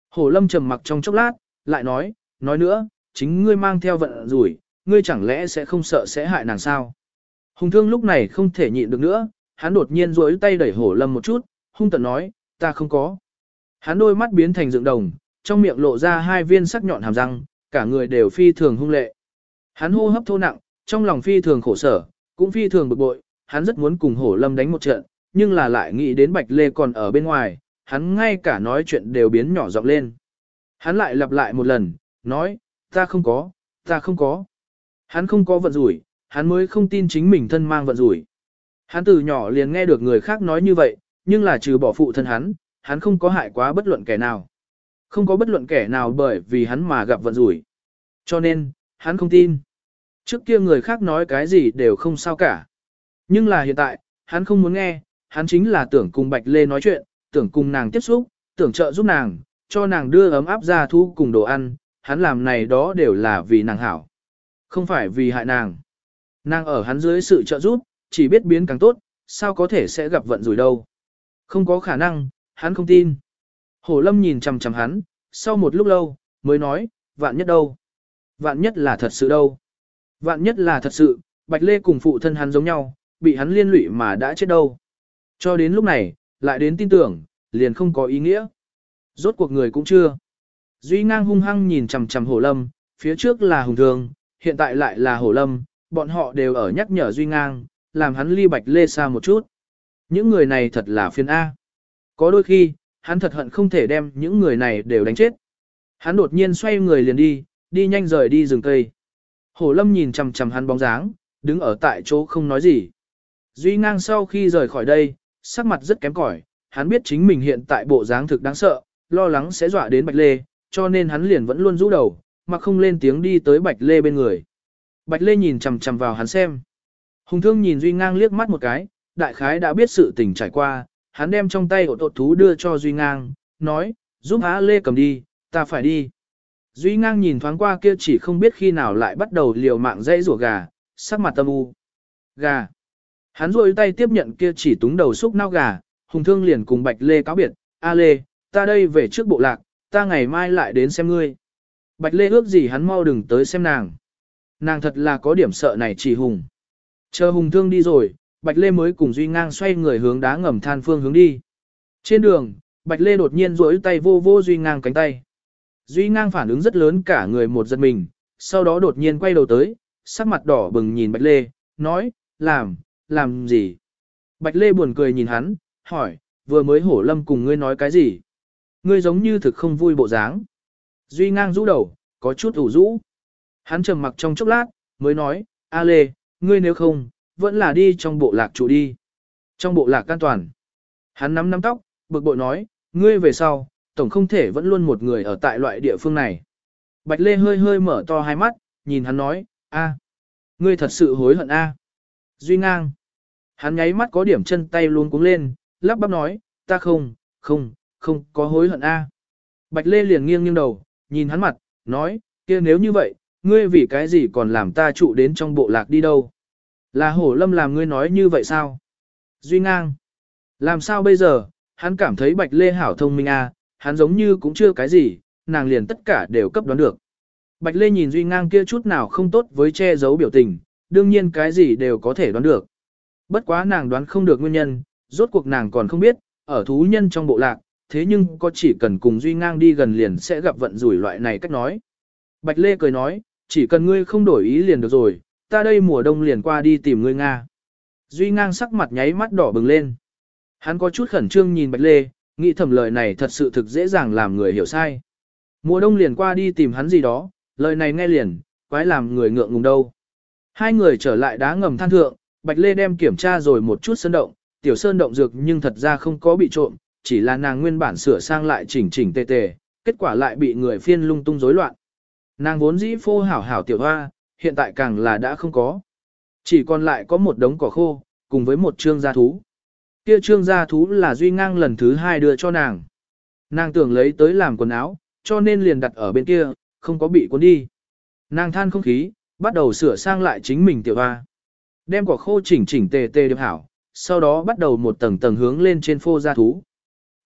Hổ lâm trầm mặc trong chốc lát, lại nói, nói nữa, chính ngươi mang theo vận rủi, ngươi chẳng lẽ sẽ không sợ sẽ hại nàng sao? Hùng thương lúc này không thể nhịn được nữa, hắn đột nhiên duỗi tay đẩy hổ lâm một chút, hung tận nói, ta không có. Hắn đôi mắt biến thành dựng đồng, trong miệng lộ ra hai viên sắc nhọn hàm răng, cả người đều phi thường hung lệ. Hắn hô hấp thô nặng, trong lòng phi thường khổ sở, cũng phi thường bực bội, hắn rất muốn cùng hổ lâm đánh một trận, nhưng là lại nghĩ đến Bạch Lê còn ở bên ngoài, hắn ngay cả nói chuyện đều biến nhỏ giọng lên. Hắn lại lặp lại một lần, nói, ta không có, ta không có. Hắn không có vận rủi, hắn mới không tin chính mình thân mang vận rủi. Hắn từ nhỏ liền nghe được người khác nói như vậy, nhưng là trừ bỏ phụ thân hắn, hắn không có hại quá bất luận kẻ nào. Không có bất luận kẻ nào bởi vì hắn mà gặp vận rủi. Cho nên, hắn không tin. Trước kia người khác nói cái gì đều không sao cả. Nhưng là hiện tại, hắn không muốn nghe, hắn chính là tưởng cùng Bạch Lê nói chuyện, tưởng cùng nàng tiếp xúc, tưởng trợ giúp nàng, cho nàng đưa ấm áp ra thu cùng đồ ăn, hắn làm này đó đều là vì nàng hảo. Không phải vì hại nàng. Nàng ở hắn dưới sự trợ giúp, chỉ biết biến càng tốt, sao có thể sẽ gặp vận rủi đâu. Không có khả năng, hắn không tin. Hổ lâm nhìn chằm chằm hắn, sau một lúc lâu, mới nói, vạn nhất đâu. Vạn nhất là thật sự đâu. Vạn nhất là thật sự, Bạch Lê cùng phụ thân hắn giống nhau, bị hắn liên lụy mà đã chết đâu. Cho đến lúc này, lại đến tin tưởng, liền không có ý nghĩa. Rốt cuộc người cũng chưa. Duy ngang hung hăng nhìn chằm chằm hổ lâm, phía trước là hùng thường, hiện tại lại là hổ lâm, bọn họ đều ở nhắc nhở Duy ngang, làm hắn ly Bạch Lê xa một chút. Những người này thật là phiền A. Có đôi khi, hắn thật hận không thể đem những người này đều đánh chết. Hắn đột nhiên xoay người liền đi, đi nhanh rời đi rừng cây. Hổ lâm nhìn chằm chằm hắn bóng dáng, đứng ở tại chỗ không nói gì. Duy ngang sau khi rời khỏi đây, sắc mặt rất kém cỏi, hắn biết chính mình hiện tại bộ dáng thực đáng sợ, lo lắng sẽ dọa đến Bạch Lê, cho nên hắn liền vẫn luôn rũ đầu, mà không lên tiếng đi tới Bạch Lê bên người. Bạch Lê nhìn chằm chằm vào hắn xem. Hùng thương nhìn Duy ngang liếc mắt một cái, đại khái đã biết sự tình trải qua, hắn đem trong tay ột ột thú đưa cho Duy ngang, nói, giúp Á Lê cầm đi, ta phải đi. Duy ngang nhìn thoáng qua kia chỉ không biết khi nào lại bắt đầu liều mạng dây rủa gà, sắc mặt tâm u. Gà. Hắn rôi tay tiếp nhận kia chỉ túng đầu xúc nao gà, hùng thương liền cùng Bạch Lê cáo biệt, A Lê, ta đây về trước bộ lạc, ta ngày mai lại đến xem ngươi. Bạch Lê ước gì hắn mau đừng tới xem nàng. Nàng thật là có điểm sợ này chỉ hùng. Chờ hùng thương đi rồi, Bạch Lê mới cùng Duy Ngang xoay người hướng đá ngầm than phương hướng đi. Trên đường, Bạch Lê đột nhiên duỗi tay vô vô Duy Ngang cánh tay. Duy Ngang phản ứng rất lớn cả người một giật mình, sau đó đột nhiên quay đầu tới, sắc mặt đỏ bừng nhìn Bạch Lê, nói, làm, làm gì? Bạch Lê buồn cười nhìn hắn, hỏi, vừa mới hổ lâm cùng ngươi nói cái gì? Ngươi giống như thực không vui bộ dáng. Duy ngang rũ đầu, có chút ủ rũ. Hắn trầm mặc trong chốc lát, mới nói, A Lê, ngươi nếu không, vẫn là đi trong bộ lạc chủ đi. Trong bộ lạc an toàn. Hắn nắm nắm tóc, bực bội nói, ngươi về sau, tổng không thể vẫn luôn một người ở tại loại địa phương này. Bạch Lê hơi hơi mở to hai mắt, nhìn hắn nói, a, ngươi thật sự hối hận a. Duy ngang. Hắn nháy mắt có điểm chân tay luôn cuống lên, lắp bắp nói, ta không, không, không có hối hận a. Bạch Lê liền nghiêng nghiêng đầu, nhìn hắn mặt, nói, kia nếu như vậy, ngươi vì cái gì còn làm ta trụ đến trong bộ lạc đi đâu? Là hổ lâm làm ngươi nói như vậy sao? Duy ngang. Làm sao bây giờ, hắn cảm thấy Bạch Lê hảo thông minh a, hắn giống như cũng chưa cái gì, nàng liền tất cả đều cấp đoán được. Bạch Lê nhìn Duy ngang kia chút nào không tốt với che giấu biểu tình, đương nhiên cái gì đều có thể đoán được. Bất quá nàng đoán không được nguyên nhân, rốt cuộc nàng còn không biết, ở thú nhân trong bộ lạc, thế nhưng có chỉ cần cùng Duy Ngang đi gần liền sẽ gặp vận rủi loại này cách nói. Bạch Lê cười nói, chỉ cần ngươi không đổi ý liền được rồi, ta đây mùa đông liền qua đi tìm ngươi Nga. Duy Ngang sắc mặt nháy mắt đỏ bừng lên. Hắn có chút khẩn trương nhìn Bạch Lê, nghĩ thầm lời này thật sự thực dễ dàng làm người hiểu sai. Mùa đông liền qua đi tìm hắn gì đó, lời này nghe liền, quái làm người ngượng ngùng đâu. Hai người trở lại đá ngầm than thượng, Bạch Lê đem kiểm tra rồi một chút sơn động, tiểu sơn động dược nhưng thật ra không có bị trộm, chỉ là nàng nguyên bản sửa sang lại chỉnh chỉnh tề tề, kết quả lại bị người phiên lung tung rối loạn. Nàng vốn dĩ phô hảo hảo tiểu hoa, hiện tại càng là đã không có. Chỉ còn lại có một đống cỏ khô, cùng với một trương gia thú. Kia trương gia thú là duy ngang lần thứ hai đưa cho nàng. Nàng tưởng lấy tới làm quần áo, cho nên liền đặt ở bên kia, không có bị cuốn đi. Nàng than không khí, bắt đầu sửa sang lại chính mình tiểu hoa. Đem quả khô chỉnh chỉnh tề tề điệp hảo, sau đó bắt đầu một tầng tầng hướng lên trên phô gia thú.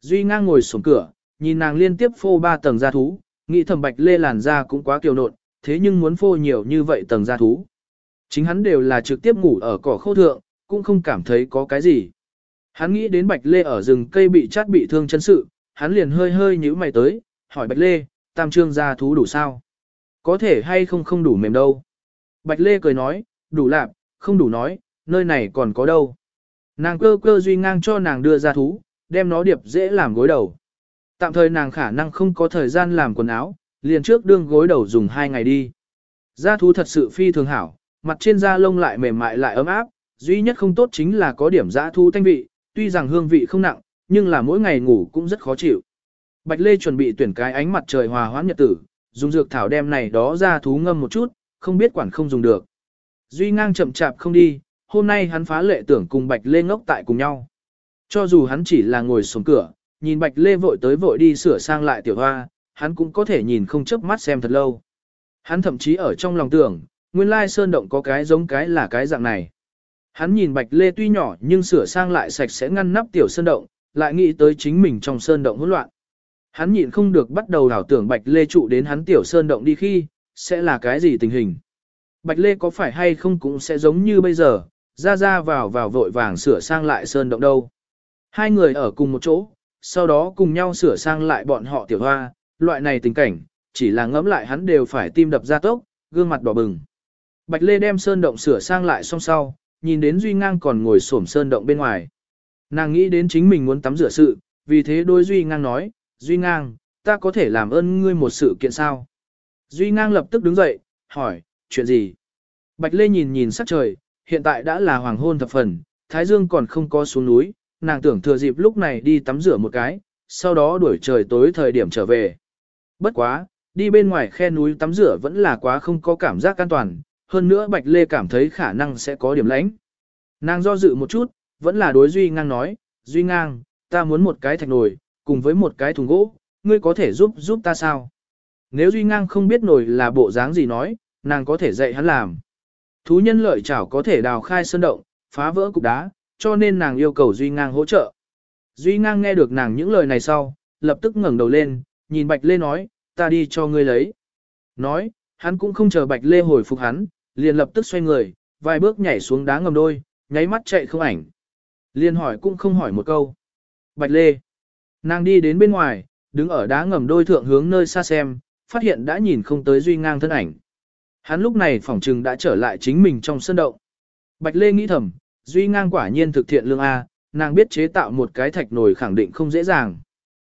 Duy ngang ngồi sổng cửa, nhìn nàng liên tiếp phô ba tầng gia thú, nghĩ thầm bạch lê làn da cũng quá kiều nộn, thế nhưng muốn phô nhiều như vậy tầng gia thú. Chính hắn đều là trực tiếp ngủ ở cỏ khô thượng, cũng không cảm thấy có cái gì. Hắn nghĩ đến bạch lê ở rừng cây bị chát bị thương chân sự, hắn liền hơi hơi nhíu mày tới, hỏi bạch lê, tam trương gia thú đủ sao? Có thể hay không không đủ mềm đâu. Bạch lê cười nói, đủ lạp, không đủ nói, nơi này còn có đâu. Nàng cơ cơ duy ngang cho nàng đưa ra thú, đem nó điệp dễ làm gối đầu. Tạm thời nàng khả năng không có thời gian làm quần áo, liền trước đương gối đầu dùng hai ngày đi. Da thú thật sự phi thường hảo, mặt trên da lông lại mềm mại lại ấm áp, duy nhất không tốt chính là có điểm da thú thanh vị, tuy rằng hương vị không nặng, nhưng là mỗi ngày ngủ cũng rất khó chịu. Bạch Lê chuẩn bị tuyển cái ánh mặt trời hòa hoãn nhật tử, dùng dược thảo đem này đó ra thú ngâm một chút, không biết quản không dùng được. Duy ngang chậm chạp không đi, hôm nay hắn phá lệ tưởng cùng Bạch Lê ngốc tại cùng nhau. Cho dù hắn chỉ là ngồi xuống cửa, nhìn Bạch Lê vội tới vội đi sửa sang lại tiểu hoa, hắn cũng có thể nhìn không chớp mắt xem thật lâu. Hắn thậm chí ở trong lòng tưởng, nguyên lai sơn động có cái giống cái là cái dạng này. Hắn nhìn Bạch Lê tuy nhỏ nhưng sửa sang lại sạch sẽ ngăn nắp tiểu sơn động, lại nghĩ tới chính mình trong sơn động hỗn loạn. Hắn nhịn không được bắt đầu đảo tưởng Bạch Lê trụ đến hắn tiểu sơn động đi khi, sẽ là cái gì tình hình. Bạch Lê có phải hay không cũng sẽ giống như bây giờ, ra ra vào vào vội vàng sửa sang lại sơn động đâu. Hai người ở cùng một chỗ, sau đó cùng nhau sửa sang lại bọn họ tiểu hoa, loại này tình cảnh, chỉ là ngẫm lại hắn đều phải tim đập ra tốc, gương mặt đỏ bừng. Bạch Lê đem sơn động sửa sang lại xong sau, nhìn đến Duy Ngang còn ngồi xổm sơn động bên ngoài. Nàng nghĩ đến chính mình muốn tắm rửa sự, vì thế đôi Duy Ngang nói, Duy Ngang, ta có thể làm ơn ngươi một sự kiện sao? Duy ngang lập tức đứng dậy, hỏi, chuyện gì? Bạch Lê nhìn nhìn sắc trời, hiện tại đã là hoàng hôn thập phần, Thái Dương còn không có xuống núi, nàng tưởng thừa dịp lúc này đi tắm rửa một cái, sau đó đuổi trời tối thời điểm trở về. Bất quá, đi bên ngoài khe núi tắm rửa vẫn là quá không có cảm giác an toàn, hơn nữa Bạch Lê cảm thấy khả năng sẽ có điểm lãnh. Nàng do dự một chút, vẫn là đối Duy Ngang nói, Duy Ngang, ta muốn một cái thạch nồi, cùng với một cái thùng gỗ, ngươi có thể giúp giúp ta sao? Nếu Duy Ngang không biết nồi là bộ dáng gì nói, nàng có thể dạy hắn làm. Thú nhân lợi chảo có thể đào khai sơn động, phá vỡ cục đá, cho nên nàng yêu cầu Duy Ngang hỗ trợ. Duy Ngang nghe được nàng những lời này sau, lập tức ngẩng đầu lên, nhìn Bạch Lê nói, ta đi cho ngươi lấy. Nói, hắn cũng không chờ Bạch Lê hồi phục hắn, liền lập tức xoay người, vài bước nhảy xuống đá ngầm đôi, nháy mắt chạy không ảnh. Liên hỏi cũng không hỏi một câu. Bạch Lê. Nàng đi đến bên ngoài, đứng ở đá ngầm đôi thượng hướng nơi xa xem, phát hiện đã nhìn không tới Duy Ngang thân ảnh. Hắn lúc này phỏng trừng đã trở lại chính mình trong sân động. Bạch Lê nghĩ thầm, Duy Ngang quả nhiên thực thiện lương A, nàng biết chế tạo một cái thạch nồi khẳng định không dễ dàng.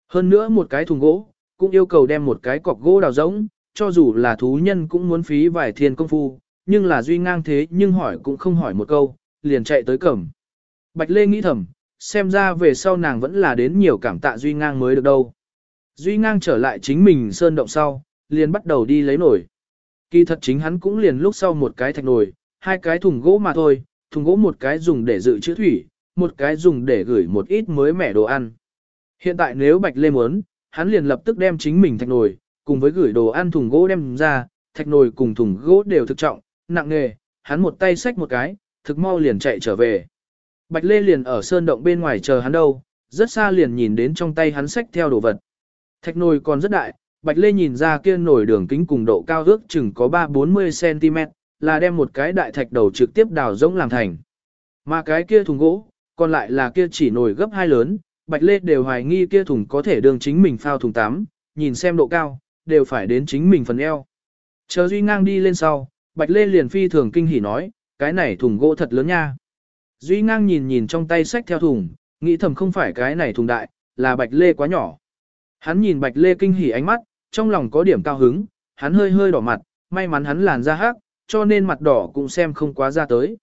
Hơn nữa một cái thùng gỗ, cũng yêu cầu đem một cái cọc gỗ đào rỗng, cho dù là thú nhân cũng muốn phí vài thiên công phu, nhưng là Duy Ngang thế nhưng hỏi cũng không hỏi một câu, liền chạy tới cẩm. Bạch Lê nghĩ thầm, xem ra về sau nàng vẫn là đến nhiều cảm tạ Duy Ngang mới được đâu. Duy Ngang trở lại chính mình sơn động sau, liền bắt đầu đi lấy nổi. Kỳ thật chính hắn cũng liền lúc sau một cái thạch nồi, hai cái thùng gỗ mà thôi, thùng gỗ một cái dùng để dự trữ thủy, một cái dùng để gửi một ít mới mẻ đồ ăn. Hiện tại nếu Bạch Lê muốn, hắn liền lập tức đem chính mình thạch nồi, cùng với gửi đồ ăn thùng gỗ đem ra, thạch nồi cùng thùng gỗ đều thực trọng, nặng nghề, hắn một tay xách một cái, thực mau liền chạy trở về. Bạch Lê liền ở sơn động bên ngoài chờ hắn đâu, rất xa liền nhìn đến trong tay hắn xách theo đồ vật. Thạch nồi còn rất đại, Bạch Lê nhìn ra kia nồi đường kính cùng độ cao ước chừng có 3-40 cm, là đem một cái đại thạch đầu trực tiếp đào rỗng làm thành. Mà cái kia thùng gỗ, còn lại là kia chỉ nồi gấp hai lớn, Bạch Lê đều hoài nghi kia thùng có thể đường chính mình phao thùng tắm, nhìn xem độ cao, đều phải đến chính mình phần eo. Chờ Duy ngang đi lên sau, Bạch Lê liền phi thường kinh hỉ nói, cái này thùng gỗ thật lớn nha. Duy ngang nhìn nhìn trong tay sách theo thùng, nghĩ thầm không phải cái này thùng đại, là Bạch Lê quá nhỏ. Hắn nhìn Bạch Lê kinh hỉ ánh mắt, trong lòng có điểm cao hứng, hắn hơi hơi đỏ mặt, may mắn hắn làn da hắc, cho nên mặt đỏ cũng xem không quá ra tới.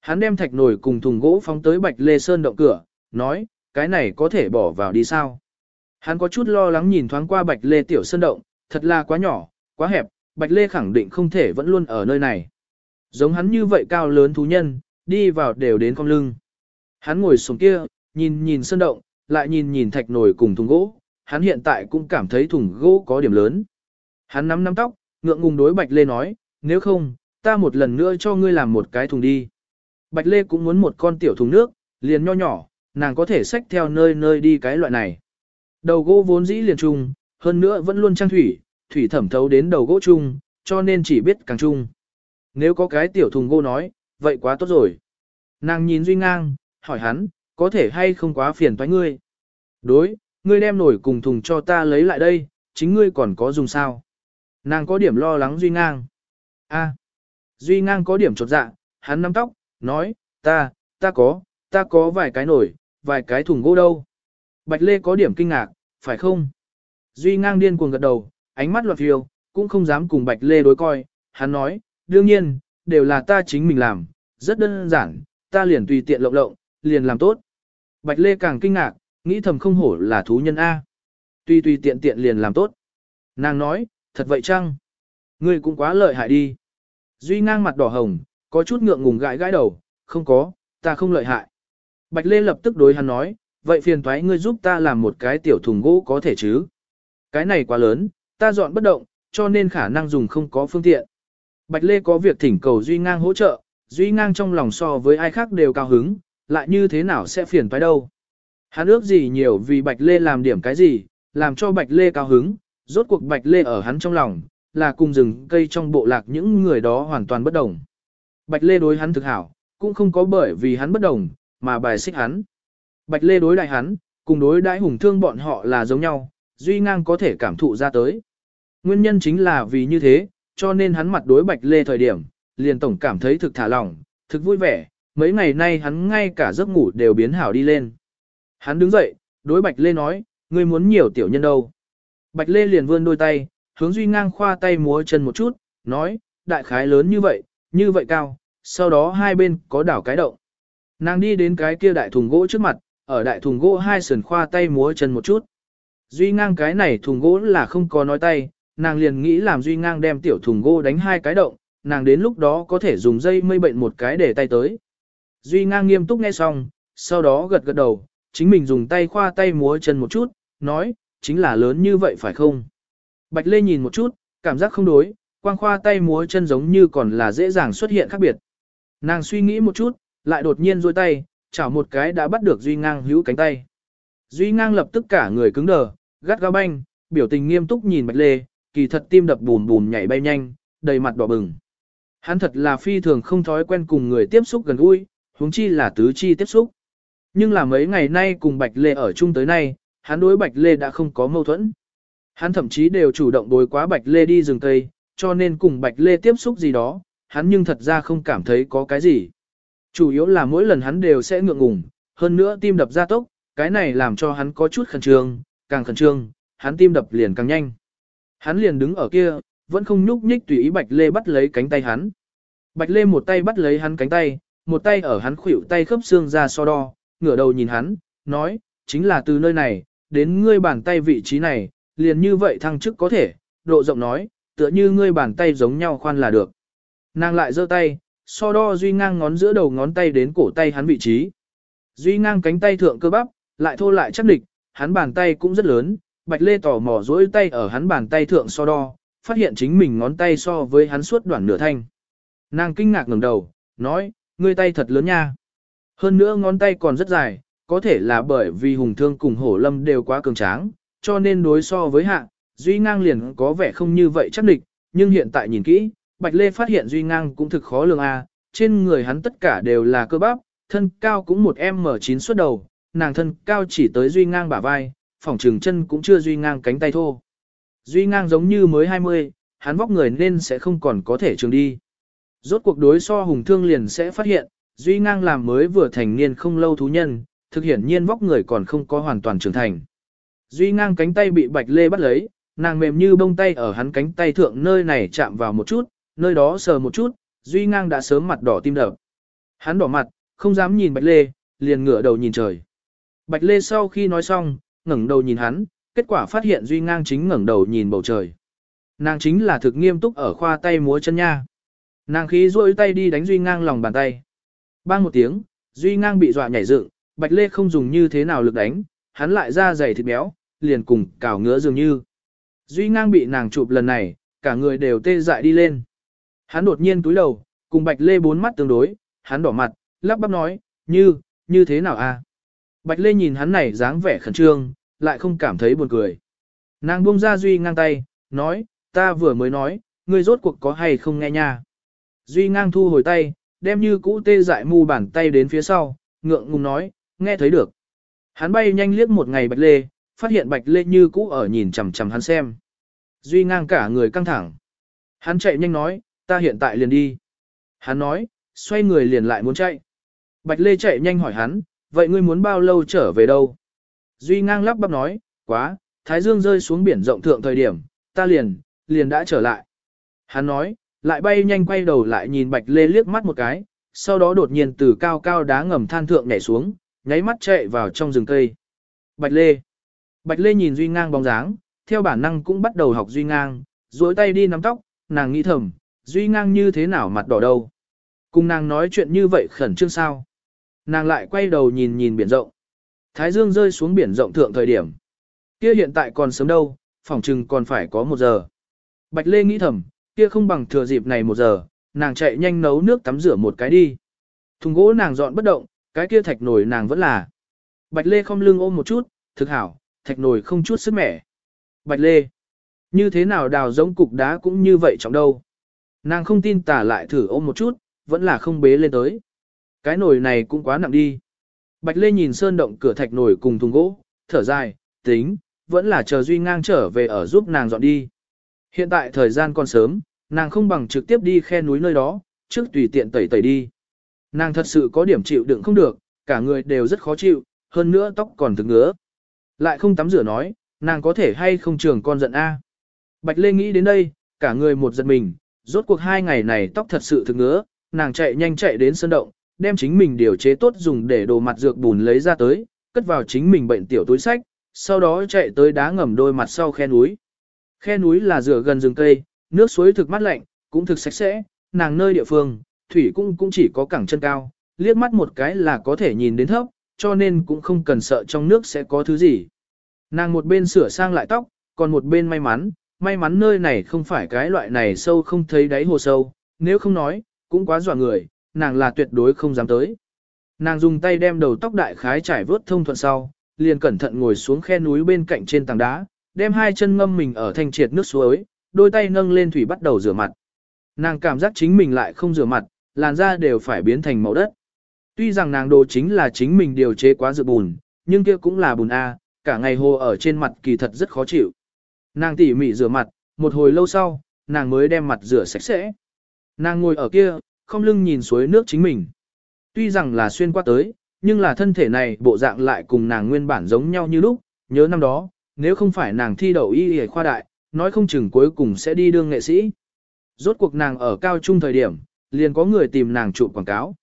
Hắn đem thạch nồi cùng thùng gỗ phóng tới Bạch Lê Sơn động cửa, nói, cái này có thể bỏ vào đi sao? Hắn có chút lo lắng nhìn thoáng qua Bạch Lê tiểu sơn động, thật là quá nhỏ, quá hẹp, Bạch Lê khẳng định không thể vẫn luôn ở nơi này. Giống hắn như vậy cao lớn thú nhân, đi vào đều đến con lưng. Hắn ngồi xuống kia, nhìn nhìn sơn động, lại nhìn nhìn thạch nồi cùng thùng gỗ, hắn hiện tại cũng cảm thấy thùng gỗ có điểm lớn. Hắn nắm nắm tóc, ngượng ngùng đối Bạch Lê nói, nếu không, ta một lần nữa cho ngươi làm một cái thùng đi. Bạch Lê cũng muốn một con tiểu thùng nước, liền nho nhỏ, nàng có thể xách theo nơi nơi đi cái loại này. Đầu gỗ vốn dĩ liền trung, hơn nữa vẫn luôn trang thủy, thủy thẩm thấu đến đầu gỗ chung, cho nên chỉ biết càng chung. Nếu có cái tiểu thùng gỗ nói, vậy quá tốt rồi. Nàng nhìn Duy Ngang, hỏi hắn, có thể hay không quá phiền toái ngươi. Đối, ngươi đem nổi cùng thùng cho ta lấy lại đây, chính ngươi còn có dùng sao. Nàng có điểm lo lắng Duy Ngang. a Duy Ngang có điểm chột dạ, hắn nắm tóc, nói, ta, ta có, ta có vài cái nổi, vài cái thùng gỗ đâu. Bạch Lê có điểm kinh ngạc, phải không? Duy Ngang điên cuồng gật đầu, ánh mắt loạt phiêu, cũng không dám cùng Bạch Lê đối coi, hắn nói, đương nhiên, đều là ta chính mình làm, rất đơn giản, ta liền tùy tiện lộng lộng, liền làm tốt. Bạch Lê càng kinh ngạc, nghĩ thầm không hổ là thú nhân A. Tùy tùy tiện tiện liền làm tốt. Nàng nói, thật vậy chăng? Ngươi cũng quá lợi hại đi. Duy ngang mặt đỏ hồng, có chút ngượng ngùng gãi gãi đầu, không có, ta không lợi hại. Bạch Lê lập tức đối hắn nói, vậy phiền thoái ngươi giúp ta làm một cái tiểu thùng gỗ có thể chứ? Cái này quá lớn, ta dọn bất động, cho nên khả năng dùng không có phương tiện. Bạch Lê có việc thỉnh cầu Duy Ngang hỗ trợ, Duy Ngang trong lòng so với ai khác đều cao hứng, lại như thế nào sẽ phiền phải đâu. Hắn ước gì nhiều vì Bạch Lê làm điểm cái gì, làm cho Bạch Lê cao hứng, rốt cuộc Bạch Lê ở hắn trong lòng, là cùng rừng cây trong bộ lạc những người đó hoàn toàn bất đồng. Bạch Lê đối hắn thực hảo, cũng không có bởi vì hắn bất đồng, mà bài xích hắn. Bạch Lê đối đại hắn, cùng đối đãi hùng thương bọn họ là giống nhau, Duy Ngang có thể cảm thụ ra tới. Nguyên nhân chính là vì như thế, cho nên hắn mặt đối Bạch Lê thời điểm, liền tổng cảm thấy thực thả lỏng, thực vui vẻ, mấy ngày nay hắn ngay cả giấc ngủ đều biến hảo đi lên. Hắn đứng dậy, đối Bạch Lê nói, ngươi muốn nhiều tiểu nhân đâu. Bạch Lê liền vươn đôi tay, hướng Duy Ngang khoa tay múa chân một chút, nói, đại khái lớn như vậy, như vậy cao, sau đó hai bên có đảo cái động. Nàng đi đến cái kia đại thùng gỗ trước mặt, ở đại thùng gỗ hai sườn khoa tay múa chân một chút. Duy ngang cái này thùng gỗ là không có nói tay, nàng liền nghĩ làm Duy ngang đem tiểu thùng gỗ đánh hai cái động, nàng đến lúc đó có thể dùng dây mây bệnh một cái để tay tới. Duy ngang nghiêm túc nghe xong, sau đó gật gật đầu, chính mình dùng tay khoa tay múa chân một chút, nói, chính là lớn như vậy phải không? Bạch Lê nhìn một chút, cảm giác không đối, quang khoa tay múa chân giống như còn là dễ dàng xuất hiện khác biệt. Nàng suy nghĩ một chút, lại đột nhiên duỗi tay, chảo một cái đã bắt được Duy Ngang hữu cánh tay. Duy Ngang lập tức cả người cứng đờ, gắt ga banh, biểu tình nghiêm túc nhìn Bạch Lê, kỳ thật tim đập bùm bùm nhảy bay nhanh, đầy mặt đỏ bừng. Hắn thật là phi thường không thói quen cùng người tiếp xúc gần gũi, huống chi là tứ chi tiếp xúc. Nhưng là mấy ngày nay cùng Bạch Lê ở chung tới nay, hắn đối Bạch Lê đã không có mâu thuẫn. Hắn thậm chí đều chủ động đối quá Bạch Lê đi rừng cây, cho nên cùng Bạch Lê tiếp xúc gì đó, hắn nhưng thật ra không cảm thấy có cái gì. Chủ yếu là mỗi lần hắn đều sẽ ngượng ngùng, hơn nữa tim đập ra tốc, cái này làm cho hắn có chút khẩn trương, càng khẩn trương, hắn tim đập liền càng nhanh. Hắn liền đứng ở kia, vẫn không nhúc nhích tùy ý Bạch Lê bắt lấy cánh tay hắn. Bạch Lê một tay bắt lấy hắn cánh tay, một tay ở hắn khuỷu tay khớp xương ra so đo, ngửa đầu nhìn hắn, nói, chính là từ nơi này, đến ngươi bàn tay vị trí này, liền như vậy thăng chức có thể, độ rộng nói, tựa như ngươi bàn tay giống nhau khoan là được. Nàng lại giơ tay, so đo duy ngang ngón giữa đầu ngón tay đến cổ tay hắn vị trí. Duy ngang cánh tay thượng cơ bắp, lại thô lại chắc địch, hắn bàn tay cũng rất lớn, Bạch Lê tỏ mò duỗi tay ở hắn bàn tay thượng so đo, phát hiện chính mình ngón tay so với hắn suốt đoạn nửa thanh. Nàng kinh ngạc ngẩng đầu, nói, ngươi tay thật lớn nha. Hơn nữa ngón tay còn rất dài, có thể là bởi vì hùng thương cùng hổ lâm đều quá cường tráng, cho nên đối so với hạ, Duy ngang liền có vẻ không như vậy chắc địch, nhưng hiện tại nhìn kỹ, Bạch Lê phát hiện Duy ngang cũng thực khó lường a, trên người hắn tất cả đều là cơ bắp, thân cao cũng một M9 suốt đầu, nàng thân cao chỉ tới Duy ngang bả vai, phỏng trường chân cũng chưa Duy ngang cánh tay thô. Duy ngang giống như mới 20, hắn vóc người nên sẽ không còn có thể trường đi. Rốt cuộc đối so hùng thương liền sẽ phát hiện, Duy ngang làm mới vừa thành niên không lâu thú nhân, thực hiện nhiên vóc người còn không có hoàn toàn trưởng thành. Duy ngang cánh tay bị Bạch Lê bắt lấy, nàng mềm như bông tay ở hắn cánh tay thượng nơi này chạm vào một chút, nơi đó sờ một chút, Duy ngang đã sớm mặt đỏ tim đập. Hắn đỏ mặt, không dám nhìn Bạch Lê, liền ngửa đầu nhìn trời. Bạch Lê sau khi nói xong, ngẩng đầu nhìn hắn, kết quả phát hiện Duy ngang chính ngẩng đầu nhìn bầu trời. Nàng chính là thực nghiêm túc ở khoa tay múa chân nha. Nàng khí duỗi tay đi đánh Duy ngang lòng bàn tay. Bang một tiếng, Duy ngang bị dọa nhảy dựng, Bạch Lê không dùng như thế nào lực đánh, hắn lại ra dày thịt béo, liền cùng cào ngứa dường như. Duy ngang bị nàng chụp lần này, cả người đều tê dại đi lên. Hắn đột nhiên túi đầu, cùng Bạch Lê bốn mắt tương đối, hắn đỏ mặt, lắp bắp nói, như, như thế nào a? À? Bạch Lê nhìn hắn này dáng vẻ khẩn trương, lại không cảm thấy buồn cười. Nàng buông ra Duy ngang tay, nói, ta vừa mới nói, ngươi rốt cuộc có hay không nghe nha. Duy ngang thu hồi tay, đem như cũ tê dại mu bàn tay đến phía sau, ngượng ngùng nói, nghe thấy được. Hắn bay nhanh liếc một ngày Bạch Lê, phát hiện Bạch Lê như cũ ở nhìn chằm chằm hắn xem. Duy ngang cả người căng thẳng. Hắn chạy nhanh nói, ta hiện tại liền đi. Hắn nói, xoay người liền lại muốn chạy. Bạch Lê chạy nhanh hỏi hắn, vậy ngươi muốn bao lâu trở về đâu? Duy ngang lắp bắp nói, quá, Thái Dương rơi xuống biển rộng thượng thời điểm, ta liền, liền đã trở lại. Hắn nói, lại bay nhanh quay đầu lại nhìn Bạch Lê liếc mắt một cái, sau đó đột nhiên từ cao cao đá ngầm than thượng nhảy xuống, nháy mắt chạy vào trong rừng cây. Bạch Lê. Bạch Lê nhìn Duy Ngang bóng dáng, theo bản năng cũng bắt đầu học Duy Ngang, duỗi tay đi nắm tóc, nàng nghĩ thầm, Duy Ngang như thế nào mặt đỏ đâu. Cùng nàng nói chuyện như vậy khẩn trương sao. Nàng lại quay đầu nhìn nhìn biển rộng. Thái Dương rơi xuống biển rộng thượng thời điểm. Kia hiện tại còn sớm đâu, phòng chừng còn phải có một giờ. Bạch Lê nghĩ thầm, kia không bằng thừa dịp này một giờ, nàng chạy nhanh nấu nước tắm rửa một cái đi. Thùng gỗ nàng dọn bất động, cái kia thạch nổi nàng vẫn là. Bạch Lê không lưng ôm một chút, thực hảo, thạch nồi không chút sức mẻ. Bạch Lê, như thế nào đào giống cục đá cũng như vậy trọng đâu. Nàng không tin tả lại thử ôm một chút, vẫn là không bế lên tới. Cái nồi này cũng quá nặng đi. Bạch Lê nhìn sơn động cửa thạch nồi cùng thùng gỗ, thở dài, tính, vẫn là chờ Duy ngang trở về ở giúp nàng dọn đi. Hiện tại thời gian còn sớm, nàng không bằng trực tiếp đi khe núi nơi đó, trước tùy tiện tẩy tẩy đi. Nàng thật sự có điểm chịu đựng không được, cả người đều rất khó chịu, hơn nữa tóc còn thực ngứa. Lại không tắm rửa nói, nàng có thể hay không trường con giận A. Bạch Lê nghĩ đến đây, cả người một giật mình, rốt cuộc hai ngày này tóc thật sự thực ngứa, nàng chạy nhanh chạy đến sân động, đem chính mình điều chế tốt dùng để đồ mặt dược bùn lấy ra tới, cất vào chính mình bệnh tiểu túi sách, sau đó chạy tới đá ngầm đôi mặt sau khe núi. Khe núi là rửa gần rừng cây, nước suối thực mát lạnh, cũng thực sạch sẽ, nàng nơi địa phương, thủy cung cũng chỉ có cẳng chân cao, liếc mắt một cái là có thể nhìn đến thấp, cho nên cũng không cần sợ trong nước sẽ có thứ gì. Nàng một bên sửa sang lại tóc, còn một bên may mắn, may mắn nơi này không phải cái loại này sâu không thấy đáy hồ sâu, nếu không nói, cũng quá dọa người, nàng là tuyệt đối không dám tới. Nàng dùng tay đem đầu tóc đại khái trải vớt thông thuận sau, liền cẩn thận ngồi xuống khe núi bên cạnh trên tảng đá, đem hai chân ngâm mình ở thanh triệt nước suối, đôi tay nâng lên thủy bắt đầu rửa mặt. Nàng cảm giác chính mình lại không rửa mặt, làn da đều phải biến thành màu đất. Tuy rằng nàng đồ chính là chính mình điều chế quá dự bùn, nhưng kia cũng là bùn A, cả ngày hồ ở trên mặt kỳ thật rất khó chịu. Nàng tỉ mỉ rửa mặt, một hồi lâu sau, nàng mới đem mặt rửa sạch sẽ. Nàng ngồi ở kia, không lưng nhìn suối nước chính mình. Tuy rằng là xuyên qua tới, nhưng là thân thể này bộ dạng lại cùng nàng nguyên bản giống nhau như lúc, nhớ năm đó, nếu không phải nàng thi đậu y y khoa đại, nói không chừng cuối cùng sẽ đi đương nghệ sĩ. Rốt cuộc nàng ở cao trung thời điểm, liền có người tìm nàng chụp quảng cáo.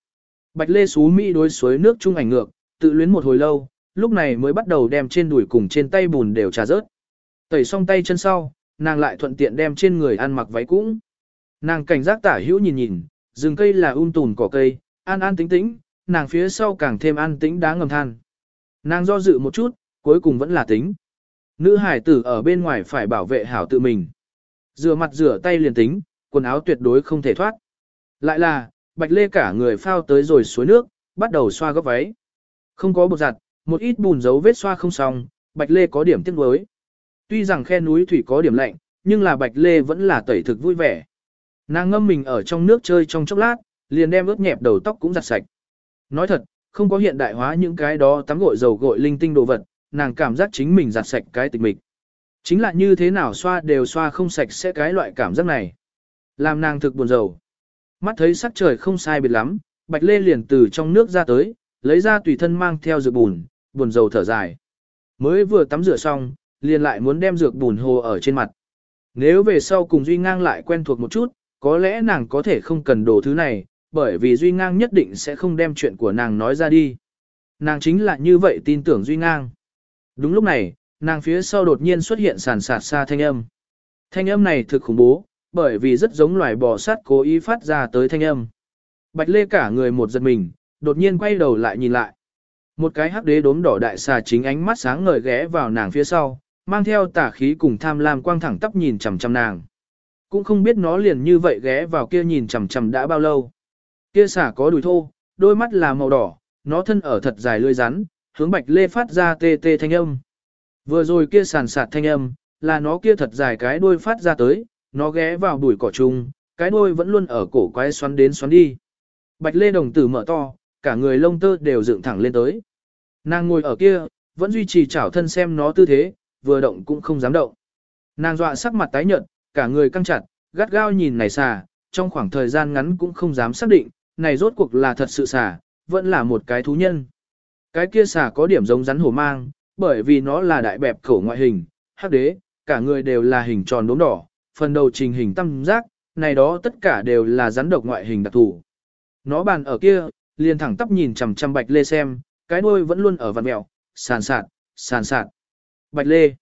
Bạch Lê sú Mỹ đối suối nước trung ảnh ngược, tự luyến một hồi lâu, lúc này mới bắt đầu đem trên đùi cùng trên tay bùn đều trà rớt. Tẩy xong tay chân sau, nàng lại thuận tiện đem trên người ăn mặc váy cũng. Nàng cảnh giác tả hữu nhìn nhìn, rừng cây là um tùn cỏ cây, an an tĩnh tĩnh, nàng phía sau càng thêm an tĩnh đá ngầm than. Nàng do dự một chút, cuối cùng vẫn là tính. Nữ hải tử ở bên ngoài phải bảo vệ hảo tự mình. Rửa mặt rửa tay liền tính, quần áo tuyệt đối không thể thoát. Lại là, bạch lê cả người phao tới rồi suối nước, bắt đầu xoa góc váy. Không có bột giặt, một ít bùn dấu vết xoa không xong, bạch lê có điểm tiếc nuối. Tuy rằng khe núi thủy có điểm lạnh, nhưng là bạch lê vẫn là tẩy thực vui vẻ. Nàng ngâm mình ở trong nước chơi trong chốc lát, liền đem ướt nhẹp đầu tóc cũng giặt sạch. Nói thật, không có hiện đại hóa những cái đó tắm gội dầu gội linh tinh đồ vật, nàng cảm giác chính mình giặt sạch cái tịch mịch. Chính là như thế nào xoa đều xoa không sạch sẽ cái loại cảm giác này. Làm nàng thực buồn rầu. Mắt thấy sắc trời không sai biệt lắm, Bạch Lê liền từ trong nước ra tới, lấy ra tùy thân mang theo dược bùn, buồn dầu thở dài. Mới vừa tắm rửa xong, liền lại muốn đem dược bùn hồ ở trên mặt. Nếu về sau cùng Duy Ngang lại quen thuộc một chút, có lẽ nàng có thể không cần đồ thứ này, bởi vì Duy Ngang nhất định sẽ không đem chuyện của nàng nói ra đi. Nàng chính là như vậy tin tưởng Duy Ngang. Đúng lúc này, nàng phía sau đột nhiên xuất hiện sàn sạt xa thanh âm. Thanh âm này thực khủng bố, bởi vì rất giống loài bò sát cố ý phát ra tới thanh âm. Bạch Lê cả người một giật mình, đột nhiên quay đầu lại nhìn lại. Một cái hắc đế đốm đỏ đại xà chính ánh mắt sáng ngời ghé vào nàng phía sau, mang theo tả khí cùng tham lam quang thẳng tắp nhìn chằm chằm nàng. Cũng không biết nó liền như vậy ghé vào kia nhìn chằm chằm đã bao lâu. Kia xà có đùi thô, đôi mắt là màu đỏ, nó thân ở thật dài lưỡi rắn, hướng Bạch Lê phát ra tê tê thanh âm. Vừa rồi kia sàn sạt thanh âm, là nó kia thật dài cái đuôi phát ra tới, nó ghé vào bụi cỏ chung, cái đuôi vẫn luôn ở cổ quái xoắn đến xoắn đi. Bạch Lê đồng tử mở to, cả người lông tơ đều dựng thẳng lên tới. Nàng ngồi ở kia, vẫn duy trì chảo thân xem nó tư thế, vừa động cũng không dám động. Nàng dọa sắc mặt tái nhợt, cả người căng chặt, gắt gao nhìn này xà, trong khoảng thời gian ngắn cũng không dám xác định, này rốt cuộc là thật sự xà, vẫn là một cái thú nhân. Cái kia xà có điểm giống rắn hổ mang, bởi vì nó là đại bẹp cổ ngoại hình, hắc đế, cả người đều là hình tròn đốm đỏ, phần đầu trình hình tam giác, này đó tất cả đều là rắn độc ngoại hình đặc thù. Nó bàn ở kia, liền thẳng tắp nhìn chằm chằm Bạch Lê xem, cái đuôi vẫn luôn ở vặn mèo, sàn sạt, sàn sạt. Bạch Lê.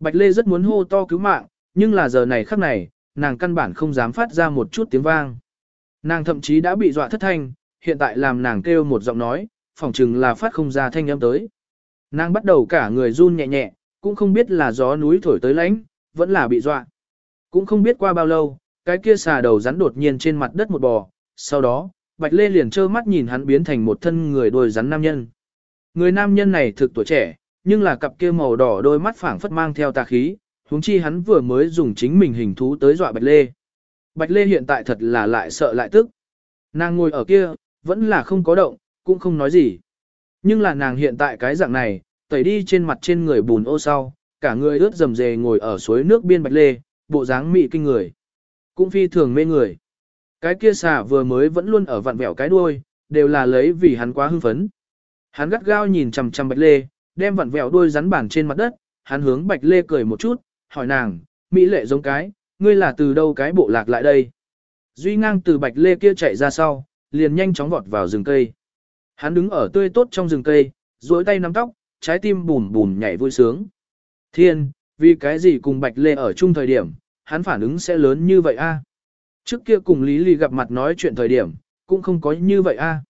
Bạch Lê rất muốn hô to cứu mạng, nhưng là giờ này khắc này, nàng căn bản không dám phát ra một chút tiếng vang. Nàng thậm chí đã bị dọa thất thanh, hiện tại làm nàng kêu một giọng nói, phỏng chừng là phát không ra thanh âm tới. Nàng bắt đầu cả người run nhẹ nhẹ, cũng không biết là gió núi thổi tới lánh, vẫn là bị dọa. Cũng không biết qua bao lâu, cái kia xà đầu rắn đột nhiên trên mặt đất một bò, sau đó, Bạch Lê liền trơ mắt nhìn hắn biến thành một thân người đôi rắn nam nhân. Người nam nhân này thực tuổi trẻ, nhưng là cặp kia màu đỏ đôi mắt phảng phất mang theo tà khí, huống chi hắn vừa mới dùng chính mình hình thú tới dọa Bạch Lê. Bạch Lê hiện tại thật là lại sợ lại tức. Nàng ngồi ở kia, vẫn là không có động, cũng không nói gì. Nhưng là nàng hiện tại cái dạng này, tẩy đi trên mặt trên người bùn ô sau, cả người ướt rầm rề ngồi ở suối nước biên Bạch Lê, bộ dáng mị kinh người. Cũng phi thường mê người. Cái kia xà vừa mới vẫn luôn ở vặn vẹo cái đuôi, đều là lấy vì hắn quá hưng phấn. Hắn gắt gao nhìn chằm chằm Bạch Lê, đem vặn vẹo đuôi rắn bản trên mặt đất, hắn hướng Bạch Lê cười một chút, hỏi nàng, Mỹ lệ giống cái, ngươi là từ đâu cái bộ lạc lại đây? Duy ngang từ Bạch Lê kia chạy ra sau, liền nhanh chóng vọt vào rừng cây. Hắn đứng ở tươi tốt trong rừng cây, duỗi tay nắm tóc, trái tim bùm bùm nhảy vui sướng. Thiên, vì cái gì cùng Bạch Lê ở chung thời điểm, hắn phản ứng sẽ lớn như vậy a? Trước kia cùng Lý Ly gặp mặt nói chuyện thời điểm, cũng không có như vậy a.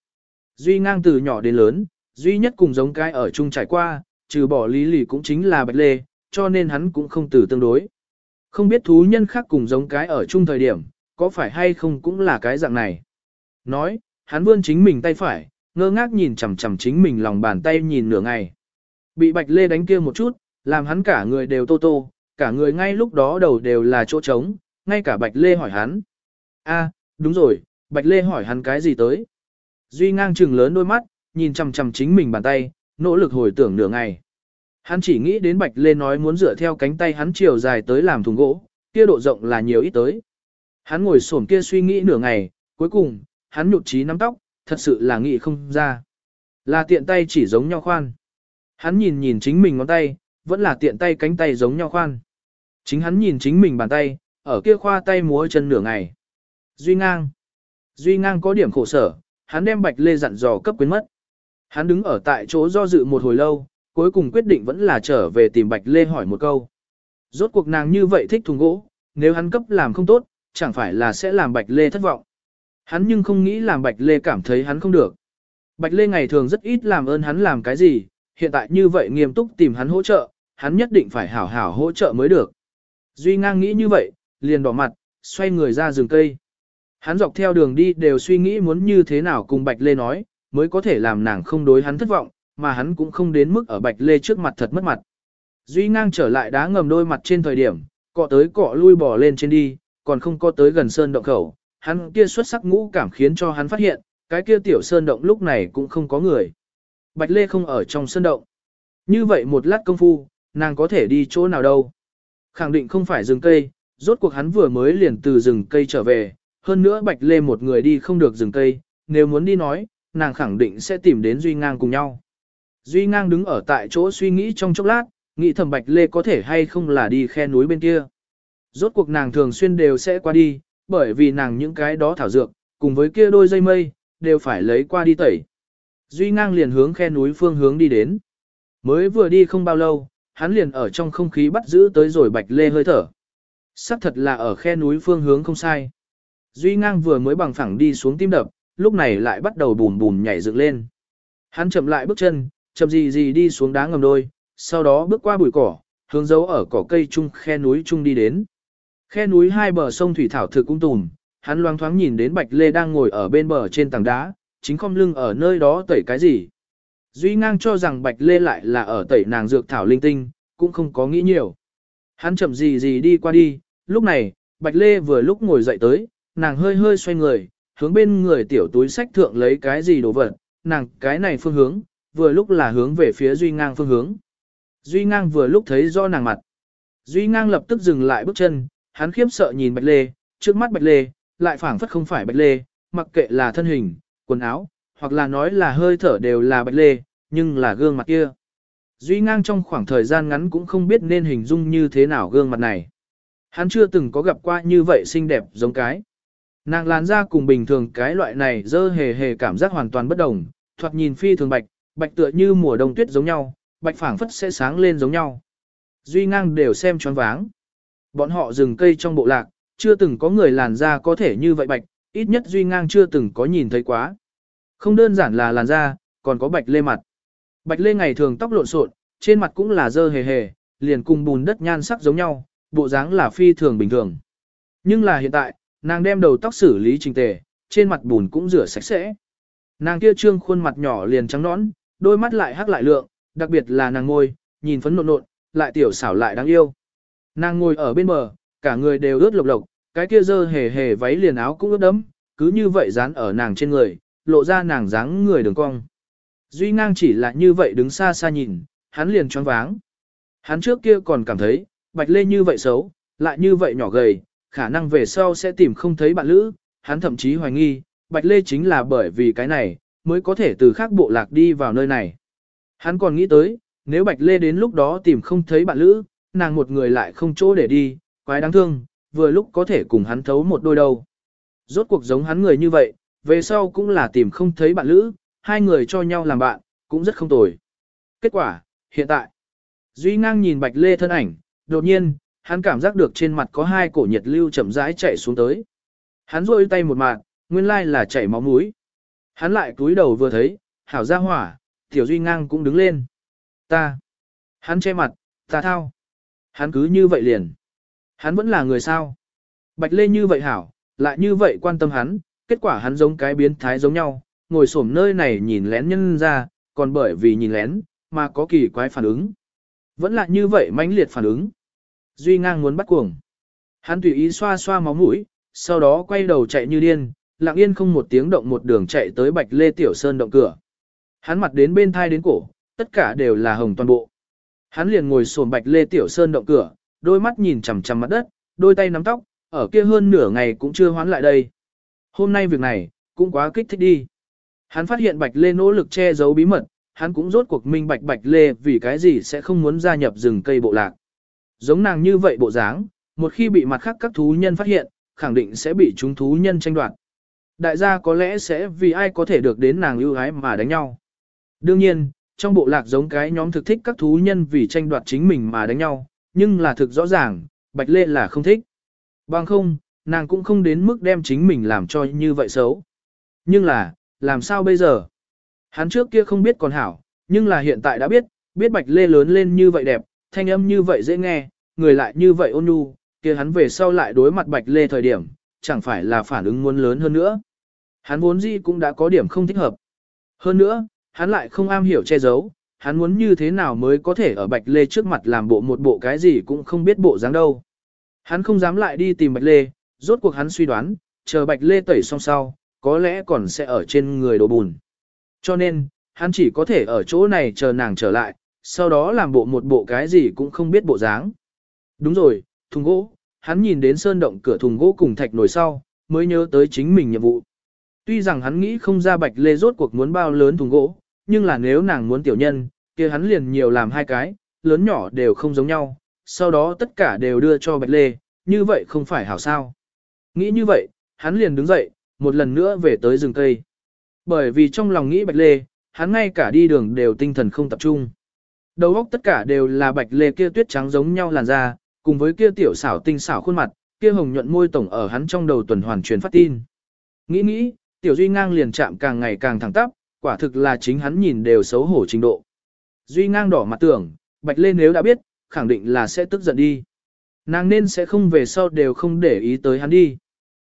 Duy ngang từ nhỏ đến lớn, duy nhất cùng giống cái ở chung trải qua, trừ bỏ Lý Ly cũng chính là Bạch Lê, cho nên hắn cũng không từ tương đối. Không biết thú nhân khác cùng giống cái ở chung thời điểm, có phải hay không cũng là cái dạng này. Nói, hắn vươn chính mình tay phải, ngơ ngác nhìn chằm chằm chính mình lòng bàn tay nhìn nửa ngày. Bị Bạch Lê đánh kia một chút, làm hắn cả người đều tô tô, cả người ngay lúc đó đầu đều là chỗ trống, ngay cả Bạch Lê hỏi hắn. a đúng rồi, Bạch Lê hỏi hắn cái gì tới. Duy ngang trừng lớn đôi mắt, nhìn chằm chằm chính mình bàn tay, nỗ lực hồi tưởng nửa ngày. Hắn chỉ nghĩ đến Bạch Lê nói muốn dựa theo cánh tay hắn chiều dài tới làm thùng gỗ, kia độ rộng là nhiều ít tới. Hắn ngồi xổm kia suy nghĩ nửa ngày, cuối cùng, hắn nhụt chí nắm tóc, thật sự là nghĩ không ra. Là tiện tay chỉ giống nhau khoan. Hắn nhìn nhìn chính mình ngón tay, vẫn là tiện tay cánh tay giống nhau khoan. Chính hắn nhìn chính mình bàn tay, ở kia khoa tay múa chân nửa ngày. Duy ngang. Duy ngang có điểm khổ sở, hắn đem Bạch Lê dặn dò cấp quyến mất. Hắn đứng ở tại chỗ do dự một hồi lâu, cuối cùng quyết định vẫn là trở về tìm Bạch Lê hỏi một câu. Rốt cuộc nàng như vậy thích thùng gỗ, nếu hắn cấp làm không tốt, chẳng phải là sẽ làm Bạch Lê thất vọng. Hắn nhưng không nghĩ làm Bạch Lê cảm thấy hắn không được. Bạch Lê ngày thường rất ít làm ơn hắn làm cái gì, hiện tại như vậy nghiêm túc tìm hắn hỗ trợ, hắn nhất định phải hảo hảo hỗ trợ mới được. Duy ngang nghĩ như vậy, liền đỏ mặt, xoay người ra rừng cây. Hắn dọc theo đường đi đều suy nghĩ muốn như thế nào cùng Bạch Lê nói, mới có thể làm nàng không đối hắn thất vọng, mà hắn cũng không đến mức ở Bạch Lê trước mặt thật mất mặt. Duy ngang trở lại đá ngầm đôi mặt trên thời điểm, cọ tới cọ lui bỏ lên trên đi, còn không có tới gần sơn động khẩu, hắn kia xuất sắc ngũ cảm khiến cho hắn phát hiện, cái kia tiểu sơn động lúc này cũng không có người. Bạch Lê không ở trong sơn động. Như vậy một lát công phu, nàng có thể đi chỗ nào đâu. Khẳng định không phải rừng cây, rốt cuộc hắn vừa mới liền từ rừng cây trở về, hơn nữa Bạch Lê một người đi không được rừng cây, nếu muốn đi nói, nàng khẳng định sẽ tìm đến Duy Ngang cùng nhau. Duy Ngang đứng ở tại chỗ suy nghĩ trong chốc lát, nghĩ thầm Bạch Lê có thể hay không là đi khe núi bên kia. Rốt cuộc nàng thường xuyên đều sẽ qua đi, bởi vì nàng những cái đó thảo dược, cùng với kia đôi dây mây, đều phải lấy qua đi tẩy. Duy ngang liền hướng khe núi phương hướng đi đến. Mới vừa đi không bao lâu, hắn liền ở trong không khí bắt giữ tới rồi bạch lê hơi thở. Sắc thật là ở khe núi phương hướng không sai. Duy ngang vừa mới bằng phẳng đi xuống tim đập, lúc này lại bắt đầu bùn bùn nhảy dựng lên. Hắn chậm lại bước chân, chậm gì gì đi xuống đá ngầm đôi, sau đó bước qua bụi cỏ, hướng dấu ở cỏ cây chung khe núi chung đi đến. Khe núi hai bờ sông thủy thảo thực cung tùm, hắn loáng thoáng nhìn đến Bạch Lê đang ngồi ở bên bờ trên tảng đá, chính không lưng ở nơi đó tẩy cái gì. Duy ngang cho rằng Bạch Lê lại là ở tẩy nàng dược thảo linh tinh, cũng không có nghĩ nhiều. Hắn chậm gì gì đi qua đi, lúc này, Bạch Lê vừa lúc ngồi dậy tới, nàng hơi hơi xoay người, hướng bên người tiểu túi sách thượng lấy cái gì đồ vật, nàng cái này phương hướng, vừa lúc là hướng về phía Duy ngang phương hướng. Duy ngang vừa lúc thấy do nàng mặt. Duy ngang lập tức dừng lại bước chân, hắn khiếp sợ nhìn Bạch Lê, trước mắt Bạch Lê, lại phảng phất không phải Bạch Lê, mặc kệ là thân hình, quần áo, hoặc là nói là hơi thở đều là Bạch Lê, nhưng là gương mặt kia. Duy ngang trong khoảng thời gian ngắn cũng không biết nên hình dung như thế nào gương mặt này. Hắn chưa từng có gặp qua như vậy xinh đẹp giống cái. Nàng làn da cùng bình thường cái loại này dơ hề hề cảm giác hoàn toàn bất đồng, thoạt nhìn phi thường bạch, bạch tựa như mùa đông tuyết giống nhau, bạch phảng phất sẽ sáng lên giống nhau. Duy ngang đều xem choáng váng. Bọn họ dừng cây trong bộ lạc, chưa từng có người làn da có thể như vậy bạch, ít nhất Duy Ngang chưa từng có nhìn thấy quá. Không đơn giản là làn da, còn có bạch lê mặt. Bạch lê ngày thường tóc lộn xộn, trên mặt cũng là dơ hề hề, liền cùng bùn đất nhan sắc giống nhau, bộ dáng là phi thường bình thường. Nhưng là hiện tại, nàng đem đầu tóc xử lý trình tề, trên mặt bùn cũng rửa sạch sẽ. Nàng kia trương khuôn mặt nhỏ liền trắng nõn, đôi mắt lại hắc lại lượng, đặc biệt là nàng ngồi, nhìn phấn nộn nộn, lại tiểu xảo lại đáng yêu. Nàng ngồi ở bên bờ, cả người đều ướt lộc lộc, cái kia dơ hề hề váy liền áo cũng ướt đẫm, cứ như vậy dán ở nàng trên người, lộ ra nàng dáng người đường cong. Duy ngang chỉ là như vậy đứng xa xa nhìn, hắn liền choáng váng. Hắn trước kia còn cảm thấy, bạch lê như vậy xấu, lại như vậy nhỏ gầy, khả năng về sau sẽ tìm không thấy bạn lữ, hắn thậm chí hoài nghi, bạch lê chính là bởi vì cái này, mới có thể từ khác bộ lạc đi vào nơi này. Hắn còn nghĩ tới, nếu Bạch Lê đến lúc đó tìm không thấy bạn lữ, nàng một người lại không chỗ để đi, quái đáng thương, vừa lúc có thể cùng hắn thấu một đôi đầu. Rốt cuộc giống hắn người như vậy, về sau cũng là tìm không thấy bạn lữ, hai người cho nhau làm bạn, cũng rất không tồi. Kết quả, hiện tại, Duy ngang nhìn Bạch Lê thân ảnh, đột nhiên, hắn cảm giác được trên mặt có hai cổ nhiệt lưu chậm rãi chạy xuống tới. Hắn rôi tay một mạng, nguyên lai là chảy máu mũi. Hắn lại cúi đầu vừa thấy, hảo ra hỏa, tiểu Duy ngang cũng đứng lên. Ta. Hắn che mặt, ta thao. Hắn cứ như vậy liền. Hắn vẫn là người sao. Bạch Lê như vậy hảo, lại như vậy quan tâm hắn, kết quả hắn giống cái biến thái giống nhau, ngồi xổm nơi này nhìn lén nhân ra, còn bởi vì nhìn lén, mà có kỳ quái phản ứng. Vẫn là như vậy mãnh liệt phản ứng. Duy ngang muốn bắt cuồng. Hắn tùy ý xoa xoa máu mũi, sau đó quay đầu chạy như điên, lặng yên không một tiếng động một đường chạy tới Bạch Lê Tiểu Sơn động cửa. Hắn mặt đến bên thai đến cổ, tất cả đều là hồng toàn bộ. Hắn liền ngồi xổm Bạch Lê Tiểu Sơn động cửa, đôi mắt nhìn chằm chằm mặt đất, đôi tay nắm tóc, ở kia hơn nửa ngày cũng chưa hoán lại đây. Hôm nay việc này, cũng quá kích thích đi. Hắn phát hiện Bạch Lê nỗ lực che giấu bí mật, hắn cũng rốt cuộc minh Bạch Bạch Lê vì cái gì sẽ không muốn gia nhập rừng cây bộ lạc. Giống nàng như vậy bộ dáng, một khi bị mặt khác các thú nhân phát hiện, khẳng định sẽ bị chúng thú nhân tranh đoạt. Đại gia có lẽ sẽ vì ai có thể được đến nàng ưu ái mà đánh nhau. Đương nhiên, trong bộ lạc giống cái nhóm thực thích các thú nhân vì tranh đoạt chính mình mà đánh nhau, nhưng là thực rõ ràng, Bạch Lê là không thích. Bằng không, nàng cũng không đến mức đem chính mình làm cho như vậy xấu. Nhưng là, làm sao bây giờ? Hắn trước kia không biết còn hảo, nhưng là hiện tại đã biết, biết Bạch Lê lớn lên như vậy đẹp, thanh âm như vậy dễ nghe, người lại như vậy ôn nhu, kia hắn về sau lại đối mặt Bạch Lê thời điểm, chẳng phải là phản ứng muốn lớn hơn nữa. Hắn vốn gì cũng đã có điểm không thích hợp. Hơn nữa, hắn lại không am hiểu che giấu, hắn muốn như thế nào mới có thể ở Bạch Lê trước mặt làm bộ một bộ cái gì cũng không biết bộ dáng đâu. Hắn không dám lại đi tìm Bạch Lê, rốt cuộc hắn suy đoán, chờ Bạch Lê tẩy xong sau, có lẽ còn sẽ ở trên người đồ bùn. Cho nên, hắn chỉ có thể ở chỗ này chờ nàng trở lại, sau đó làm bộ một bộ cái gì cũng không biết bộ dáng. Đúng rồi, thùng gỗ, hắn nhìn đến sơn động cửa thùng gỗ cùng thạch nồi sau, mới nhớ tới chính mình nhiệm vụ. Tuy rằng hắn nghĩ không ra Bạch Lê rốt cuộc muốn bao lớn thùng gỗ, nhưng là nếu nàng muốn tiểu nhân, kia hắn liền nhiều làm hai cái, lớn nhỏ đều không giống nhau, sau đó tất cả đều đưa cho Bạch Lê, như vậy không phải hảo sao. Nghĩ như vậy, hắn liền đứng dậy, một lần nữa về tới rừng cây. Bởi vì trong lòng nghĩ Bạch Lê, hắn ngay cả đi đường đều tinh thần không tập trung. Đầu óc tất cả đều là Bạch Lê kia tuyết trắng giống nhau làn da, cùng với kia tiểu xảo tinh xảo khuôn mặt, kia hồng nhuận môi tổng ở hắn trong đầu tuần hoàn truyền phát tin. Nghĩ nghĩ, tiểu duy ngang liền chạm càng ngày càng thẳng tắp, quả thực là chính hắn nhìn đều xấu hổ trình độ. Duy ngang đỏ mặt tưởng, Bạch Lê nếu đã biết, khẳng định là sẽ tức giận đi. Nàng nên sẽ không về sau đều không để ý tới hắn đi.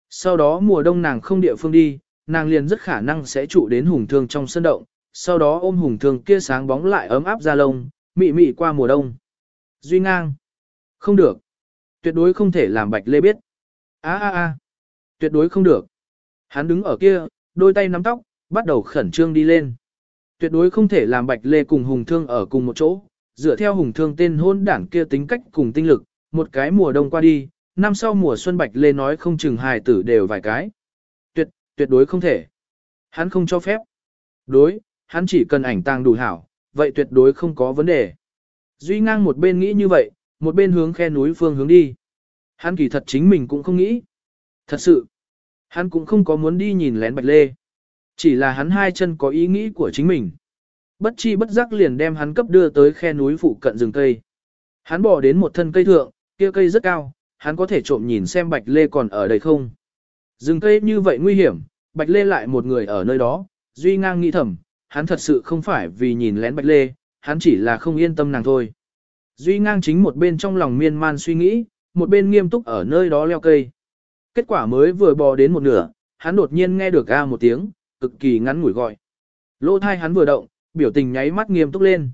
Sau đó mùa đông nàng không địa phương đi, nàng liền rất khả năng sẽ trụ đến hùng thương trong sân động, sau đó ôm hùng thương kia sáng bóng lại ấm áp ra lông, mị mị qua mùa đông. Duy ngang. Không được. Tuyệt đối không thể làm Bạch Lê biết. a a a Tuyệt đối không được. Hắn đứng ở kia, đôi tay nắm tóc, bắt đầu khẩn trương đi lên. Tuyệt đối không thể làm Bạch Lê cùng Hùng Thương ở cùng một chỗ, dựa theo Hùng Thương tên hôn đảng kia tính cách cùng tinh lực, một cái mùa đông qua đi, năm sau mùa xuân Bạch Lê nói không chừng hài tử đều vài cái. Tuyệt, tuyệt đối không thể. Hắn không cho phép. Đối, hắn chỉ cần ảnh tàng đủ hảo, vậy tuyệt đối không có vấn đề. Duy ngang một bên nghĩ như vậy, một bên hướng khe núi phương hướng đi. Hắn kỳ thật chính mình cũng không nghĩ. Thật sự, hắn cũng không có muốn đi nhìn lén Bạch Lê. Chỉ là hắn hai chân có ý nghĩ của chính mình. Bất chi bất giác liền đem hắn cấp đưa tới khe núi phụ cận rừng cây. Hắn bỏ đến một thân cây thượng, kia cây rất cao, hắn có thể trộm nhìn xem Bạch Lê còn ở đây không. Dừng cây như vậy nguy hiểm, Bạch Lê lại một người ở nơi đó, Duy ngang nghĩ thầm, hắn thật sự không phải vì nhìn lén Bạch Lê, hắn chỉ là không yên tâm nàng thôi. Duy ngang chính một bên trong lòng miên man suy nghĩ, một bên nghiêm túc ở nơi đó leo cây. Kết quả mới vừa bò đến một nửa, hắn đột nhiên nghe được a một tiếng, cực kỳ ngắn ngủi gọi. Lỗ thai hắn vừa động, biểu tình nháy mắt nghiêm túc lên.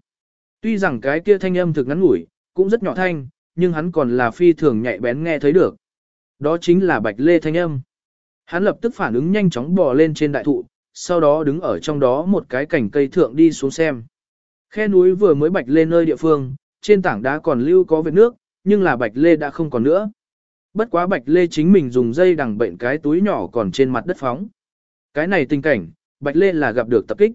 Tuy rằng cái kia thanh âm thực ngắn ngủi, cũng rất nhỏ thanh, nhưng hắn còn là phi thường nhạy bén nghe thấy được. Đó chính là bạch lê thanh âm. Hắn lập tức phản ứng nhanh chóng bò lên trên đại thụ, sau đó đứng ở trong đó một cái cành cây thượng đi xuống xem. Khe núi vừa mới bạch lên nơi địa phương, trên tảng đá còn lưu có vết nước, nhưng là bạch lê đã không còn nữa. Bất quá bạch lê chính mình dùng dây đằng bệnh cái túi nhỏ còn trên mặt đất phóng. Cái này tình cảnh, bạch lê là gặp được tập kích.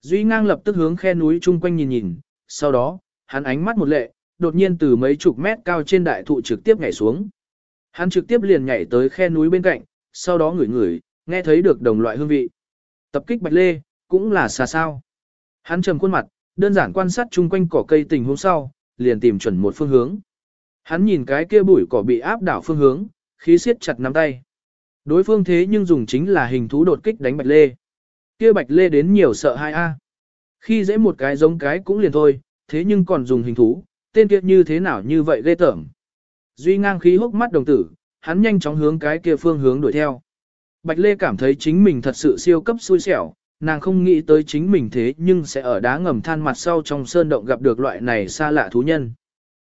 Duy ngang lập tức hướng khe núi chung quanh nhìn nhìn, sau đó, hắn ánh mắt một lệ, đột nhiên từ mấy chục mét cao trên đại thụ trực tiếp nhảy xuống. Hắn trực tiếp liền nhảy tới khe núi bên cạnh, sau đó ngửi ngửi, nghe thấy được đồng loại hương vị. Tập kích bạch lê, cũng là xa sao. Hắn trầm khuôn mặt, đơn giản quan sát chung quanh cỏ cây tình huống sau, liền tìm chuẩn một phương hướng. Hắn nhìn cái kia bụi cỏ bị áp đảo phương hướng, khí siết chặt nắm tay. Đối phương thế nhưng dùng chính là hình thú đột kích đánh bạch lê. Kia bạch lê đến nhiều sợ hai a. Khi dễ một cái giống cái cũng liền thôi, thế nhưng còn dùng hình thú, tên kia như thế nào như vậy ghê tởm. Duy ngang khí hốc mắt đồng tử, hắn nhanh chóng hướng cái kia phương hướng đuổi theo. Bạch Lê cảm thấy chính mình thật sự siêu cấp xui xẻo, nàng không nghĩ tới chính mình thế nhưng sẽ ở đá ngầm than mặt sau trong sơn động gặp được loại này xa lạ thú nhân.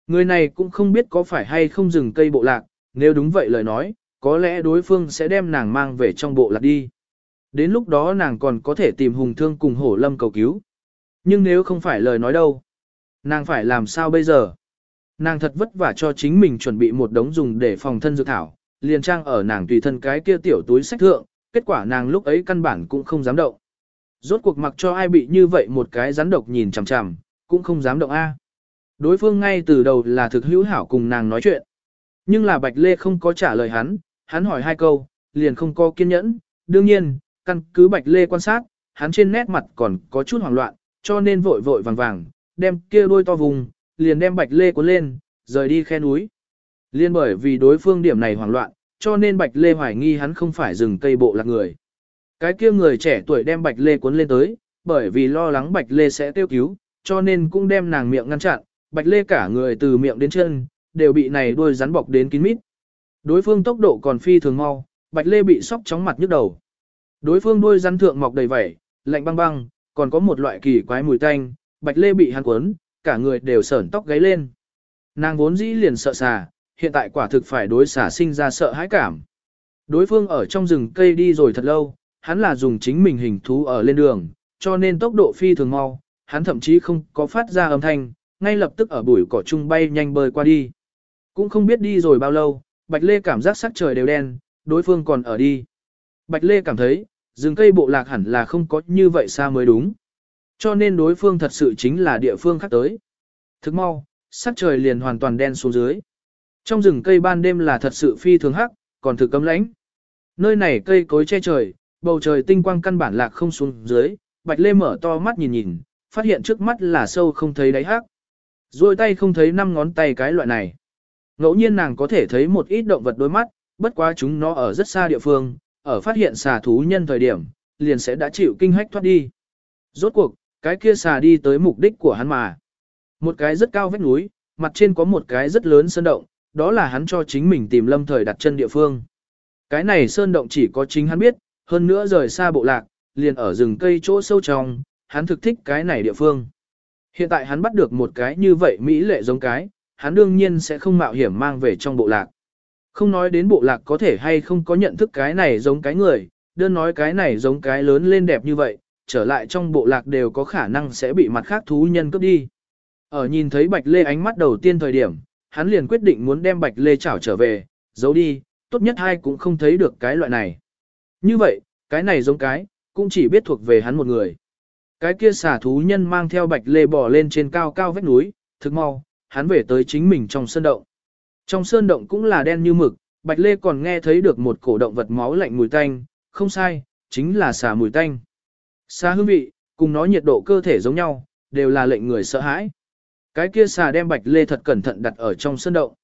Người này cũng không biết có phải hay không dừng cây bộ lạc, nếu đúng vậy lời nói, có lẽ đối phương sẽ đem nàng mang về trong bộ lạc đi. Đến lúc đó nàng còn có thể tìm hùng thương cùng hổ lâm cầu cứu. Nhưng nếu không phải lời nói đâu, nàng phải làm sao bây giờ? Nàng thật vất vả cho chính mình chuẩn bị một đống dùng để phòng thân dược thảo, liền trang ở nàng tùy thân cái kia tiểu túi sách thượng, kết quả nàng lúc ấy căn bản cũng không dám động. Rốt cuộc mặc cho ai bị như vậy một cái rắn độc nhìn chằm chằm, cũng không dám động a. Đối phương ngay từ đầu là thực hữu hảo cùng nàng nói chuyện. Nhưng là Bạch Lê không có trả lời hắn, hắn hỏi hai câu, liền không có kiên nhẫn. Đương nhiên, căn cứ Bạch Lê quan sát, hắn trên nét mặt còn có chút hoảng loạn, cho nên vội vội vàng vàng, đem kia đôi to vùng, liền đem Bạch Lê cuốn lên, rời đi khe núi. Liên bởi vì đối phương điểm này hoảng loạn, cho nên Bạch Lê hoài nghi hắn không phải rừng cây bộ lạc người. Cái kia người trẻ tuổi đem Bạch Lê cuốn lên tới, bởi vì lo lắng Bạch Lê sẽ tiêu cứu, cho nên cũng đem nàng miệng ngăn chặn, Bạch Lê cả người từ miệng đến chân, đều bị này đuôi rắn bọc đến kín mít. Đối phương tốc độ còn phi thường mau, Bạch Lê bị sóc chóng mặt nhức đầu. Đối phương đuôi rắn thượng mọc đầy vảy, lạnh băng băng, còn có một loại kỳ quái mùi tanh, Bạch Lê bị hắn cuốn, cả người đều sởn tóc gáy lên. Nàng vốn dĩ liền sợ xà, hiện tại quả thực phải đối xà sinh ra sợ hãi cảm. Đối phương ở trong rừng cây đi rồi thật lâu, hắn là dùng chính mình hình thú ở lên đường, cho nên tốc độ phi thường mau, hắn thậm chí không có phát ra âm thanh, ngay lập tức ở bụi cỏ trung bay nhanh bơi qua đi. Cũng không biết đi rồi bao lâu, Bạch Lê cảm giác sắc trời đều đen, đối phương còn ở đi. Bạch Lê cảm thấy, rừng cây bộ lạc hẳn là không có như vậy xa mới đúng. Cho nên đối phương thật sự chính là địa phương khác tới. Thức mau, sắc trời liền hoàn toàn đen xuống dưới. Trong rừng cây ban đêm là thật sự phi thường hắc, còn thực cấm lãnh. Nơi này cây cối che trời, bầu trời tinh quang căn bản lạc không xuống dưới, Bạch Lê mở to mắt nhìn nhìn, phát hiện trước mắt là sâu không thấy đáy hắc. Rồi tay không thấy năm ngón tay cái loại này. Ngẫu nhiên nàng có thể thấy một ít động vật đôi mắt, bất quá chúng nó ở rất xa địa phương, ở phát hiện xà thú nhân thời điểm, liền sẽ đã chịu kinh hách thoát đi. Rốt cuộc, cái kia xà đi tới mục đích của hắn mà. Một cái rất cao vách núi, mặt trên có một cái rất lớn sơn động, đó là hắn cho chính mình tìm lâm thời đặt chân địa phương. Cái này sơn động chỉ có chính hắn biết, hơn nữa rời xa bộ lạc, liền ở rừng cây chỗ sâu trong, hắn thực thích cái này địa phương. Hiện tại hắn bắt được một cái như vậy Mỹ lệ giống cái, hắn đương nhiên sẽ không mạo hiểm mang về trong bộ lạc. Không nói đến bộ lạc có thể hay không có nhận thức cái này giống cái người, đơn nói cái này giống cái lớn lên đẹp như vậy, trở lại trong bộ lạc đều có khả năng sẽ bị mặt khác thú nhân cướp đi. Ở nhìn thấy Bạch Lê ánh mắt đầu tiên thời điểm, hắn liền quyết định muốn đem Bạch Lê chảo trở về, giấu đi, tốt nhất hai cũng không thấy được cái loại này. Như vậy, cái này giống cái, cũng chỉ biết thuộc về hắn một người. Cái kia xả thú nhân mang theo Bạch Lê bò lên trên cao cao vách núi, thực mau, hắn về tới chính mình trong sơn động. Trong sơn động cũng là đen như mực, Bạch Lê còn nghe thấy được một cổ động vật máu lạnh mùi tanh, không sai, chính là xà mùi tanh. Xa hương vị, cùng nó nhiệt độ cơ thể giống nhau, đều là lệnh người sợ hãi. Cái kia xà đem Bạch Lê thật cẩn thận đặt ở trong sân động.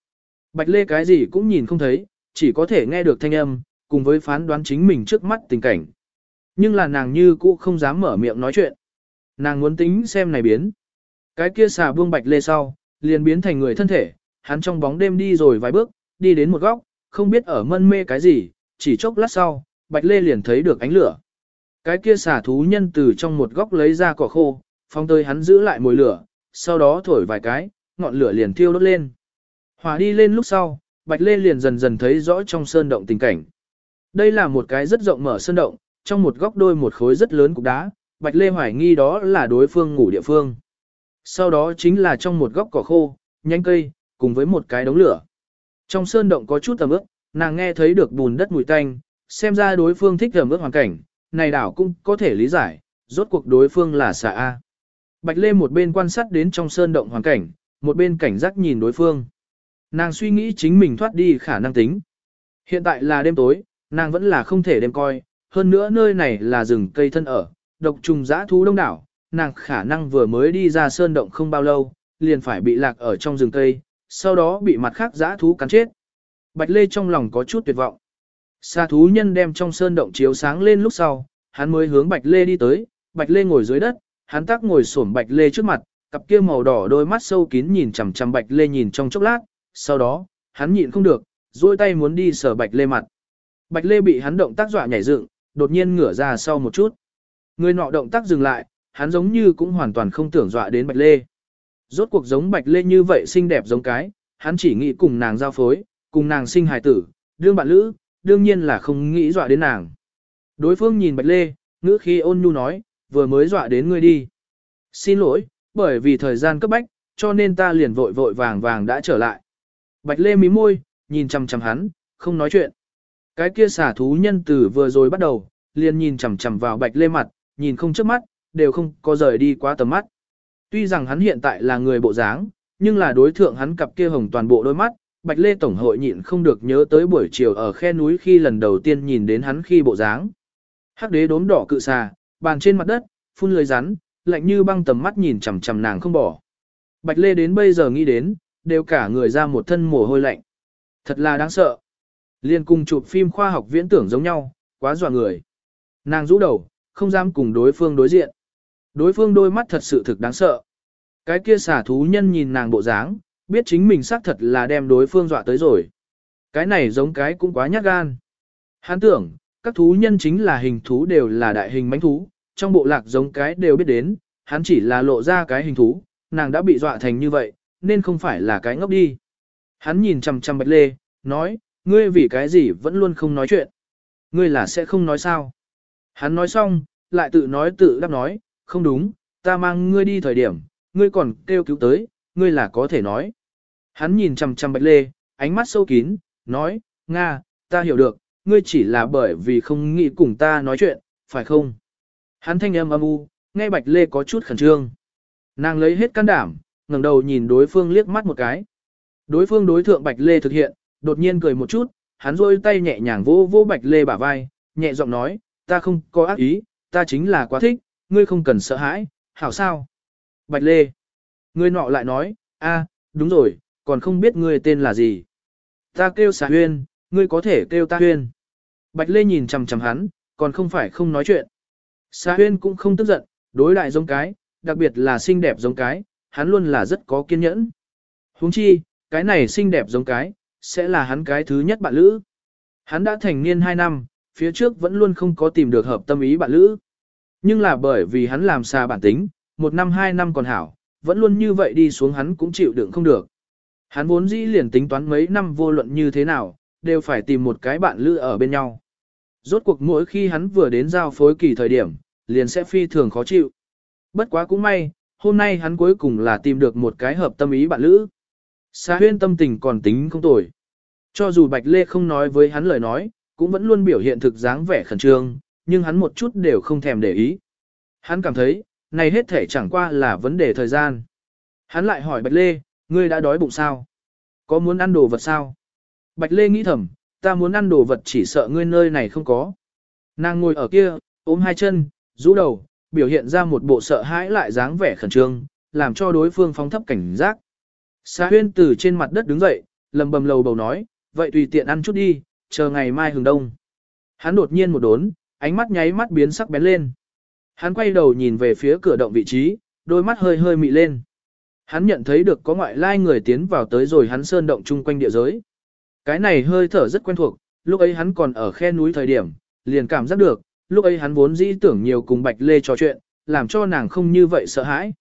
Bạch Lê cái gì cũng nhìn không thấy, chỉ có thể nghe được thanh âm, cùng với phán đoán chính mình trước mắt tình cảnh. Nhưng là nàng như cũ không dám mở miệng nói chuyện. Nàng muốn tính xem này biến. Cái kia xà buông Bạch Lê sau, liền biến thành người thân thể, hắn trong bóng đêm đi rồi vài bước, đi đến một góc, không biết ở mân mê cái gì, chỉ chốc lát sau, Bạch Lê liền thấy được ánh lửa. Cái kia xả thú nhân từ trong một góc lấy ra cỏ khô, phong tơi hắn giữ lại mồi lửa, sau đó thổi vài cái, ngọn lửa liền thiêu đốt lên. Hỏa đi lên lúc sau, Bạch Lê liền dần dần thấy rõ trong sơn động tình cảnh. Đây là một cái rất rộng mở sơn động, trong một góc đôi một khối rất lớn cục đá, Bạch Lê hoài nghi đó là đối phương ngủ địa phương. Sau đó chính là trong một góc cỏ khô, nhánh cây, cùng với một cái đống lửa. Trong sơn động có chút tầm ướp, nàng nghe thấy được bùn đất mùi tanh, xem ra đối phương thích tầm ướp hoàn cảnh, này đảo cũng có thể lý giải, rốt cuộc đối phương là xà A. Bạch Lê một bên quan sát đến trong sơn động hoàn cảnh, một bên cảnh giác nhìn đối phương. Nàng suy nghĩ chính mình thoát đi khả năng tính. Hiện tại là đêm tối, nàng vẫn là không thể đêm coi, hơn nữa nơi này là rừng cây thân ở, độc trùng dã thú đông đảo, nàng khả năng vừa mới đi ra sơn động không bao lâu, liền phải bị lạc ở trong rừng cây, sau đó bị mặt khác dã thú cắn chết. Bạch Lê trong lòng có chút tuyệt vọng. Sa thú nhân đem trong sơn động chiếu sáng lên lúc sau, hắn mới hướng Bạch Lê đi tới, Bạch Lê ngồi dưới đất, hắn tác ngồi xổm Bạch Lê trước mặt, cặp kia màu đỏ đôi mắt sâu kín nhìn chằm chằm Bạch Lê nhìn trong chốc lát, sau đó, hắn nhịn không được, duỗi tay muốn đi sờ Bạch Lê mặt. Bạch Lê bị hắn động tác dọa nhảy dựng, đột nhiên ngửa ra sau một chút. Người nọ động tác dừng lại, hắn giống như cũng hoàn toàn không tưởng dọa đến Bạch Lê. Rốt cuộc giống Bạch Lê như vậy xinh đẹp giống cái, hắn chỉ nghĩ cùng nàng giao phối, cùng nàng sinh hài tử, đương bạn lữ, đương nhiên là không nghĩ dọa đến nàng. Đối phương nhìn Bạch Lê, ngữ khi ôn nhu nói, vừa mới dọa đến ngươi đi. Xin lỗi, bởi vì thời gian cấp bách, cho nên ta liền vội vội vàng vàng đã trở lại. Bạch Lê mím môi, nhìn chằm chằm hắn, không nói chuyện. Cái kia xả thú nhân tử vừa rồi bắt đầu, liền nhìn chằm chằm vào Bạch Lê mặt, nhìn không trước mắt, đều không có rời đi quá tầm mắt. Tuy rằng hắn hiện tại là người bộ dáng, nhưng là đối thượng hắn cặp kia hồng toàn bộ đôi mắt, Bạch Lê Tổng hội nhịn không được nhớ tới buổi chiều ở khe núi khi lần đầu tiên nhìn đến hắn khi bộ dáng. Hắc đế đốm đỏ cự xà, bàn trên mặt đất, phun lưới rắn, lạnh như băng tầm mắt nhìn chằm chằm nàng không bỏ. Bạch Lê đến bây giờ nghĩ đến, đều cả người ra một thân mồ hôi lạnh. Thật là đáng sợ. Liên cùng chụp phim khoa học viễn tưởng giống nhau, quá dọa người. Nàng rũ đầu, không dám cùng đối phương đối diện. Đối phương đôi mắt thật sự thực đáng sợ. Cái kia xả thú nhân nhìn nàng bộ dáng, biết chính mình xác thật là đem đối phương dọa tới rồi. Cái này giống cái cũng quá nhát gan. Hắn tưởng, các thú nhân chính là hình thú đều là đại hình mánh thú, trong bộ lạc giống cái đều biết đến, hắn chỉ là lộ ra cái hình thú, nàng đã bị dọa thành như vậy, nên không phải là cái ngốc đi. Hắn nhìn chằm chằm Bạch Lê, nói, ngươi vì cái gì vẫn luôn không nói chuyện. Ngươi là sẽ không nói sao. Hắn nói xong, lại tự nói tự đáp nói, không đúng, ta mang ngươi đi thời điểm, ngươi còn kêu cứu tới, ngươi là có thể nói. Hắn nhìn chằm chằm Bạch Lê, ánh mắt sâu kín, nói, Nga, ta hiểu được, ngươi chỉ là bởi vì không nghĩ cùng ta nói chuyện, phải không? Hắn thanh âm âm u, nghe Bạch Lê có chút khẩn trương. Nàng lấy hết can đảm, ngẩng đầu nhìn đối phương liếc mắt một cái. Đối phương đối thượng Bạch Lê thực hiện, đột nhiên cười một chút, hắn rôi tay nhẹ nhàng vô vô Bạch Lê bả vai, nhẹ giọng nói, ta không có ác ý, ta chính là quá thích, ngươi không cần sợ hãi, hảo sao? Bạch Lê. Ngươi nọ lại nói, a, đúng rồi, còn không biết ngươi tên là gì. Ta kêu xà huyên, ngươi có thể kêu ta huyên. Bạch Lê nhìn chằm chằm hắn, còn không phải không nói chuyện. Xà huyên cũng không tức giận, đối lại giống cái, đặc biệt là xinh đẹp giống cái, hắn luôn là rất có kiên nhẫn. Huống chi, cái này xinh đẹp giống cái, sẽ là hắn cái thứ nhất bạn lữ. Hắn đã thành niên 2 năm, phía trước vẫn luôn không có tìm được hợp tâm ý bạn lữ. Nhưng là bởi vì hắn làm xa bản tính, một năm hai năm còn hảo, vẫn luôn như vậy đi xuống hắn cũng chịu đựng không được. Hắn vốn dĩ liền tính toán mấy năm vô luận như thế nào, đều phải tìm một cái bạn lữ ở bên nhau. Rốt cuộc mỗi khi hắn vừa đến giao phối kỳ thời điểm, liền sẽ phi thường khó chịu. Bất quá cũng may, hôm nay hắn cuối cùng là tìm được một cái hợp tâm ý bạn lữ. Sa huyên tâm tình còn tính không tồi. Cho dù Bạch Lê không nói với hắn lời nói, cũng vẫn luôn biểu hiện thực dáng vẻ khẩn trương, nhưng hắn một chút đều không thèm để ý. Hắn cảm thấy, này hết thể chẳng qua là vấn đề thời gian. Hắn lại hỏi Bạch Lê, ngươi đã đói bụng sao? Có muốn ăn đồ vật sao? Bạch Lê nghĩ thầm, ta muốn ăn đồ vật chỉ sợ ngươi nơi này không có. Nàng ngồi ở kia, ôm hai chân, rũ đầu, biểu hiện ra một bộ sợ hãi lại dáng vẻ khẩn trương, làm cho đối phương phóng thấp cảnh giác. Sa huyên từ trên mặt đất đứng dậy, lầm bầm lầu bầu nói, vậy tùy tiện ăn chút đi, chờ ngày mai hừng đông. Hắn đột nhiên một đốn, ánh mắt nháy mắt biến sắc bén lên. Hắn quay đầu nhìn về phía cửa động vị trí, đôi mắt hơi hơi mị lên. Hắn nhận thấy được có ngoại lai người tiến vào tới rồi hắn sơn động chung quanh địa giới. Cái này hơi thở rất quen thuộc, lúc ấy hắn còn ở khe núi thời điểm, liền cảm giác được, lúc ấy hắn vốn dĩ tưởng nhiều cùng Bạch Lê trò chuyện, làm cho nàng không như vậy sợ hãi.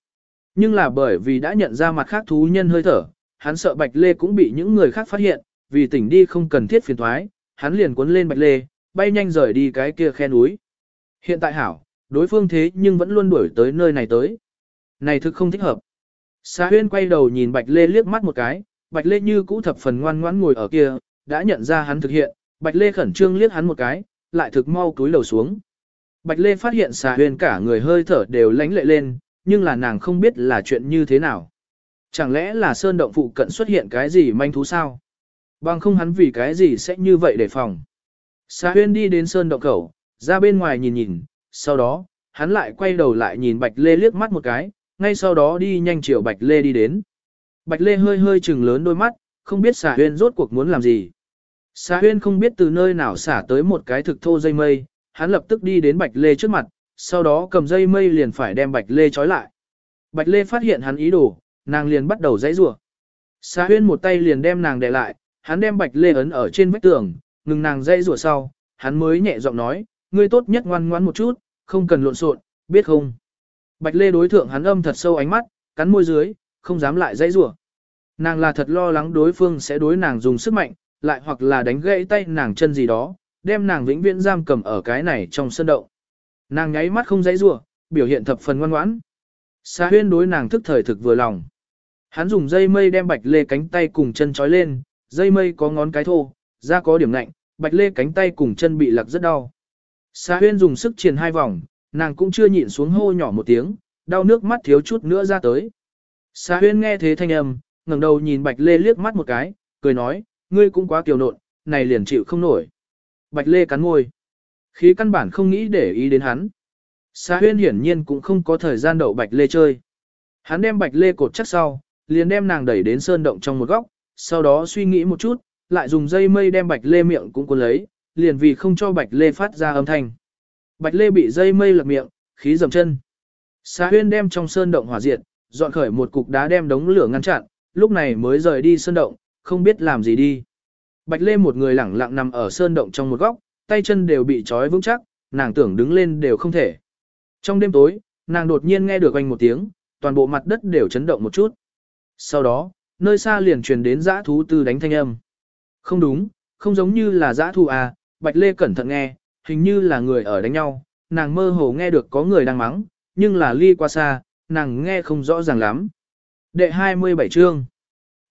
Nhưng là bởi vì đã nhận ra mặt khác thú nhân hơi thở, hắn sợ Bạch Lê cũng bị những người khác phát hiện, vì tỉnh đi không cần thiết phiền thoái, hắn liền cuốn lên Bạch Lê, bay nhanh rời đi cái kia khe núi. Hiện tại hảo, đối phương thế nhưng vẫn luôn đuổi tới nơi này tới. Này thực không thích hợp. Sa huyên quay đầu nhìn Bạch Lê liếc mắt một cái, Bạch Lê như cũ thập phần ngoan ngoãn ngồi ở kia, đã nhận ra hắn thực hiện, Bạch Lê khẩn trương liếc hắn một cái, lại thực mau túi lầu xuống. Bạch Lê phát hiện xà huyên cả người hơi thở đều lánh lệ lên, nhưng là nàng không biết là chuyện như thế nào. Chẳng lẽ là sơn động phụ cận xuất hiện cái gì manh thú sao? Bằng không hắn vì cái gì sẽ như vậy để phòng. Xà huyên đi đến sơn động khẩu, ra bên ngoài nhìn nhìn, sau đó, hắn lại quay đầu lại nhìn Bạch Lê liếc mắt một cái, ngay sau đó đi nhanh chiều Bạch Lê đi đến. Bạch Lê hơi hơi chừng lớn đôi mắt, không biết xà huyên rốt cuộc muốn làm gì. Xà huyên không biết từ nơi nào xả tới một cái thực thô dây mây, hắn lập tức đi đến Bạch Lê trước mặt, sau đó cầm dây mây liền phải đem Bạch Lê trói lại. Bạch Lê phát hiện hắn ý đồ, nàng liền bắt đầu dãy rủa. Xà huyên một tay liền đem nàng đè lại, hắn đem Bạch Lê ấn ở trên vách tường, ngừng nàng dãy rủa sau, hắn mới nhẹ giọng nói, ngươi tốt nhất ngoan ngoãn một chút, không cần lộn xộn, biết không? Bạch Lê đối thượng hắn âm thật sâu ánh mắt, cắn môi dưới, không dám lại dãy rủa. Nàng là thật lo lắng đối phương sẽ đối nàng dùng sức mạnh, lại hoặc là đánh gãy tay nàng chân gì đó, đem nàng vĩnh viễn giam cầm ở cái này trong sân động. Nàng nháy mắt không dãy rủa, biểu hiện thập phần ngoan ngoãn. Sa huyên đối nàng thức thời thực vừa lòng. Hắn dùng dây mây đem bạch lê cánh tay cùng chân trói lên, dây mây có ngón cái thô, da có điểm lạnh, bạch lê cánh tay cùng chân bị lạc rất đau. Sa huyên dùng sức triền hai vòng, nàng cũng chưa nhịn xuống hô nhỏ một tiếng, đau nước mắt thiếu chút nữa ra tới. Sa huyên nghe thế thanh âm, ngẩng đầu nhìn bạch lê liếc mắt một cái, cười nói, ngươi cũng quá kiều nộn, này liền chịu không nổi. Bạch lê cắn môi. Khí căn bản không nghĩ để ý đến hắn. Sa huyên hiển nhiên cũng không có thời gian đậu bạch lê chơi. Hắn đem bạch lê cột chắc sau, liền đem nàng đẩy đến sơn động trong một góc, sau đó suy nghĩ một chút, lại dùng dây mây đem bạch lê miệng cũng cuốn lấy, liền vì không cho bạch lê phát ra âm thanh. Bạch lê bị dây mây lật miệng, khí dầm chân. Sa huyên đem trong sơn động hỏa diệt, dọn khởi một cục đá đem đống lửa ngăn chặn, lúc này mới rời đi sơn động, không biết làm gì đi. Bạch lê một người lẳng lặng nằm ở sơn động trong một góc, tay chân đều bị trói vững chắc, nàng tưởng đứng lên đều không thể. Trong đêm tối, nàng đột nhiên nghe được anh một tiếng, toàn bộ mặt đất đều chấn động một chút. Sau đó, nơi xa liền truyền đến giã thú tư đánh thanh âm. Không đúng, không giống như là giã thú à, Bạch Lê cẩn thận nghe, hình như là người ở đánh nhau, nàng mơ hồ nghe được có người đang mắng, nhưng là ly qua xa, nàng nghe không rõ ràng lắm. Đệ 27 chương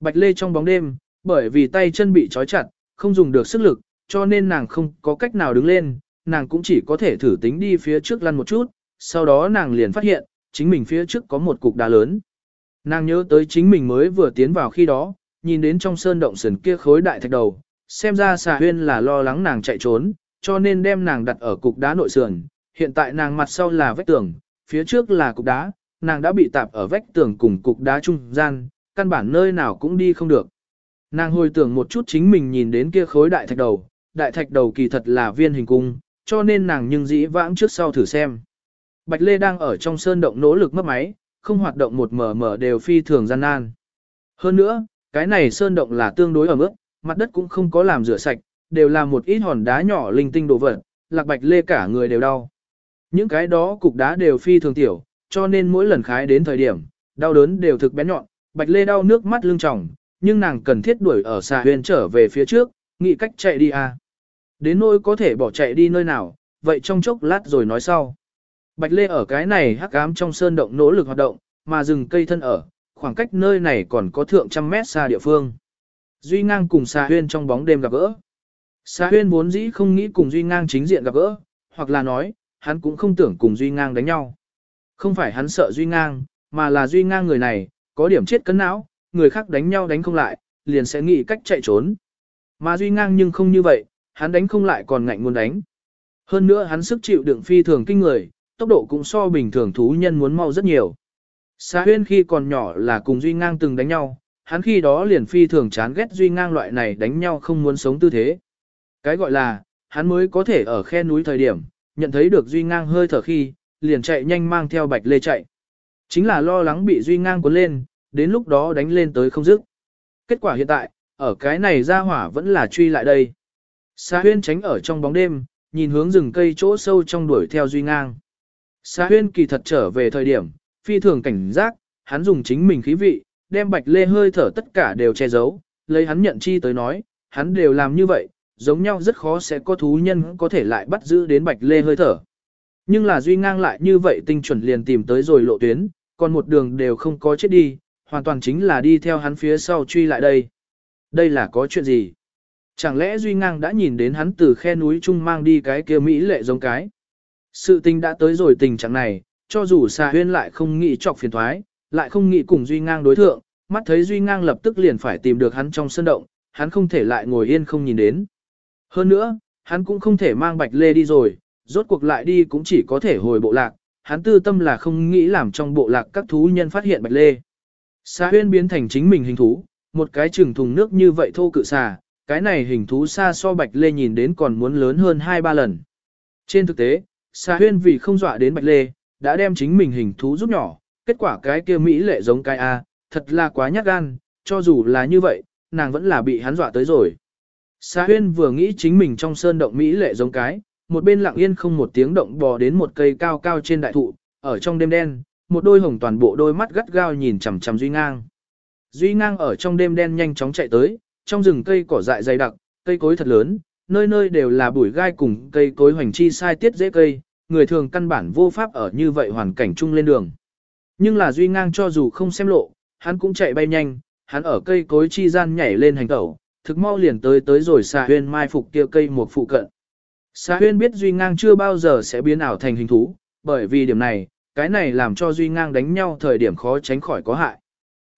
Bạch Lê trong bóng đêm, bởi vì tay chân bị trói chặt, không dùng được sức lực, cho nên nàng không có cách nào đứng lên, nàng cũng chỉ có thể thử tính đi phía trước lăn một chút, sau đó nàng liền phát hiện, chính mình phía trước có một cục đá lớn. Nàng nhớ tới chính mình mới vừa tiến vào khi đó, nhìn đến trong sơn động sườn kia khối đại thạch đầu, xem ra xà huyên là lo lắng nàng chạy trốn, cho nên đem nàng đặt ở cục đá nội sườn, hiện tại nàng mặt sau là vách tường, phía trước là cục đá, nàng đã bị tạp ở vách tường cùng cục đá trung gian, căn bản nơi nào cũng đi không được. Nàng hồi tưởng một chút chính mình nhìn đến kia khối đại thạch đầu, đại thạch đầu kỳ thật là viên hình cung, cho nên nàng nhưng dĩ vãng trước sau thử xem. Bạch Lê đang ở trong sơn động nỗ lực mất máy, không hoạt động một mở mở đều phi thường gian nan. Hơn nữa, cái này sơn động là tương đối ở mức, mặt đất cũng không có làm rửa sạch, đều là một ít hòn đá nhỏ linh tinh đồ vật, lạc Bạch Lê cả người đều đau. Những cái đó cục đá đều phi thường tiểu, cho nên mỗi lần khái đến thời điểm, đau đớn đều thực bén nhọn, Bạch Lê đau nước mắt lưng tròng, nhưng nàng cần thiết đuổi ở xà huyền trở về phía trước, nghĩ cách chạy đi à. Đến nỗi có thể bỏ chạy đi nơi nào, vậy trong chốc lát rồi nói sau. Bạch Lê ở cái này hắc ám trong sơn động nỗ lực hoạt động, mà rừng cây thân ở, khoảng cách nơi này còn có thượng trăm mét xa địa phương. Duy ngang cùng xà huyên trong bóng đêm gặp gỡ. Xà huyên vốn dĩ không nghĩ cùng Duy ngang chính diện gặp gỡ, hoặc là nói, hắn cũng không tưởng cùng Duy ngang đánh nhau. Không phải hắn sợ Duy ngang, mà là Duy ngang người này, có điểm chết cấn não, người khác đánh nhau đánh không lại, liền sẽ nghĩ cách chạy trốn. Mà Duy ngang nhưng không như vậy, hắn đánh không lại còn ngạnh muốn đánh. Hơn nữa hắn sức chịu đựng phi thường kinh người, tốc độ cũng so bình thường thú nhân muốn mau rất nhiều. Sa huyên khi còn nhỏ là cùng Duy ngang từng đánh nhau, hắn khi đó liền phi thường chán ghét Duy ngang loại này đánh nhau không muốn sống tư thế. Cái gọi là, hắn mới có thể ở khe núi thời điểm, nhận thấy được Duy ngang hơi thở khi, liền chạy nhanh mang theo bạch lê chạy. Chính là lo lắng bị Duy ngang cuốn lên, đến lúc đó đánh lên tới không dứt. Kết quả hiện tại, ở cái này ra hỏa vẫn là truy lại đây. Sa huyên tránh ở trong bóng đêm, nhìn hướng rừng cây chỗ sâu trong đuổi theo Duy ngang. Sa huyên kỳ thật trở về thời điểm, phi thường cảnh giác, hắn dùng chính mình khí vị, đem bạch lê hơi thở tất cả đều che giấu, lấy hắn nhận chi tới nói, hắn đều làm như vậy, giống nhau rất khó sẽ có thú nhân có thể lại bắt giữ đến bạch lê hơi thở. Nhưng là duy ngang lại như vậy tinh chuẩn liền tìm tới rồi lộ tuyến, còn một đường đều không có chết đi, hoàn toàn chính là đi theo hắn phía sau truy lại đây. Đây là có chuyện gì? Chẳng lẽ Duy Ngang đã nhìn đến hắn từ khe núi trung mang đi cái kia Mỹ lệ giống cái? Sự tình đã tới rồi tình trạng này, cho dù xà huyên lại không nghĩ chọc phiền thoái, lại không nghĩ cùng Duy Ngang đối thượng, mắt thấy Duy Ngang lập tức liền phải tìm được hắn trong sân động, hắn không thể lại ngồi yên không nhìn đến. Hơn nữa, hắn cũng không thể mang Bạch Lê đi rồi, rốt cuộc lại đi cũng chỉ có thể hồi bộ lạc, hắn tư tâm là không nghĩ làm trong bộ lạc các thú nhân phát hiện Bạch Lê. Xà huyên biến thành chính mình hình thú, một cái trừng thùng nước như vậy thô cự xà, cái này hình thú xa so Bạch Lê nhìn đến còn muốn lớn hơn 2-3 lần. Trên thực tế, xà huyên vì không dọa đến Bạch Lê, đã đem chính mình hình thú rút nhỏ, kết quả cái kia Mỹ lệ giống cái A, thật là quá nhát gan, cho dù là như vậy, nàng vẫn là bị hắn dọa tới rồi. Xà huyên vừa nghĩ chính mình trong sơn động Mỹ lệ giống cái, một bên lặng yên không một tiếng động bò đến một cây cao cao trên đại thụ, ở trong đêm đen, một đôi hồng toàn bộ đôi mắt gắt gao nhìn chằm chằm Duy Ngang. Duy Ngang ở trong đêm đen nhanh chóng chạy tới, trong rừng cây cỏ dại dày đặc, cây cối thật lớn, nơi nơi đều là bụi gai cùng cây cối hoành chi sai tiết dễ cây, người thường căn bản vô pháp ở như vậy hoàn cảnh chung lên đường. Nhưng là Duy Ngang cho dù không xem lộ, hắn cũng chạy bay nhanh, hắn ở cây cối chi gian nhảy lên hành tẩu, thực mau liền tới tới rồi xà huyên mai phục kia cây một phụ cận. Xà huyên biết Duy Ngang chưa bao giờ sẽ biến ảo thành hình thú, bởi vì điểm này, cái này làm cho Duy Ngang đánh nhau thời điểm khó tránh khỏi có hại.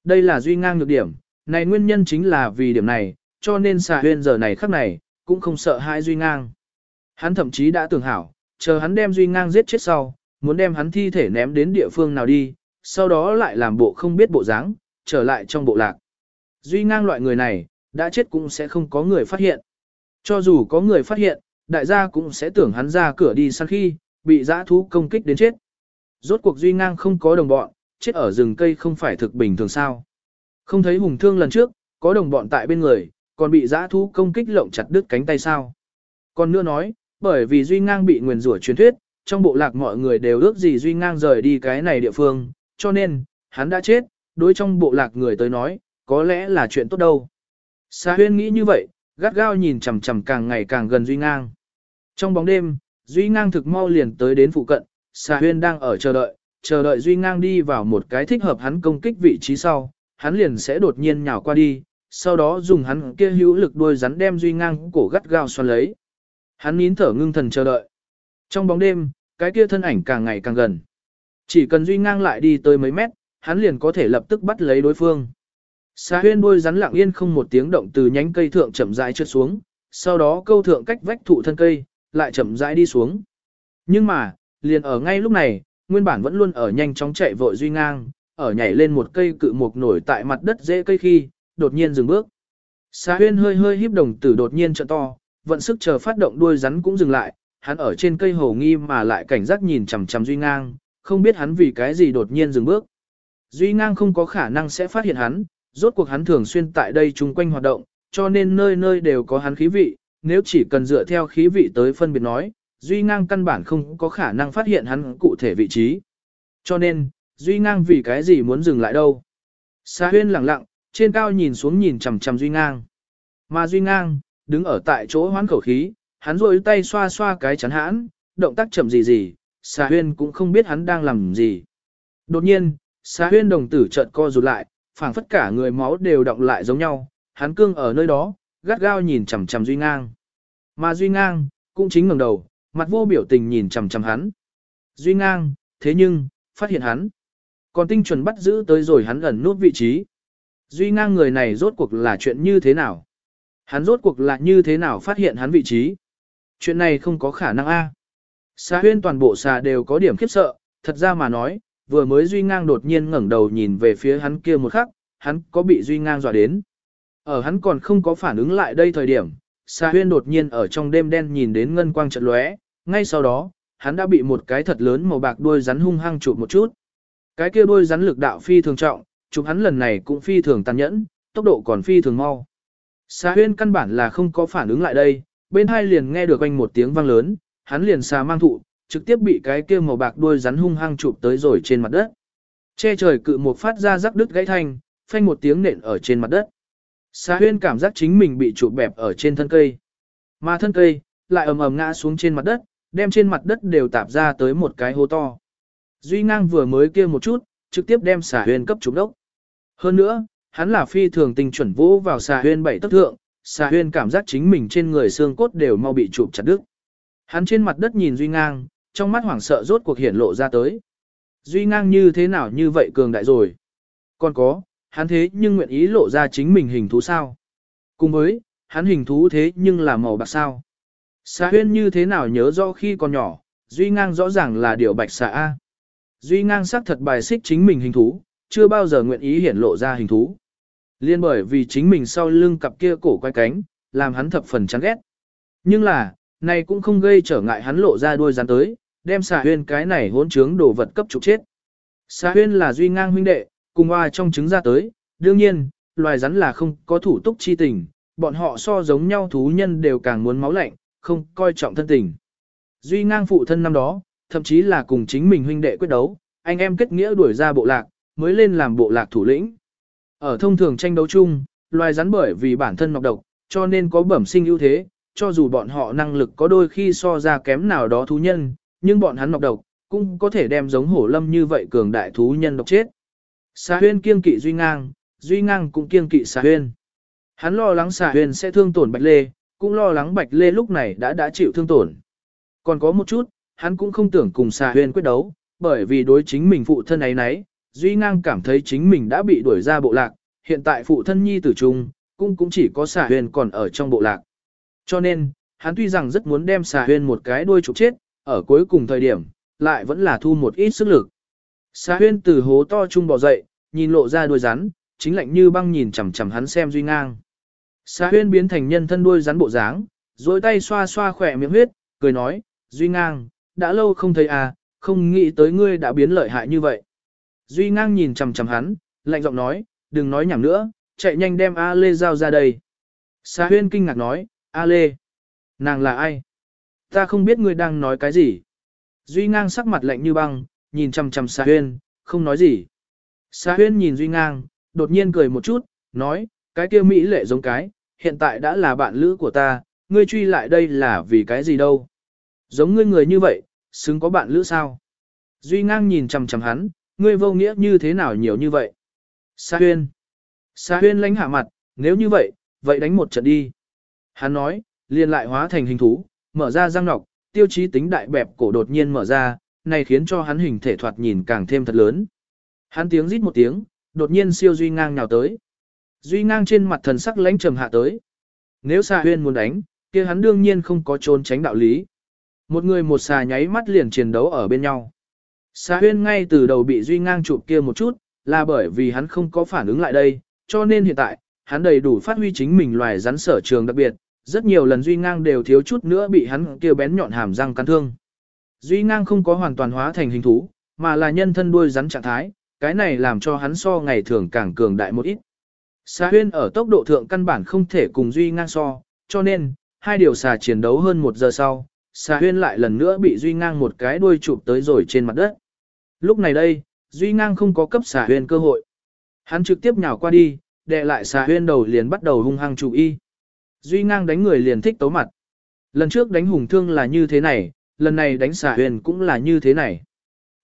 Đây là Duy Ngang nhược điểm, này nguyên nhân chính là vì điểm này, cho nên xà huyên giờ này khắc này, cũng không sợ hai Duy Ngang. Hắn thậm chí đã tưởng hảo, chờ hắn đem Duy Ngang giết chết sau, muốn đem hắn thi thể ném đến địa phương nào đi, sau đó lại làm bộ không biết bộ dáng, trở lại trong bộ lạc. Duy Ngang loại người này, đã chết cũng sẽ không có người phát hiện. Cho dù có người phát hiện, đại gia cũng sẽ tưởng hắn ra cửa đi săn khi, bị dã thú công kích đến chết. Rốt cuộc Duy Ngang không có đồng bọn, chết ở rừng cây không phải thực bình thường sao. Không thấy hùng thương lần trước, có đồng bọn tại bên người, còn bị dã thú công kích lộng chặt đứt cánh tay sao. Còn nữa nói, bởi vì Duy Ngang bị nguyền rủa truyền thuyết, trong bộ lạc mọi người đều ước gì Duy Ngang rời đi cái này địa phương, cho nên, hắn đã chết, đối trong bộ lạc người tới nói, có lẽ là chuyện tốt đâu. Sa huyên nghĩ như vậy, gắt gao nhìn chằm chằm càng ngày càng gần Duy Ngang. Trong bóng đêm, Duy Ngang thực mau liền tới đến phụ cận, Sa huyên đang ở chờ đợi, chờ đợi Duy Ngang đi vào một cái thích hợp hắn công kích vị trí sau, hắn liền sẽ đột nhiên nhào qua đi, sau đó dùng hắn kia hữu lực đuôi rắn đem Duy Ngang cổ gắt gao xoắn lấy. Hắn nín thở ngưng thần chờ đợi. Trong bóng đêm, cái kia thân ảnh càng ngày càng gần. Chỉ cần Duy Ngang lại đi tới mấy mét, hắn liền có thể lập tức bắt lấy đối phương. Xà huyên đuôi rắn lặng yên không một tiếng động từ nhánh cây thượng chậm rãi trượt xuống, sau đó câu thượng cách vách thụ thân cây, lại chậm rãi đi xuống. Nhưng mà, liền ở ngay lúc này, nguyên bản vẫn luôn ở nhanh chóng chạy vội Duy Ngang, ở nhảy lên một cây cự mục nổi tại mặt đất dễ cây khi, đột nhiên dừng bước. Xà huyên hơi hơi híp đồng tử đột nhiên trợ to, vận sức chờ phát động đuôi rắn cũng dừng lại, hắn ở trên cây hồ nghi mà lại cảnh giác nhìn chằm chằm Duy Ngang, không biết hắn vì cái gì đột nhiên dừng bước. Duy Ngang không có khả năng sẽ phát hiện hắn, rốt cuộc hắn thường xuyên tại đây chung quanh hoạt động, cho nên nơi nơi đều có hắn khí vị, nếu chỉ cần dựa theo khí vị tới phân biệt nói, Duy Ngang căn bản không có khả năng phát hiện hắn cụ thể vị trí. Cho nên, Duy Ngang vì cái gì muốn dừng lại đâu. Sa huyên lặng lặng, trên cao nhìn xuống nhìn chằm chằm Duy Ngang. Mà Duy Ngang, đứng ở tại chỗ hoán khẩu khí, hắn rôi tay xoa xoa cái chắn hãn, động tác chậm gì gì, Sa huyên cũng không biết hắn đang làm gì. Đột nhiên, Sa huyên đồng tử chợt co rụt lại, phảng phất cả người máu đều động lại giống nhau, hắn cương ở nơi đó, gắt gao nhìn chằm chằm Duy Ngang. Mà Duy Ngang, cũng chính ngẩng đầu, mặt vô biểu tình nhìn chằm chằm hắn. Duy Ngang, thế nhưng, phát hiện hắn. Còn tinh chuẩn bắt giữ tới rồi hắn ẩn nút vị trí. Duy Ngang người này rốt cuộc là chuyện như thế nào? Hắn rốt cuộc là như thế nào phát hiện hắn vị trí? Chuyện này không có khả năng a. Xà huyên toàn bộ xà đều có điểm khiếp sợ, thật ra mà nói, vừa mới Duy Ngang đột nhiên ngẩng đầu nhìn về phía hắn kia một khắc, hắn có bị Duy Ngang dọa đến. Ở hắn còn không có phản ứng lại đây thời điểm, Sa Huyên đột nhiên ở trong đêm đen nhìn đến ngân quang trận lóe, ngay sau đó, hắn đã bị một cái thật lớn màu bạc đuôi rắn hung hăng chụp một chút. Cái kia đuôi rắn lực đạo phi thường trọng, chụp hắn lần này cũng phi thường tàn nhẫn, tốc độ còn phi thường mau. Sa Huyên căn bản là không có phản ứng lại đây, bên hai liền nghe được quanh một tiếng vang lớn, hắn liền xà mang thụ, trực tiếp bị cái kia màu bạc đuôi rắn hung hăng chụp tới rồi trên mặt đất. Che trời cự một phát ra rắc đứt gãy thanh, phanh một tiếng nện ở trên mặt đất. Sa huyên cảm giác chính mình bị chụp bẹp ở trên thân cây. Mà thân cây, lại ầm ầm ngã xuống trên mặt đất, đem trên mặt đất đều tạp ra tới một cái hố to. Duy ngang vừa mới kia một chút, trực tiếp đem xà huyên cấp trúng đốc. Hơn nữa, hắn là phi thường tình chuẩn vũ vào xà huyên bảy tấc thượng, xà huyên cảm giác chính mình trên người xương cốt đều mau bị chụp chặt đứt. Hắn trên mặt đất nhìn Duy ngang, trong mắt hoảng sợ rốt cuộc hiển lộ ra tới. Duy ngang như thế nào như vậy cường đại rồi. Còn có, hắn thế nhưng nguyện ý lộ ra chính mình hình thú sao. Cùng với, hắn hình thú thế nhưng là màu bạc sao. Xà huyên như thế nào nhớ rõ khi còn nhỏ, Duy ngang rõ ràng là điều bạch xà A. Duy ngang xác thật bài xích chính mình hình thú, chưa bao giờ nguyện ý hiển lộ ra hình thú. Liên bởi vì chính mình sau lưng cặp kia cổ quay cánh, làm hắn thập phần chán ghét. Nhưng là, này cũng không gây trở ngại hắn lộ ra đuôi rắn tới, đem xà huyên cái này hỗn trướng đồ vật cấp trục chết. Xà huyên là duy ngang huynh đệ, cùng hoa trong trứng ra tới, đương nhiên, loài rắn là không có thủ túc chi tình, bọn họ so giống nhau thú nhân đều càng muốn máu lạnh, không coi trọng thân tình. Duy ngang phụ thân năm đó, thậm chí là cùng chính mình huynh đệ quyết đấu, anh em kết nghĩa đuổi ra bộ lạc, mới lên làm bộ lạc thủ lĩnh. Ở thông thường tranh đấu chung, loài rắn bởi vì bản thân nọc độc, cho nên có bẩm sinh ưu thế, cho dù bọn họ năng lực có đôi khi so ra kém nào đó thú nhân, nhưng bọn hắn nọc độc, cũng có thể đem giống hổ lâm như vậy cường đại thú nhân độc chết. Xà huyên kiêng kỵ Duy Ngang, Duy Ngang cũng kiêng kỵ xà huyên. Hắn lo lắng xà huyên sẽ thương tổn Bạch Lê, cũng lo lắng Bạch Lê lúc này đã đã chịu thương tổn. Còn có một chút, hắn cũng không tưởng cùng xà huyên quyết đấu, bởi vì đối chính mình phụ thân ấy nấy, Duy Ngang cảm thấy chính mình đã bị đuổi ra bộ lạc, hiện tại phụ thân nhi tử trung, cũng cũng chỉ có xà huyên còn ở trong bộ lạc. Cho nên, hắn tuy rằng rất muốn đem xà huyên một cái đuôi trục chết, ở cuối cùng thời điểm, lại vẫn là thu một ít sức lực. Xà huyên từ hố to trung bò dậy, nhìn lộ ra đuôi rắn, chính lạnh như băng nhìn chằm chằm hắn xem Duy Ngang. Xà huyên biến thành nhân thân đuôi rắn bộ dáng, rồi tay xoa xoa khỏe miệng huyết, cười nói, Duy Ngang, đã lâu không thấy à, không nghĩ tới ngươi đã biến lợi hại như vậy. Duy Ngang nhìn chằm chằm hắn, lạnh giọng nói, đừng nói nhảm nữa, chạy nhanh đem A Lê giao ra đây. Xà huyên kinh ngạc nói, A Lê, nàng là ai? Ta không biết ngươi đang nói cái gì. Duy ngang sắc mặt lạnh như băng, nhìn chằm chằm Sa huyên, không nói gì. Sa huyên nhìn Duy ngang, đột nhiên cười một chút, nói, cái kia Mỹ lệ giống cái, hiện tại đã là bạn lữ của ta, ngươi truy lại đây là vì cái gì đâu. Giống ngươi người như vậy, xứng có bạn lữ sao? Duy ngang nhìn chằm chằm hắn, ngươi vô nghĩa như thế nào nhiều như vậy? Sa huyên. Sa huyên lánh hạ mặt, nếu như vậy, vậy đánh một trận đi. Hắn nói, liền lại hóa thành hình thú, mở ra răng nọc, tiêu chí tính đại bẹp cổ đột nhiên mở ra, này khiến cho hắn hình thể thoạt nhìn càng thêm thật lớn. Hắn tiếng rít một tiếng, đột nhiên siêu Duy Ngang nhào tới. Duy Ngang trên mặt thần sắc lãnh trầm hạ tới. Nếu xà huyên muốn đánh, kia hắn đương nhiên không có trốn tránh đạo lý. Một người một xà nháy mắt liền chiến đấu ở bên nhau. Xà huyên ngay từ đầu bị Duy Ngang chụp kia một chút, là bởi vì hắn không có phản ứng lại đây, cho nên hiện tại, hắn đầy đủ phát huy chính mình loài rắn sở trường đặc biệt, rất nhiều lần Duy Ngang đều thiếu chút nữa bị hắn kêu bén nhọn hàm răng cắn thương. Duy Ngang không có hoàn toàn hóa thành hình thú, mà là nhân thân đuôi rắn trạng thái, cái này làm cho hắn so ngày thường càng cường đại một ít. Xà huyên ở tốc độ thượng căn bản không thể cùng Duy Ngang so, cho nên, hai điều xà chiến đấu hơn một giờ sau, xà huyên lại lần nữa bị Duy Ngang một cái đuôi chụp tới rồi trên mặt đất. Lúc này đây, Duy Ngang không có cấp xà huyên cơ hội. Hắn trực tiếp nhào qua đi, đè lại xà huyên đầu liền bắt đầu hung hăng chủ y. Duy ngang đánh người liền thích tấu mặt. Lần trước đánh hùng thương là như thế này, lần này đánh xả huyền cũng là như thế này.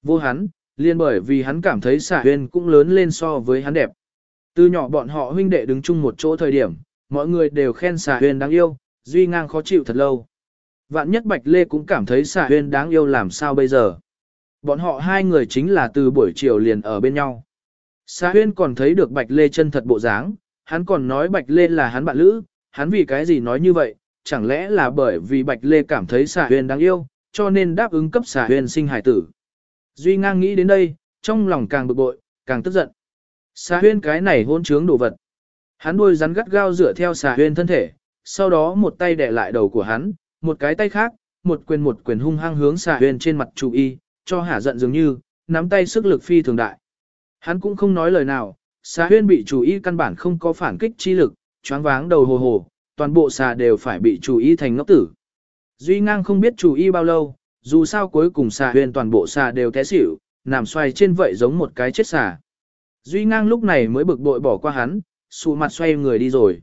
Vô hắn, liền bởi vì hắn cảm thấy xả huyền cũng lớn lên so với hắn đẹp. Từ nhỏ bọn họ huynh đệ đứng chung một chỗ thời điểm, mọi người đều khen xả huyền đáng yêu, Duy ngang khó chịu thật lâu. Vạn nhất Bạch Lê cũng cảm thấy xả huyền đáng yêu làm sao bây giờ. Bọn họ hai người chính là từ buổi chiều liền ở bên nhau. Xả huyên còn thấy được Bạch Lê chân thật bộ dáng, hắn còn nói Bạch Lê là hắn bạn lữ, hắn vì cái gì nói như vậy, chẳng lẽ là bởi vì Bạch Lê cảm thấy xà huyền đáng yêu, cho nên đáp ứng cấp xà huyền sinh hải tử. Duy ngang nghĩ đến đây, trong lòng càng bực bội, càng tức giận. Xà huyền cái này hôn trướng đồ vật. Hắn đuôi rắn gắt gao dựa theo xà huyền thân thể, sau đó một tay đè lại đầu của hắn, một cái tay khác, một quyền một quyền hung hăng hướng xà huyền trên mặt chủ y, cho hả giận dường như, nắm tay sức lực phi thường đại. Hắn cũng không nói lời nào, xà huyên bị chủ y căn bản không có phản kích chi lực, choáng váng đầu hồ hồ, toàn bộ xà đều phải bị chủ y thành ngốc tử. Duy ngang không biết chủ y bao lâu, dù sao cuối cùng xà huyền toàn bộ xà đều té xỉu, nằm xoay trên vậy giống một cái chết xà. Duy ngang lúc này mới bực bội bỏ qua hắn, xù mặt xoay người đi rồi.